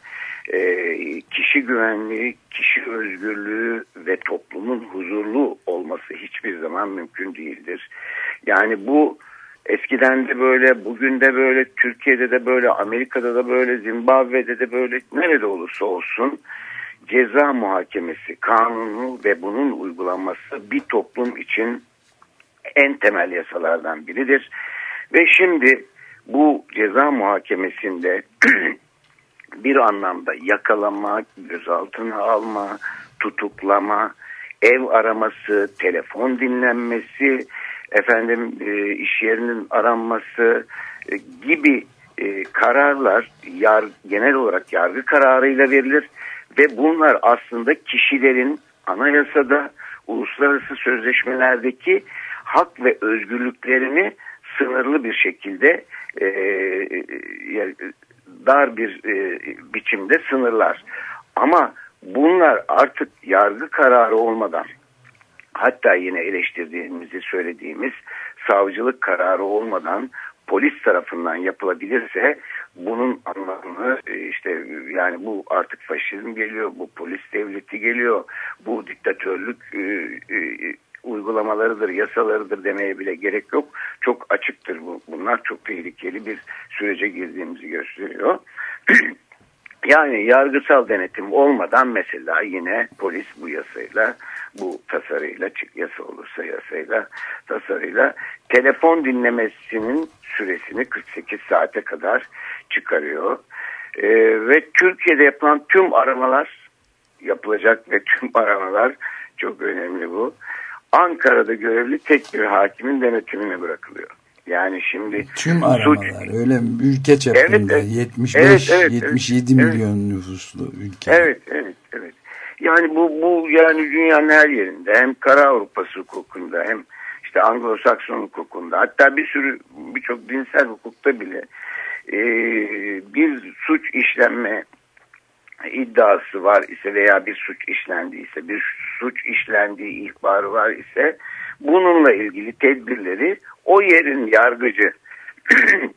e, kişi güvenliği, kişi özgürlüğü ve toplumun huzurlu olması hiçbir zaman mümkün değildir. Yani bu eskiden de böyle, bugün de böyle, Türkiye'de de böyle, Amerika'da da böyle, Zimbabwe'de de böyle, nerede olursa olsun ceza muhakemesi kanunu ve bunun uygulanması bir toplum için en temel yasalardan biridir. Ve şimdi bu ceza muhakemesinde bir anlamda yakalama, gözaltına alma, tutuklama, ev araması, telefon dinlenmesi, efendim e, iş yerinin aranması e, gibi e, kararlar yar, genel olarak yargı kararıyla verilir ve bunlar aslında kişilerin anayasada uluslararası sözleşmelerdeki hak ve özgürlüklerini sınırlı bir şekilde e, e, dar bir e, biçimde sınırlar. Ama bunlar artık yargı kararı olmadan hatta yine eleştirdiğimizi söylediğimiz savcılık kararı olmadan polis tarafından yapılabilirse bunun anlamı e, işte yani bu artık faşizm geliyor, bu polis devleti geliyor, bu diktatörlük e, e, uygulamalarıdır, yasalarıdır demeye bile gerek yok. Çok açıktır bu. Bunlar çok tehlikeli bir sürece girdiğimizi gösteriyor. yani yargısal denetim olmadan mesela yine polis bu yasayla, bu tasarıyla, yasa olursa yasayla, tasarıyla telefon dinlemesinin süresini 48 saate kadar çıkarıyor. Ee, ve Türkiye'de yapılan tüm aramalar yapılacak ve tüm aramalar çok önemli bu. Ankara'da görevli tek bir hakimin denetimine bırakılıyor. Yani şimdi tüm aramalar suç... öyle ülke çapında evet, 75 evet, evet, 77 evet, milyon evet. nüfuslu ülke. Evet evet evet. Yani bu bu yani dünyanın her yerinde hem Kara Avrupası hukukunda hem işte Anglo-Sakson hukukunda hatta bir sürü birçok dinsel hukukta bile e, bir suç işlenme iddiası var ise veya bir suç işlendiyse, bir suç işlendiği ihbarı var ise bununla ilgili tedbirleri o yerin yargıcı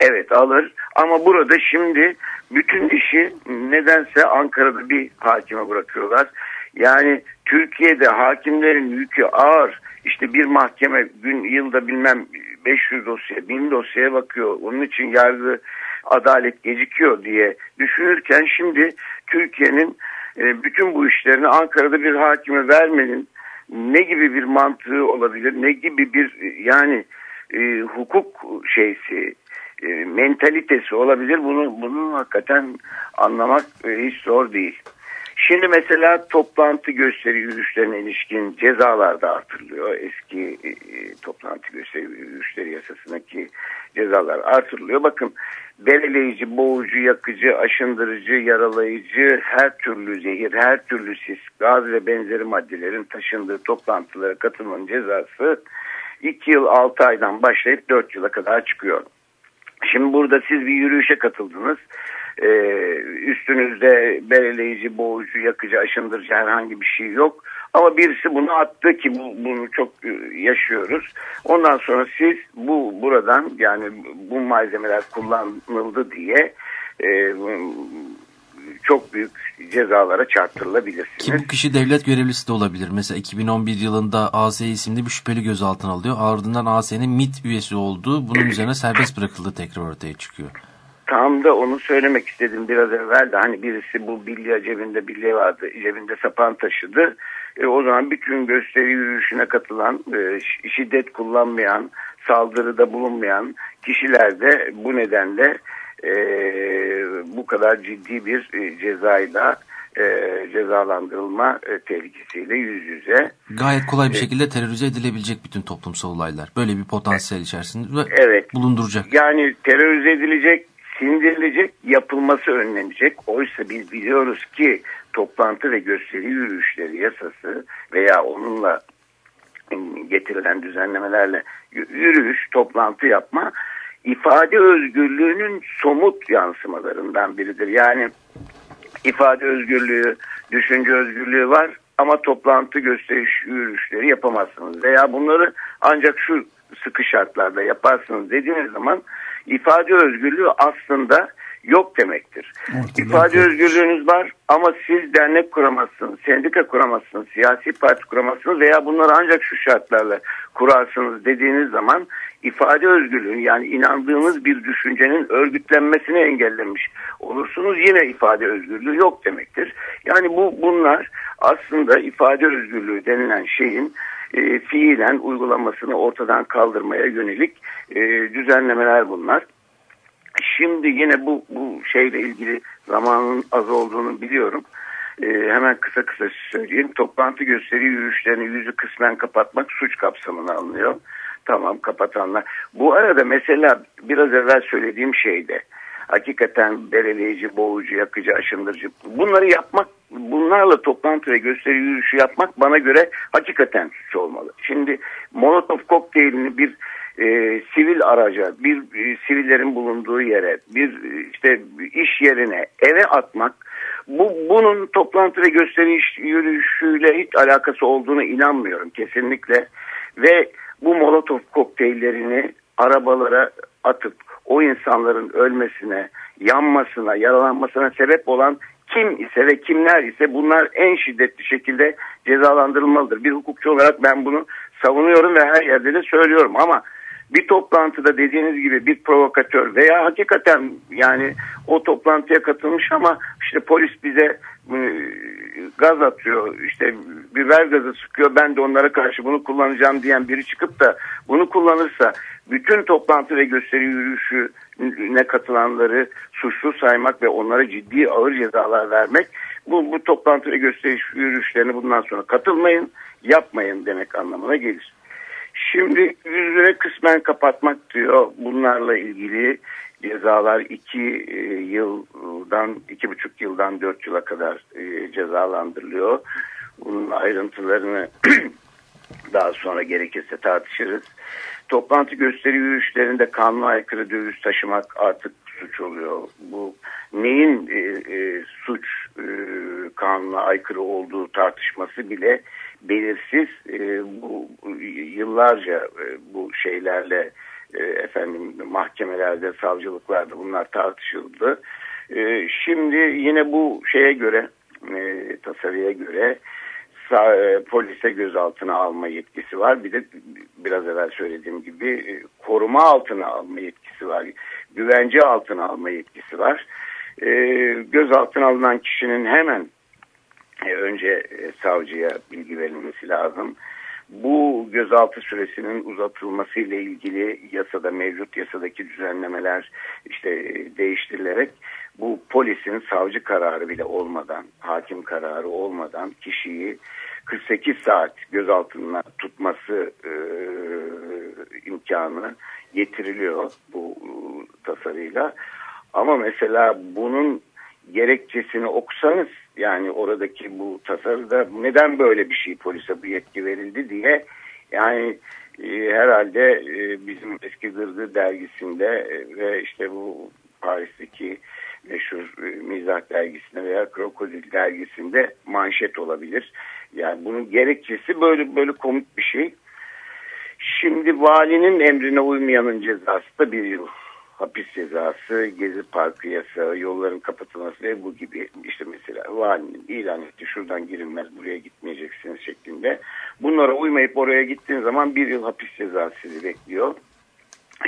evet alır ama burada şimdi bütün işi nedense Ankara'da bir hakime bırakıyorlar. Yani Türkiye'de hakimlerin yükü ağır. İşte bir mahkeme gün yılda bilmem 500 dosya, 1000 dosyaya bakıyor. Onun için yargı adalet gecikiyor diye düşünürken şimdi Türkiye'nin e, bütün bu işlerini Ankara'da bir hakime vermenin ne gibi bir mantığı olabilir, ne gibi bir yani e, hukuk şeysi, e, mentalitesi olabilir. Bunu bunun hakikaten anlamak e, hiç zor değil. Şimdi mesela toplantı gösteri yürüyüşlerine ilişkin cezalar da artırılıyor. Eski e, toplantı gösteri yürüyüşleri yasasındaki cezalar artırılıyor. Bakın belirleyici, boğucu, yakıcı, aşındırıcı, yaralayıcı, her türlü zehir, her türlü sis, gaz ve benzeri maddelerin taşındığı toplantılara katılmanın cezası 2 yıl 6 aydan başlayıp 4 yıla kadar çıkıyor. Şimdi burada siz bir yürüyüşe katıldınız. Ee, üstünüzde belirleyici, boğucu, yakıcı, aşındırıcı herhangi bir şey yok. Ama birisi bunu attı ki bu, bunu çok e, yaşıyoruz. Ondan sonra siz bu buradan yani bu malzemeler kullanıldı diye e, çok büyük cezalara çarptırılabilirsiniz. Ki bu kişi devlet görevlisi de olabilir. Mesela 2011 yılında AS isimli bir şüpheli gözaltına alıyor. Ardından AS'nin MIT üyesi olduğu bunun üzerine serbest bırakıldı tekrar ortaya çıkıyor. Tam da onu söylemek istedim biraz evvel de hani birisi bu bilye cebinde bilye vardı cebinde sapan taşıdı. E, o zaman bütün gösteri yürüyüşüne katılan e, şiddet kullanmayan saldırıda bulunmayan kişiler de bu nedenle e, bu kadar ciddi bir e, cezayla e, cezalandırılma e, tehlikesiyle yüz yüze. Gayet kolay bir e, şekilde terörize edilebilecek bütün toplumsal olaylar. Böyle bir potansiyel içerisinde evet, bulunduracak. Yani terörize edilecek, sindirilecek, yapılması önlenecek. Oysa biz biliyoruz ki toplantı ve gösteri yürüyüşleri yasası veya onunla getirilen düzenlemelerle yürüyüş, toplantı yapma ifade özgürlüğünün somut yansımalarından biridir. Yani ifade özgürlüğü, düşünce özgürlüğü var ama toplantı gösteriş yürüyüşleri yapamazsınız veya bunları ancak şu sıkı şartlarda yaparsınız dediğiniz zaman ifade özgürlüğü aslında yok demektir. Ortada ifade yok. özgürlüğünüz var ama siz dernek kuramazsınız, sendika kuramazsınız, siyasi parti kuramazsınız veya bunları ancak şu şartlarla kurarsınız dediğiniz zaman ifade özgürlüğü yani inandığınız bir düşüncenin örgütlenmesini engellemiş olursunuz. Yine ifade özgürlüğü yok demektir. Yani bu bunlar aslında ifade özgürlüğü denilen şeyin e, fiilen uygulamasını ortadan kaldırmaya yönelik e, düzenlemeler bunlar. Şimdi yine bu, bu şeyle ilgili zamanın az olduğunu biliyorum. Ee, hemen kısa kısa söyleyeyim. Toplantı gösteri yürüyüşlerini yüzü kısmen kapatmak suç kapsamına alınıyor. Tamam kapatanlar. Bu arada mesela biraz evvel söylediğim şeyde hakikaten belirleyici, boğucu, yakıcı, aşındırıcı bunları yapmak bunlarla toplantı ve gösteri yürüyüşü yapmak bana göre hakikaten suç olmalı. Şimdi Molotov kokteylini bir e, sivil araca, bir e, sivillerin bulunduğu yere, bir e, işte iş yerine, eve atmak bu bunun toplantı ve gösteri yürüyüşüyle hiç alakası olduğunu inanmıyorum kesinlikle. Ve bu molotof kokteyllerini arabalara atıp o insanların ölmesine, yanmasına, yaralanmasına sebep olan kim ise ve kimler ise bunlar en şiddetli şekilde cezalandırılmalıdır. Bir hukukçu olarak ben bunu savunuyorum ve her yerde de söylüyorum ama bir toplantıda dediğiniz gibi bir provokatör veya hakikaten yani o toplantıya katılmış ama işte polis bize e, gaz atıyor işte biber gazı sıkıyor ben de onlara karşı bunu kullanacağım diyen biri çıkıp da bunu kullanırsa bütün toplantı ve gösteri yürüyüşüne katılanları suçlu saymak ve onlara ciddi ağır cezalar vermek bu, bu toplantı ve gösteri yürüyüşlerine bundan sonra katılmayın yapmayın demek anlamına gelir. Şimdi yüzüne kısmen kapatmak diyor. Bunlarla ilgili cezalar iki e, yıldan, iki buçuk yıldan dört yıla kadar e, cezalandırılıyor. Bunun ayrıntılarını daha sonra gerekirse tartışırız. Toplantı gösteri yürüyüşlerinde kanuna aykırı döviz taşımak artık suç oluyor. Bu neyin e, e, suç e, kanuna aykırı olduğu tartışması bile belirsiz. E, bu yıllarca e, bu şeylerle e, efendim mahkemelerde, savcılıklarda bunlar tartışıldı. E, şimdi yine bu şeye göre, e, tasarıya göre e, polise gözaltına alma yetkisi var. Bir de biraz evvel söylediğim gibi e, koruma altına alma yetkisi var. Güvence altına alma yetkisi var. E, gözaltına alınan kişinin hemen e, önce e, savcıya bilgi verilmesi lazım. Bu gözaltı süresinin uzatılması ile ilgili yasada mevcut yasadaki düzenlemeler işte e, değiştirilerek bu polisin savcı kararı bile olmadan, hakim kararı olmadan kişiyi 48 saat gözaltına tutması e, imkanı getiriliyor bu e, tasarıyla. Ama mesela bunun gerekçesini okusanız yani oradaki bu tasarıda neden böyle bir şey polise bu yetki verildi diye yani e, herhalde e, bizim eski Gırgır dergisinde e, ve işte bu Paris'teki meşhur e, mizah dergisinde veya Krokodil dergisinde manşet olabilir. Yani bunun gerekçesi böyle böyle komik bir şey. Şimdi valinin emrine uymayanın cezası da bir yıl hapis cezası, gezi parkı yasağı, yolların kapatılması ve bu gibi işte mesela valinin ilan etti şuradan girilmez buraya gitmeyeceksiniz şeklinde. Bunlara uymayıp oraya gittiğin zaman bir yıl hapis cezası sizi bekliyor.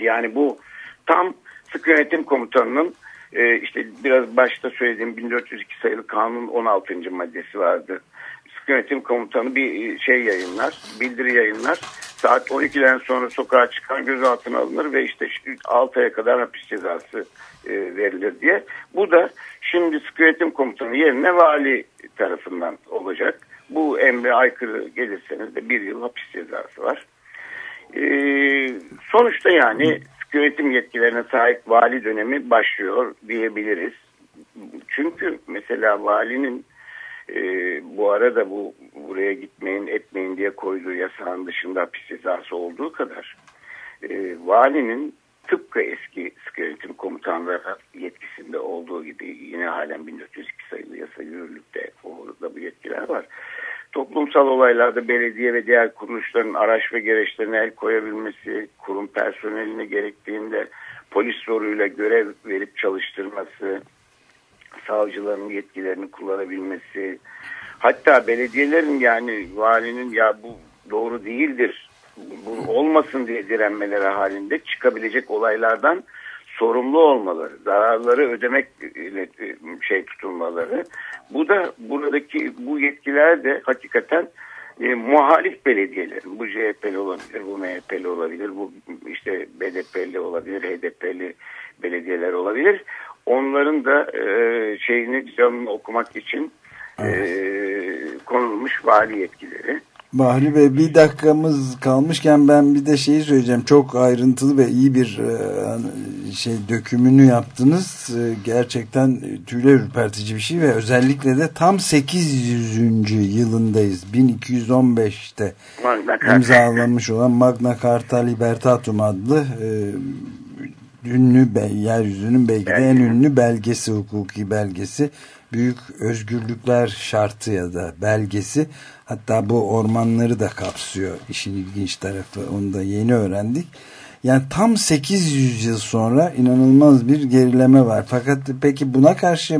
Yani bu tam sık yönetim komutanının e, işte biraz başta söylediğim 1402 sayılı kanun 16. maddesi vardı. Sık yönetim komutanı bir şey yayınlar, bildiri yayınlar. Saat 12'den sonra sokağa çıkan gözaltına alınır ve işte 6 aya kadar hapis cezası e, verilir diye. Bu da şimdi sık yönetim komutanı yerine vali tarafından olacak. Bu emre aykırı gelirseniz de bir yıl hapis cezası var. E, sonuçta yani yönetim yetkilerine sahip vali dönemi başlıyor diyebiliriz. Çünkü mesela valinin e, bu arada bu buraya gitmeyin etmeyin diye koyduğu yasağın dışında hapis cezası olduğu kadar e, valinin tıpkı eski sık yönetim komutanları yetkisinde olduğu gibi yine halen 1402 sayılı yasa yürürlükte orada bu yetkiler var. Toplumsal olaylarda belediye ve diğer kuruluşların araç ve gereçlerine el koyabilmesi, kurum personeline gerektiğinde polis zoruyla görev verip çalıştırması, savcıların yetkilerini kullanabilmesi, hatta belediyelerin yani valinin ya bu doğru değildir, bu olmasın diye direnmeleri halinde çıkabilecek olaylardan sorumlu olmaları, zararları ödemek ile şey tutulmaları. Bu da buradaki bu yetkiler de hakikaten e, muhalif belediyelerin, bu CHP'li olabilir, bu MHP'li olabilir, bu işte BDP'li olabilir, HDP'li belediyeler olabilir. Onların da e, şeyini canını okumak için e, konulmuş vali yetkileri. Bahri Bey bir dakikamız kalmışken ben bir de şeyi söyleyeceğim. Çok ayrıntılı ve iyi bir e, şey dökümünü yaptınız. E, gerçekten tüyler ürpertici bir şey ve özellikle de tam 800. yılındayız. 1215'te imzalanmış olan Magna Carta Libertatum adlı e, ünlü yeryüzünün belki de en ünlü belgesi, hukuki belgesi. Büyük özgürlükler şartı ya da belgesi Hatta bu ormanları da kapsıyor. İşin ilginç tarafı onu da yeni öğrendik. Yani tam 800 yıl sonra inanılmaz bir gerileme var. Fakat peki buna karşı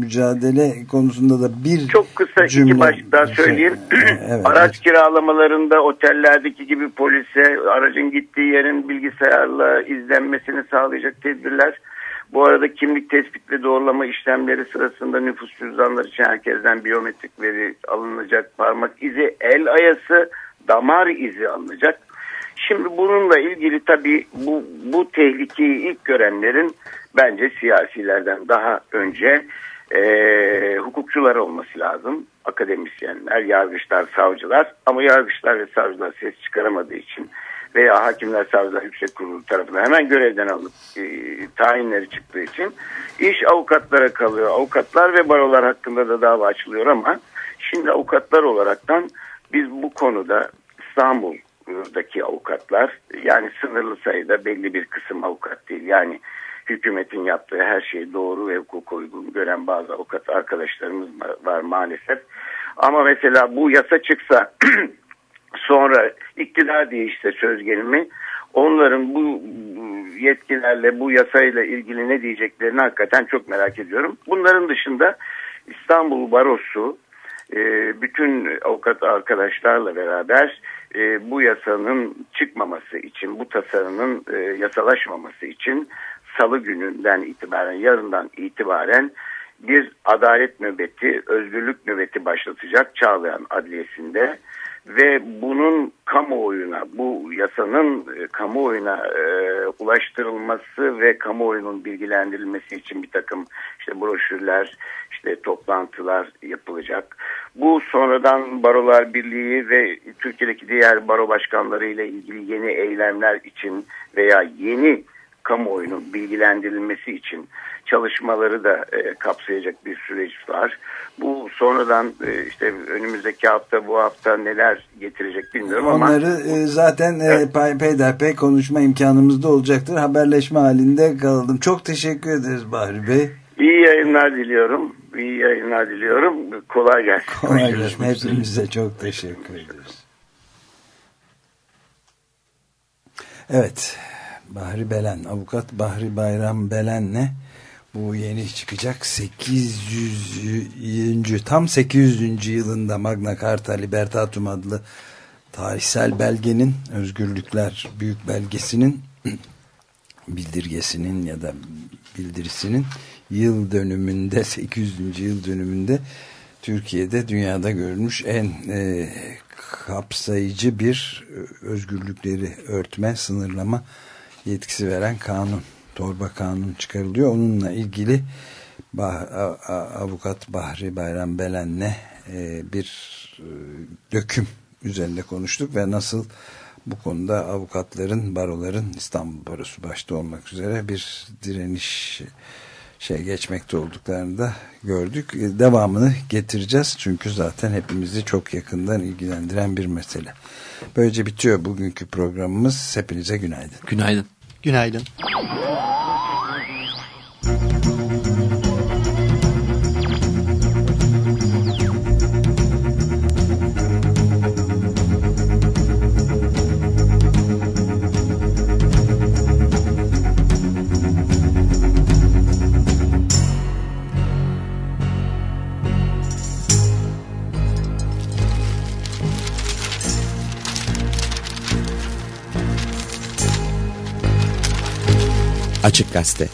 mücadele konusunda da bir Çok kısa cümle, iki başlık daha söyleyeyim. evet, Araç evet. kiralamalarında otellerdeki gibi polise aracın gittiği yerin bilgisayarla izlenmesini sağlayacak tedbirler bu arada kimlik tespit ve doğrulama işlemleri sırasında nüfus cüzdanları için herkesten biyometrik veri alınacak. Parmak izi, el ayası, damar izi alınacak. Şimdi bununla ilgili tabii bu, bu tehlikeyi ilk görenlerin bence siyasilerden daha önce e, hukukçular olması lazım. Akademisyenler, yargıçlar, savcılar ama yargıçlar ve savcılar ses çıkaramadığı için veya hakimler savcılar yüksek kurulu tarafından hemen görevden alıp e, tayinleri çıktığı için iş avukatlara kalıyor. Avukatlar ve barolar hakkında da dava açılıyor ama şimdi avukatlar olaraktan biz bu konuda İstanbul'daki avukatlar yani sınırlı sayıda belli bir kısım avukat değil. Yani hükümetin yaptığı her şeyi doğru ve hukuk uygun gören bazı avukat arkadaşlarımız var maalesef. Ama mesela bu yasa çıksa sonra iktidar değişse söz gelimi onların bu yetkilerle bu yasayla ilgili ne diyeceklerini hakikaten çok merak ediyorum. Bunların dışında İstanbul Barosu e, bütün avukat arkadaşlarla beraber e, bu yasanın çıkmaması için, bu tasarının e, yasalaşmaması için salı gününden itibaren, yarından itibaren bir adalet nöbeti, özgürlük nöbeti başlatacak Çağlayan Adliyesi'nde ve bunun kamuoyuna bu yasanın e, kamuoyuna e, ulaştırılması ve kamuoyunun bilgilendirilmesi için bir takım işte broşürler işte toplantılar yapılacak. Bu sonradan Barolar Birliği ve Türkiye'deki diğer baro başkanları ile ilgili yeni eylemler için veya yeni kamuoyunun bilgilendirilmesi için çalışmaları da e, kapsayacak bir süreç var. Bu sonradan e, işte önümüzdeki hafta bu hafta neler getirecek bilmiyorum Onları, ama. Onları e, zaten e, evet. e, peyderpey konuşma imkanımız da olacaktır. Haberleşme halinde kalalım. Çok teşekkür ederiz Bahri Bey. İyi yayınlar diliyorum. İyi yayınlar diliyorum. Kolay gelsin. Kolay gelsin. Hepinize çok teşekkür ederiz. Evet. Bahri Belen, avukat Bahri Bayram Belen'le bu yeni çıkacak 800. tam 800. yılında Magna Carta Libertatum adlı tarihsel belgenin özgürlükler büyük belgesinin bildirgesinin ya da bildirisinin yıl dönümünde 800. yıl dönümünde Türkiye'de dünyada görülmüş en e, kapsayıcı bir özgürlükleri örtme, sınırlama yetkisi veren kanun, torba kanun çıkarılıyor. Onunla ilgili bah, avukat Bahri Bayram Belen'le e, bir e, döküm üzerinde konuştuk ve nasıl bu konuda avukatların, baroların İstanbul Barosu başta olmak üzere bir direniş şey geçmekte olduklarını da gördük. E, devamını getireceğiz çünkü zaten hepimizi çok yakından ilgilendiren bir mesele. Böylece bitiyor bugünkü programımız. Hepinize günaydın. Günaydın. Günaydın. Açık Gazete